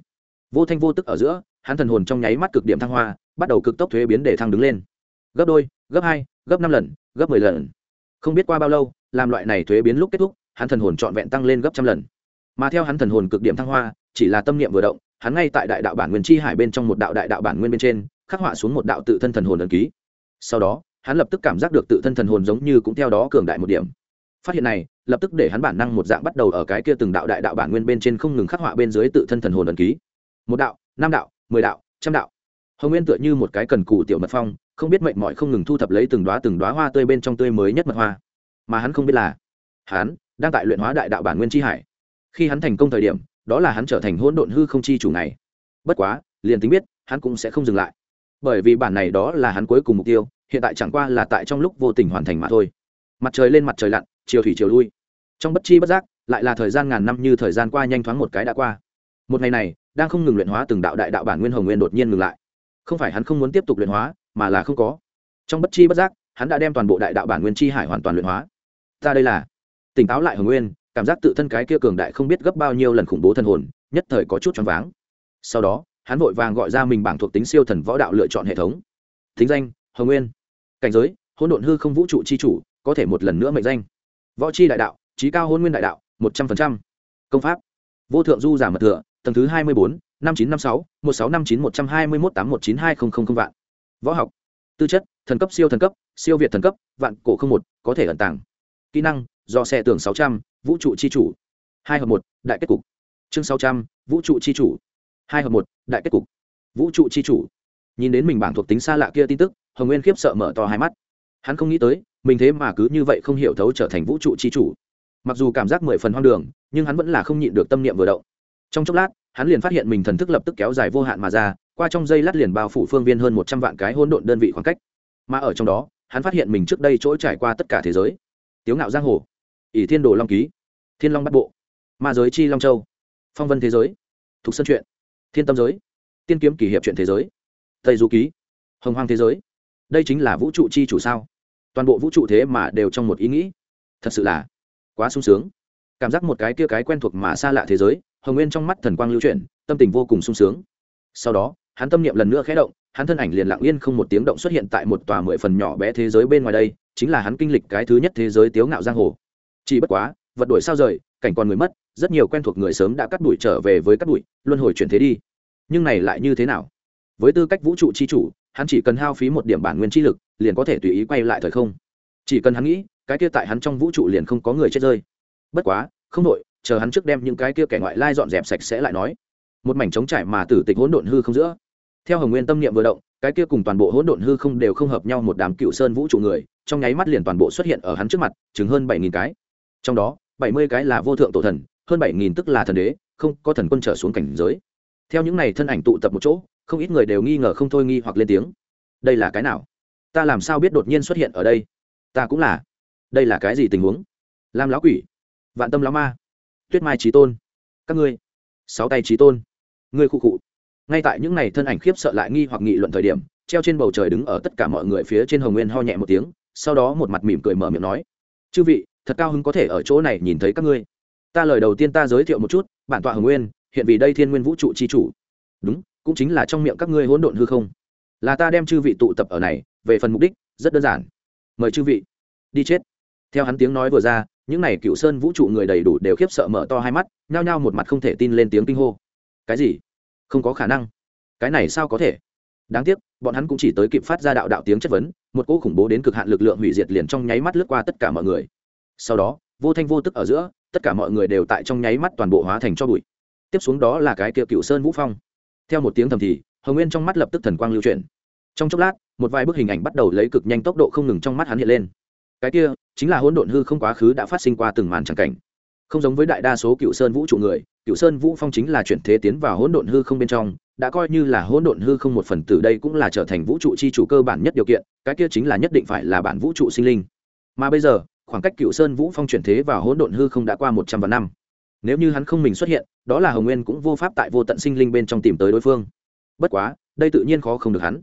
[SPEAKER 1] Vô thanh vô tức ở giữa, hắn thần hồn trong nháy mắt cực điểm thăng hoa, bắt đầu cực tốc thuế biến để thăng đứng lên gấp đôi, gấp hai, gấp năm lần, gấp mười lần. Không biết qua bao lâu, làm loại này thuế biến lúc kết thúc, hắn thần hồn trọn vẹn tăng lên gấp trăm lần. Mà theo hắn thần hồn cực điểm thăng hoa, chỉ là tâm niệm vừa động, hắn ngay tại đại đạo bản nguyên chi hải bên trong một đạo đại đạo bản nguyên bên trên, khắc họa xuống một đạo tự thân thần hồn ấn ký. Sau đó, hắn lập tức cảm giác được tự thân thần hồn giống như cũng theo đó cường đại một điểm. Phát hiện này, lập tức để hắn bản năng một dạng bắt đầu ở cái kia từng đạo đại đạo bản nguyên bên trên không ngừng khắc họa bên dưới tự thân thần hồn ấn ký. Một đạo, năm đạo, mười đạo, trăm đạo. Hồng nguyên tựa như một cái cần cù tiểu mật phong không biết mệnh mọi không ngừng thu thập lấy từng đoá từng đoá hoa tươi bên trong tươi mới nhất mật hoa. Mà hắn không biết là, hắn đang tại luyện hóa đại đạo bản nguyên tri hải. Khi hắn thành công thời điểm, đó là hắn trở thành hỗn độn hư không chi chủ này. Bất quá, liền tính biết, hắn cũng sẽ không dừng lại. Bởi vì bản này đó là hắn cuối cùng mục tiêu, hiện tại chẳng qua là tại trong lúc vô tình hoàn thành mà thôi. Mặt trời lên mặt trời lặn, chiều thủy chiều lui. Trong bất chi bất giác, lại là thời gian ngàn năm như thời gian qua nhanh thoáng một cái đã qua. Một ngày này, đang không ngừng luyện hóa từng đạo đại đạo bản nguyên hồng nguyên đột nhiên ngừng lại. Không phải hắn không muốn tiếp tục luyện hóa mà là không có. Trong bất chi bất giác, hắn đã đem toàn bộ đại đạo bản nguyên chi hải hoàn toàn luyện hóa. Ta đây là, tỉnh táo lại hồng nguyên, cảm giác tự thân cái kia cường đại không biết gấp bao nhiêu lần khủng bố thân hồn, nhất thời có chút choáng váng. Sau đó, hắn vội vàng gọi ra mình bảng thuộc tính siêu thần võ đạo lựa chọn hệ thống. Thính danh, hồng nguyên. Cảnh giới, hỗn độn hư không vũ trụ chi chủ, có thể một lần nữa mệnh danh. Võ chi đại đạo trí cao hôn nguyên đại đạo, một trăm linh công pháp, vô thượng du giả mật thừa, tầng thứ hai mươi bốn, năm chín năm sáu, một sáu năm chín một trăm hai mươi một tám một chín hai không không không vạn võ học, tư chất, thần cấp siêu thần cấp, siêu việt thần cấp, vạn cổ không một, có thể ẩn tàng. Kỹ năng, do xe tường sáu trăm, vũ trụ chi chủ. Hai hợp một, đại kết cục. Chương sáu trăm, vũ trụ chi chủ. Hai hợp một, đại kết cục. Vũ trụ chi chủ. Nhìn đến mình bảng thuộc tính xa lạ kia tin tức, hồng nguyên khiếp sợ mở to hai mắt. Hắn không nghĩ tới, mình thế mà cứ như vậy không hiểu thấu trở thành vũ trụ chi chủ. Mặc dù cảm giác mười phần hoang đường, nhưng hắn vẫn là không nhịn được tâm niệm vừa động. Trong chốc lát, hắn liền phát hiện mình thần thức lập tức kéo dài vô hạn mà ra qua trong dây lát liền bao phủ phương viên hơn một trăm vạn cái hỗn độn đơn vị khoảng cách. Mà ở trong đó, hắn phát hiện mình trước đây chỗ trải qua tất cả thế giới. Tiếu ngạo giang hồ, ỷ thiên đồ long ký, thiên long bắt bộ, ma giới chi long châu, phong vân thế giới thuộc sân truyện thiên tâm giới, tiên kiếm kỷ hiệp truyện thế giới, tây du ký, hồng hoang thế giới. Đây chính là vũ trụ chi chủ sao? Toàn bộ vũ trụ thế mà đều trong một ý nghĩ. Thật sự là quá sung sướng. Cảm giác một cái kia cái quen thuộc mà xa lạ thế giới, hồng nguyên trong mắt thần quang lưu chuyển, tâm tình vô cùng sung sướng. Sau đó hắn tâm niệm lần nữa khẽ động, hắn thân ảnh liền lặng yên không một tiếng động xuất hiện tại một tòa mười phần nhỏ bé thế giới bên ngoài đây, chính là hắn kinh lịch cái thứ nhất thế giới tiếu ngạo giang hồ. Chỉ bất quá, vật đổi sao rời, cảnh còn người mất, rất nhiều quen thuộc người sớm đã cắt đuổi trở về với cắt đuổi, luân hồi chuyển thế đi. Nhưng này lại như thế nào? Với tư cách vũ trụ chi chủ, hắn chỉ cần hao phí một điểm bản nguyên chi lực, liền có thể tùy ý quay lại thời không. Chỉ cần hắn nghĩ, cái kia tại hắn trong vũ trụ liền không có người chết rơi. Bất quá, không đội chờ hắn trước đem những cái kia kẻ ngoại lai dọn dẹp sạch sẽ lại nói. Một mảnh trống trải mà tử tịch hỗn độn hư không giữa theo hồng nguyên tâm niệm vừa động, cái kia cùng toàn bộ hỗn độn hư không đều không hợp nhau một đám cựu sơn vũ trụ người, trong nháy mắt liền toàn bộ xuất hiện ở hắn trước mặt chứng hơn bảy nghìn cái. Trong đó, bảy mươi cái là vô thượng tổ thần, hơn bảy nghìn tức là thần đế, không có thần quân trở xuống cảnh giới. Theo những này thân ảnh tụ tập một chỗ, không ít người đều nghi ngờ không thôi nghi hoặc lên tiếng. Đây là cái nào? Ta làm sao biết đột nhiên xuất hiện ở đây? Ta cũng là. Đây là cái gì tình huống? Lam lão quỷ, vạn tâm lão ma, tuyết mai trí tôn, các ngươi, sáu tay trí tôn, ngươi khu cụ ngay tại những ngày thân ảnh khiếp sợ lại nghi hoặc nghị luận thời điểm, treo trên bầu trời đứng ở tất cả mọi người phía trên hồng nguyên ho nhẹ một tiếng, sau đó một mặt mỉm cười mở miệng nói, chư vị, thật cao hứng có thể ở chỗ này nhìn thấy các ngươi. Ta lời đầu tiên ta giới thiệu một chút, bản tọa hồng nguyên, hiện vì đây thiên nguyên vũ trụ c h i chủ. Đúng, cũng chính là trong miệng các ngươi hỗn độn hư không. Là ta đem chư vị tụ tập ở này, về phần mục đích, rất đơn giản. Mời chư vị, đi chết. Theo hắn tiếng nói vừa ra, những n à y cựu sơn vũ trụ người đầy đủ đều khiếp sợ mở to hai mắt, nhao nhao một mặt không thể tin lên tiếng kinh hô. Cái gì? Không có khả năng. Cái này sao có thể? Đáng tiếc, bọn hắn cũng chỉ tới kịp phát ra đạo đạo tiếng chất vấn, một cỗ khủng bố đến cực hạn lực lượng hủy diệt liền trong nháy mắt lướt qua tất cả mọi người. Sau đó, vô thanh vô tức ở giữa, tất cả mọi người đều tại trong nháy mắt toàn bộ hóa thành cho bụi. Tiếp xuống đó là cái kia cựu sơn vũ phong. Theo một tiếng thầm thì, hồng nguyên trong mắt lập tức thần quang lưu chuyển. Trong chốc lát, một vài bức hình ảnh bắt đầu lấy cực nhanh tốc độ không ngừng trong mắt hắn hiện lên. Cái kia, chính là hỗn độn hư không quá khứ đã phát sinh qua từng màn tràng cảnh không giống với đại đa số cựu sơn vũ trụ người, cựu sơn vũ phong chính là chuyển thế tiến vào hỗn độn hư không bên trong, đã coi như là hỗn độn hư không một phần từ đây cũng là trở thành vũ trụ chi chủ cơ bản nhất điều kiện, cái kia chính là nhất định phải là bản vũ trụ sinh linh. Mà bây giờ, khoảng cách cựu sơn vũ phong chuyển thế vào hỗn độn hư không đã qua một trăm vạn năm. Nếu như hắn không mình xuất hiện, đó là hồng nguyên cũng vô pháp tại vô tận sinh linh bên trong tìm tới đối phương. Bất quá, đây tự nhiên khó không được hắn.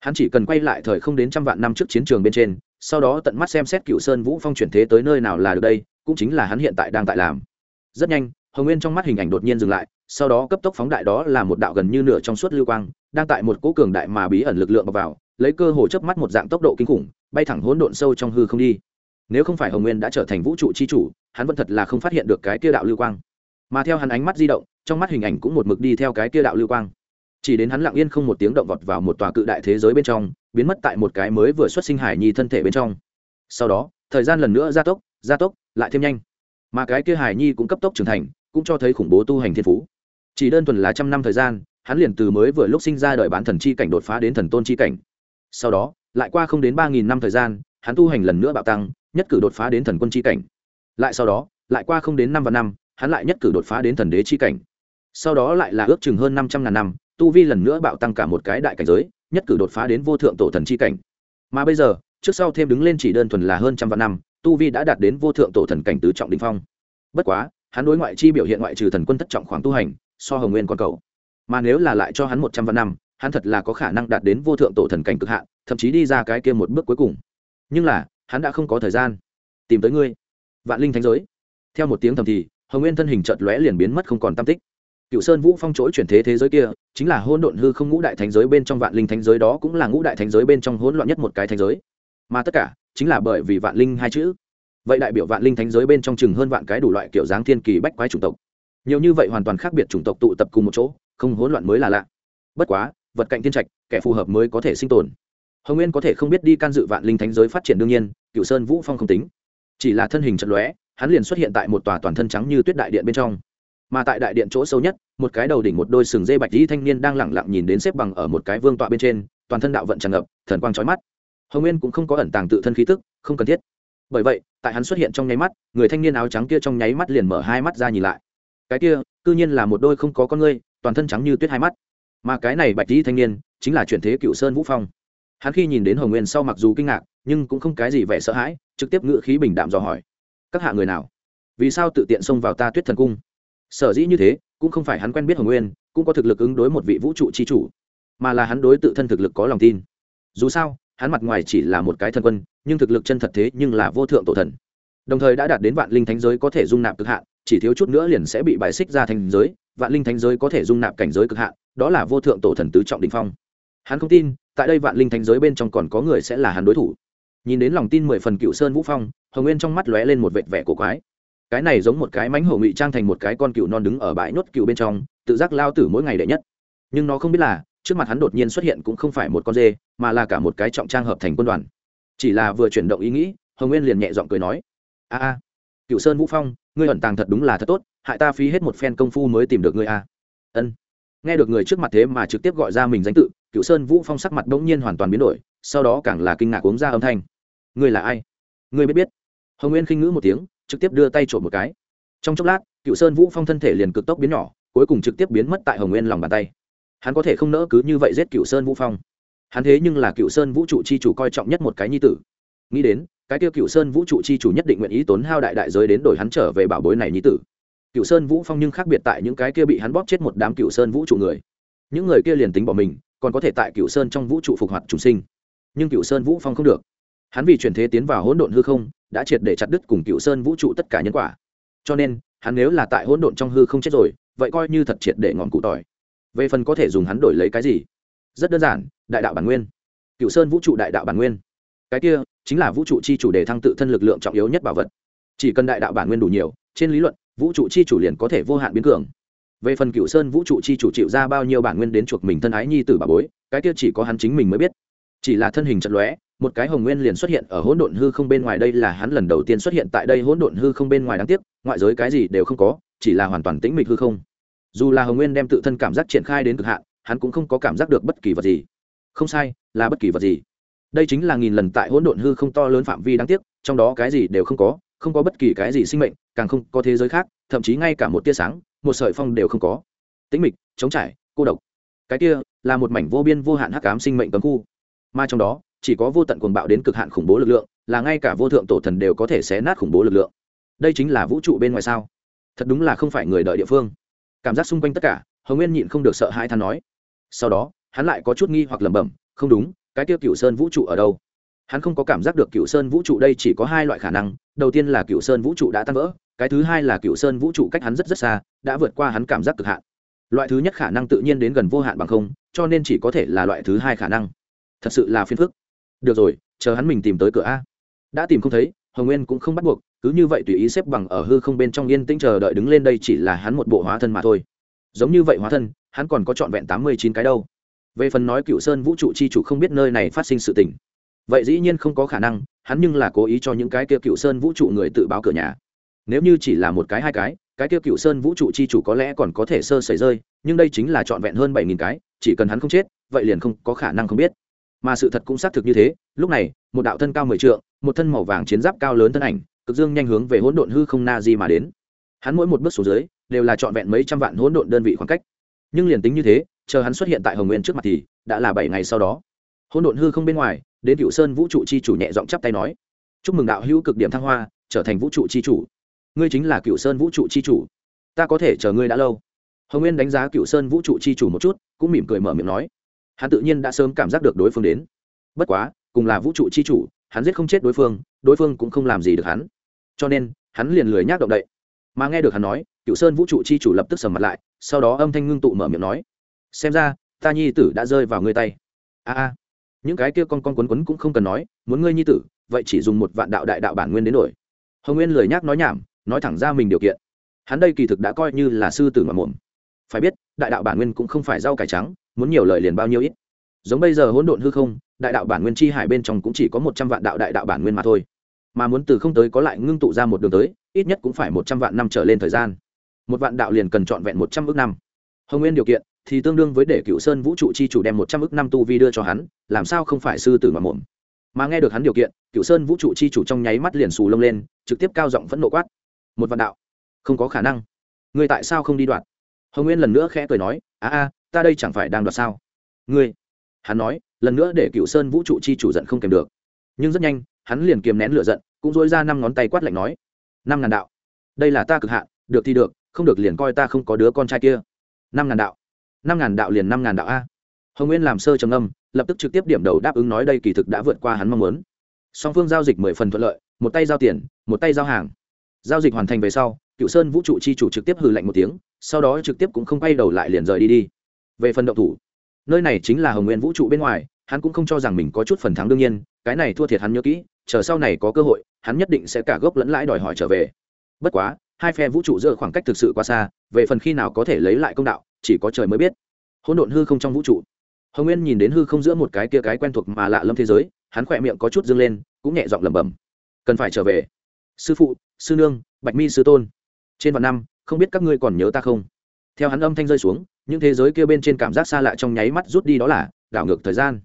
[SPEAKER 1] Hắn chỉ cần quay lại thời không đến trăm vạn năm trước chiến trường bên trên, sau đó tận mắt xem xét cựu sơn vũ phong chuyển thế tới nơi nào là được đây cũng chính là hắn hiện tại đang tại làm. Rất nhanh, hồng nguyên trong mắt hình ảnh đột nhiên dừng lại, sau đó cấp tốc phóng đại đó là một đạo gần như nửa trong suốt lưu quang, đang tại một cỗ cường đại mà bí ẩn lực lượng vào, lấy cơ hồ chớp mắt một dạng tốc độ kinh khủng, bay thẳng hỗn độn sâu trong hư không đi. Nếu không phải hồng nguyên đã trở thành vũ trụ chi chủ, hắn vẫn thật là không phát hiện được cái kia đạo lưu quang. Mà theo hắn ánh mắt di động, trong mắt hình ảnh cũng một mực đi theo cái kia đạo lưu quang. Chỉ đến hắn lặng yên không một tiếng động vọt vào một tòa cự đại thế giới bên trong, biến mất tại một cái mới vừa xuất sinh hải nhi thân thể bên trong. Sau đó, thời gian lần nữa gia tốc gia tốc lại thêm nhanh. Mà cái kia hải nhi cũng cấp tốc trưởng thành, cũng cho thấy khủng bố tu hành thiên phú. Chỉ đơn thuần là trăm năm thời gian, hắn liền từ mới vừa lúc sinh ra đời bán thần chi cảnh đột phá đến thần tôn chi cảnh. Sau đó, lại qua không đến ba nghìn năm thời gian, hắn tu hành lần nữa bạo tăng, nhất cử đột phá đến thần quân chi cảnh. Lại sau đó, lại qua không đến năm và năm, hắn lại nhất cử đột phá đến thần đế chi cảnh. Sau đó lại là ước chừng hơn năm trăm ngàn năm, tu vi lần nữa bạo tăng cả một cái đại cảnh giới, nhất cử đột phá đến vô thượng tổ thần chi cảnh. Mà bây giờ, trước sau thêm đứng lên chỉ đơn thuần là hơn trăm vạn năm tu vi đã đạt đến vô thượng tổ thần cảnh tứ trọng đình phong. Bất quá, hắn đối ngoại chi biểu hiện ngoại trừ thần quân thất trọng khoảng tu hành, so hồng nguyên con cầu. Mà nếu là lại cho hắn một trăm vạn năm, hắn thật là có khả năng đạt đến vô thượng tổ thần cảnh cực hạn, thậm chí đi ra cái kia một bước cuối cùng. Nhưng là, hắn đã không có thời gian. Tìm tới ngươi. Vạn linh thánh giới. Theo một tiếng thầm thì, hồng nguyên thân hình chợt lóe liền biến mất không còn tam tích. Cựu sơn vũ phong chỗi chuyển thế thế giới kia, chính là hôn độn hư không ngũ đại thánh giới bên trong vạn linh thánh giới đó cũng là ngũ đại thánh giới bên trong hỗn loạn nhất một cái thánh giới. Mà tất cả chính là bởi vì vạn linh hai chữ. Vậy đại biểu vạn linh thánh giới bên trong chừng hơn vạn cái đủ loại kiểu dáng thiên kỳ bách quái chủng tộc. Nhiều như vậy hoàn toàn khác biệt chủng tộc tụ tập cùng một chỗ, không hỗn loạn mới là lạ. Bất quá, vật cạnh thiên trạch, kẻ phù hợp mới có thể sinh tồn. Hồng nguyên có thể không biết đi can dự vạn linh thánh giới phát triển đương nhiên cựu sơn vũ phong không tính. Chỉ là thân hình trận lóe, hắn liền xuất hiện tại một tòa toàn thân trắng như tuyết đại điện bên trong. Mà tại đại điện chỗ sâu nhất, một cái đầu đỉnh một đôi sừng dê bạch dĩ thanh niên đang lẳng lặng nhìn đến xếp bằng ở một cái vương tọa bên trên, toàn thân đạo vận tràn ngập, thần quang trói mắt hồng nguyên cũng không có ẩn tàng tự thân khí tức, không cần thiết. Bởi vậy, tại hắn xuất hiện trong nháy mắt, người thanh niên áo trắng kia trong nháy mắt liền mở hai mắt ra nhìn lại. Cái kia, cư nhiên là một đôi không có con ngươi, toàn thân trắng như tuyết hai mắt. Mà cái này bạch dĩ thanh niên, chính là chuyển thế cựu sơn vũ phong. Hắn khi nhìn đến hồng nguyên sau mặc dù kinh ngạc, nhưng cũng không cái gì vẻ sợ hãi, trực tiếp ngự khí bình đạm dò hỏi. Các hạ người nào? Vì sao tự tiện xông vào ta tuyết thần cung? Sở dĩ như thế, cũng không phải hắn quen biết hồng nguyên, cũng có thực lực ứng đối một vị vũ trụ c h i chủ, mà là hắn đối tự thân thực lực có lòng tin. Dù sao hắn mặt ngoài chỉ là một cái thần quân, nhưng thực lực chân thật thế nhưng là vô thượng tổ thần. Đồng thời đã đạt đến vạn linh thánh giới có thể dung nạp cực hạn, chỉ thiếu chút nữa liền sẽ bị bài xích ra thành giới, vạn linh thánh giới có thể dung nạp cảnh giới cực hạn, đó là vô thượng tổ thần tứ trọng đình phong. Hắn không tin, tại đây vạn linh thánh giới bên trong còn có người sẽ là hắn đối thủ. Nhìn đến lòng tin mười phần cựu sơn vũ phong, hồng nguyên trong mắt lóe lên một vệt vẻ cổ quái. Cái này giống một cái mánh hổ ngụy trang thành một cái con cựu non đứng ở bãi nhốt cựu bên trong, tự giác lao tử mỗi ngày đệ nhất. Nhưng nó không biết là trước mặt hắn đột nhiên xuất hiện cũng không phải một con dê, mà là cả một cái trọng trang hợp thành quân đoàn. Chỉ là vừa chuyển động ý nghĩ, hồng nguyên liền nhẹ giọng cười nói, a a cựu sơn vũ phong, ngươi ẩn tàng thật đúng là thật tốt, hại ta phí hết một phen công phu mới tìm được ngươi a. Ân. Nghe được người trước mặt thế mà trực tiếp gọi ra mình danh tự cựu sơn vũ phong sắc mặt bỗng nhiên hoàn toàn biến đổi, sau đó càng là kinh ngạc uống ra âm thanh. Ngươi là ai? Ngươi biết biết? Hồng nguyên khinh ngữ một tiếng, trực tiếp đưa tay trộm một cái. Trong chốc lát cựu sơn vũ phong thân thể liền cực tốc biến nhỏ, cuối cùng trực tiếp biến mất tại hồng nguyên lòng bàn tay hắn có thể không nỡ cứ như vậy giết cựu sơn vũ phong hắn thế nhưng là cựu sơn vũ trụ chi chủ coi trọng nhất một cái nhi tử nghĩ đến cái tiêu cựu sơn vũ trụ chi chủ nhất định nguyện ý tốn hao đại đại giới đến đổi hắn trở về bảo bối này nhi tử cựu sơn vũ phong nhưng khác biệt tại những cái kia bị hắn bóp chết một đám cựu sơn vũ trụ người những người kia liền tính bỏ mình còn có thể tại cựu sơn trong vũ trụ phục hoạt trùng sinh nhưng cựu sơn vũ phong không được hắn vì chuyển thế tiến vào hỗn độn hư không đã triệt để chặt đứt cùng cựu sơn vũ trụ tất cả nhân quả cho nên hắn nếu là tại hỗn độn trong hư không chết rồi vậy coi như thật triệt để ngọn cụ tỏi về phần có thể dùng hắn đổi lấy cái gì? Rất đơn giản, đại đạo bản nguyên. Cựu sơn vũ trụ đại đạo bản nguyên. Cái kia chính là vũ trụ chi chủ đề thăng tự thân lực lượng trọng yếu nhất bảo vật. Chỉ cần đại đạo bản nguyên đủ nhiều, trên lý luận, vũ trụ chi chủ liền có thể vô hạn biến cường. Về phần cựu sơn vũ trụ chi chủ chịu ra bao nhiêu bản nguyên đến chuộc mình thân ái nhi tử bà bối, cái kia chỉ có hắn chính mình mới biết. Chỉ là thân hình trận lóe, một cái hồng nguyên liền xuất hiện ở hỗn độn hư không bên ngoài đây là hắn lần đầu tiên xuất hiện tại đây. Hỗn độn hư không bên ngoài đáng tiếc, ngoại giới cái gì đều không có, chỉ là hoàn toàn tĩnh mịch hư không dù là hồng nguyên đem tự thân cảm giác triển khai đến cực hạn hắn cũng không có cảm giác được bất kỳ vật gì không sai là bất kỳ vật gì đây chính là nghìn lần tại hỗn độn hư không to lớn phạm vi đáng tiếc trong đó cái gì đều không có không có bất kỳ cái gì sinh mệnh càng không có thế giới khác thậm chí ngay cả một tia sáng một sợi phong đều không có tĩnh mịch chống trải cô độc cái kia là một mảnh vô biên vô hạn hắc ám sinh mệnh cấm khu mà trong đó chỉ có vô tận cuồng bạo đến cực hạn khủng bố lực lượng là ngay cả vô thượng tổ thần đều có thể xé nát khủng bố lực lượng đây chính là vũ trụ bên ngoài sao thật đúng là không phải người đợi địa phương cảm giác xung quanh tất cả, hồng nguyên nhịn không được sợ hai than nói. Sau đó, hắn lại có chút nghi hoặc lẩm bẩm, không đúng, cái tiêu cựu sơn vũ trụ ở đâu? Hắn không có cảm giác được cựu sơn vũ trụ đây chỉ có hai loại khả năng, đầu tiên là cựu sơn vũ trụ đã tan vỡ, cái thứ hai là cựu sơn vũ trụ cách hắn rất rất xa, đã vượt qua hắn cảm giác cực hạn. Loại thứ nhất khả năng tự nhiên đến gần vô hạn bằng không, cho nên chỉ có thể là loại thứ hai khả năng. Thật sự là phiền phức. Được rồi, chờ hắn mình tìm tới cửa a. Đã tìm không thấy, hồng nguyên cũng không bắt buộc cứ như vậy tùy ý xếp bằng ở hư không bên trong yên tĩnh chờ đợi đứng lên đây chỉ là hắn một bộ hóa thân mà thôi. Giống như vậy hóa thân, hắn còn có trọn vẹn tám mươi chín cái đâu. Về phần nói cựu sơn vũ trụ chi chủ không biết nơi này phát sinh sự tình. Vậy dĩ nhiên không có khả năng, hắn nhưng là cố ý cho những cái kia cựu sơn vũ trụ người tự báo cửa nhà. Nếu như chỉ là một cái, hai cái cái kia cựu sơn vũ trụ chi chủ có lẽ còn có thể sơ sẩy rơi, nhưng đây chính là trọn vẹn hơn bảy nghìn cái, chỉ cần hắn không chết, vậy liền không có khả năng không biết. Mà sự thật cũng xác thực như thế, lúc này, một đạo thân cao mười trượng, một thân màu vàng chiến giáp cao lớn thân ảnh cực dương nhanh hướng về hỗn độn hư không na di mà đến. Hắn mỗi một bước xuống dưới, đều là trọn vẹn mấy trăm vạn hỗn độn đơn vị khoảng cách. Nhưng liền tính như thế, chờ hắn xuất hiện tại hồng nguyên trước mặt thì, đã là bảy ngày sau đó. Hỗn độn hư không bên ngoài, đến cựu sơn vũ trụ chi chủ nhẹ giọng chắp tay nói, chúc mừng đạo hữu cực điểm thăng hoa, trở thành vũ trụ chi chủ. Ngươi chính là cựu sơn vũ trụ chi chủ. Ta có thể chờ ngươi đã lâu. Hồng nguyên đánh giá cựu sơn vũ trụ chi chủ một chút, cũng mỉm cười mở miệng nói, hắn tự nhiên đã sớm cảm giác được đối phương đến. Bất quá, cùng là vũ trụ chi chủ, hắn giết không chết đối phương đối phương cũng không làm gì được hắn cho nên, hắn liền lười nhác động đậy. Mà nghe được hắn nói cựu sơn vũ trụ chi chủ lập tức sầm mặt lại, sau đó âm thanh ngưng tụ mở miệng nói, xem ra, ta nhi tử đã rơi vào ngươi tay. A a. Những cái kia con con quấn quấn cũng không cần nói, muốn ngươi nhi tử, vậy chỉ dùng một vạn đạo đại đạo bản nguyên đến đổi. Hồng nguyên lười nhác nói nhảm, nói thẳng ra mình điều kiện. Hắn đây kỳ thực đã coi như là sư tử mà mồm. Phải biết, đại đạo bản nguyên cũng không phải rau cải trắng, muốn nhiều lời liền bao nhiêu ít. Giống bây giờ hỗn độn hư không, đại đạo bản nguyên chi hải bên trong cũng chỉ có một trăm vạn đạo đại đạo bản nguyên mà thôi mà muốn từ không tới có lại ngưng tụ ra một đường tới, ít nhất cũng phải một trăm vạn năm trở lên thời gian. Một vạn đạo liền cần trọn vẹn một trăm ước năm. Hồng nguyên điều kiện thì tương đương với để cựu sơn vũ trụ chi chủ đem một trăm ước năm tu vi đưa cho hắn, làm sao không phải sư tử mà muộn. Mà nghe được hắn điều kiện cựu sơn vũ trụ chi chủ trong nháy mắt liền xù lông lên, trực tiếp cao giọng phẫn nộ quát. Một vạn đạo? Không có khả năng. Người tại sao không đi đoạt? Hồng nguyên lần nữa khẽ cười nói, a a, ta đây chẳng phải đang đoạt sao? Ngươi, hắn nói, lần nữa để cựu sơn vũ trụ chi chủ giận không kèm được. Nhưng rất nhanh hắn liền kiềm nén lửa giận, cũng dối ra năm ngón tay quát lạnh nói, năm ngàn đạo, đây là ta cực hạn, được thì được, không được liền coi ta không có đứa con trai kia. Năm ngàn đạo, năm ngàn đạo liền năm ngàn đạo a. Hồng nguyên làm sơ trầm âm lập tức trực tiếp điểm đầu đáp ứng nói đây kỳ thực đã vượt qua hắn mong muốn. Song phương giao dịch mười phần thuận lợi, một tay giao tiền, một tay giao hàng. Giao dịch hoàn thành về sau, cựu sơn vũ trụ chi chủ trực tiếp hừ lạnh một tiếng, sau đó trực tiếp cũng không quay đầu lại liền rời đi đi. Về phần động thủ, nơi này chính là hồng nguyên vũ trụ bên ngoài, hắn cũng không cho rằng mình có chút phần thắng đương nhiên, cái này thua thiệt hắn nhớ kỹ chờ sau này có cơ hội, hắn nhất định sẽ cả gốc lẫn lãi đòi hỏi trở về. Bất quá, hai phe vũ trụ giữa khoảng cách thực sự quá xa, về phần khi nào có thể lấy lại công đạo, chỉ có trời mới biết. Hỗn độn hư không trong vũ trụ. Hồng nguyên nhìn đến hư không giữa một cái kia cái quen thuộc mà lạ lâm thế giới, hắn khỏe miệng có chút dâng lên, cũng nhẹ giọng lẩm bẩm. Cần phải trở về. Sư phụ, sư nương, bạch mi sư tôn. Trên vạn năm, không biết các ngươi còn nhớ ta không? Theo hắn âm thanh rơi xuống, những thế giới kia bên trên cảm giác xa lạ trong nháy mắt rút đi đó là đảo ngược thời gian.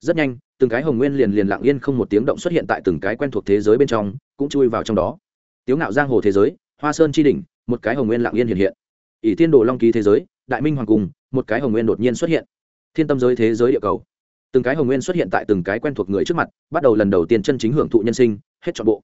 [SPEAKER 1] Rất nhanh từng cái hồng nguyên liền liền lặng yên không một tiếng động xuất hiện tại từng cái quen thuộc thế giới bên trong, cũng chui vào trong đó. Tiếu ngạo giang hồ thế giới, hoa sơn tri đỉnh, một cái hồng nguyên lặng yên hiện hiện. Ỷ thiên đồ long ký thế giới, đại minh hoàng cung, một cái hồng nguyên đột nhiên xuất hiện. Thiên tâm giới thế giới địa cầu. Từng cái hồng nguyên xuất hiện tại từng cái quen thuộc người trước mặt, bắt đầu lần đầu tiên chân chính hưởng thụ nhân sinh, hết trọn bộ.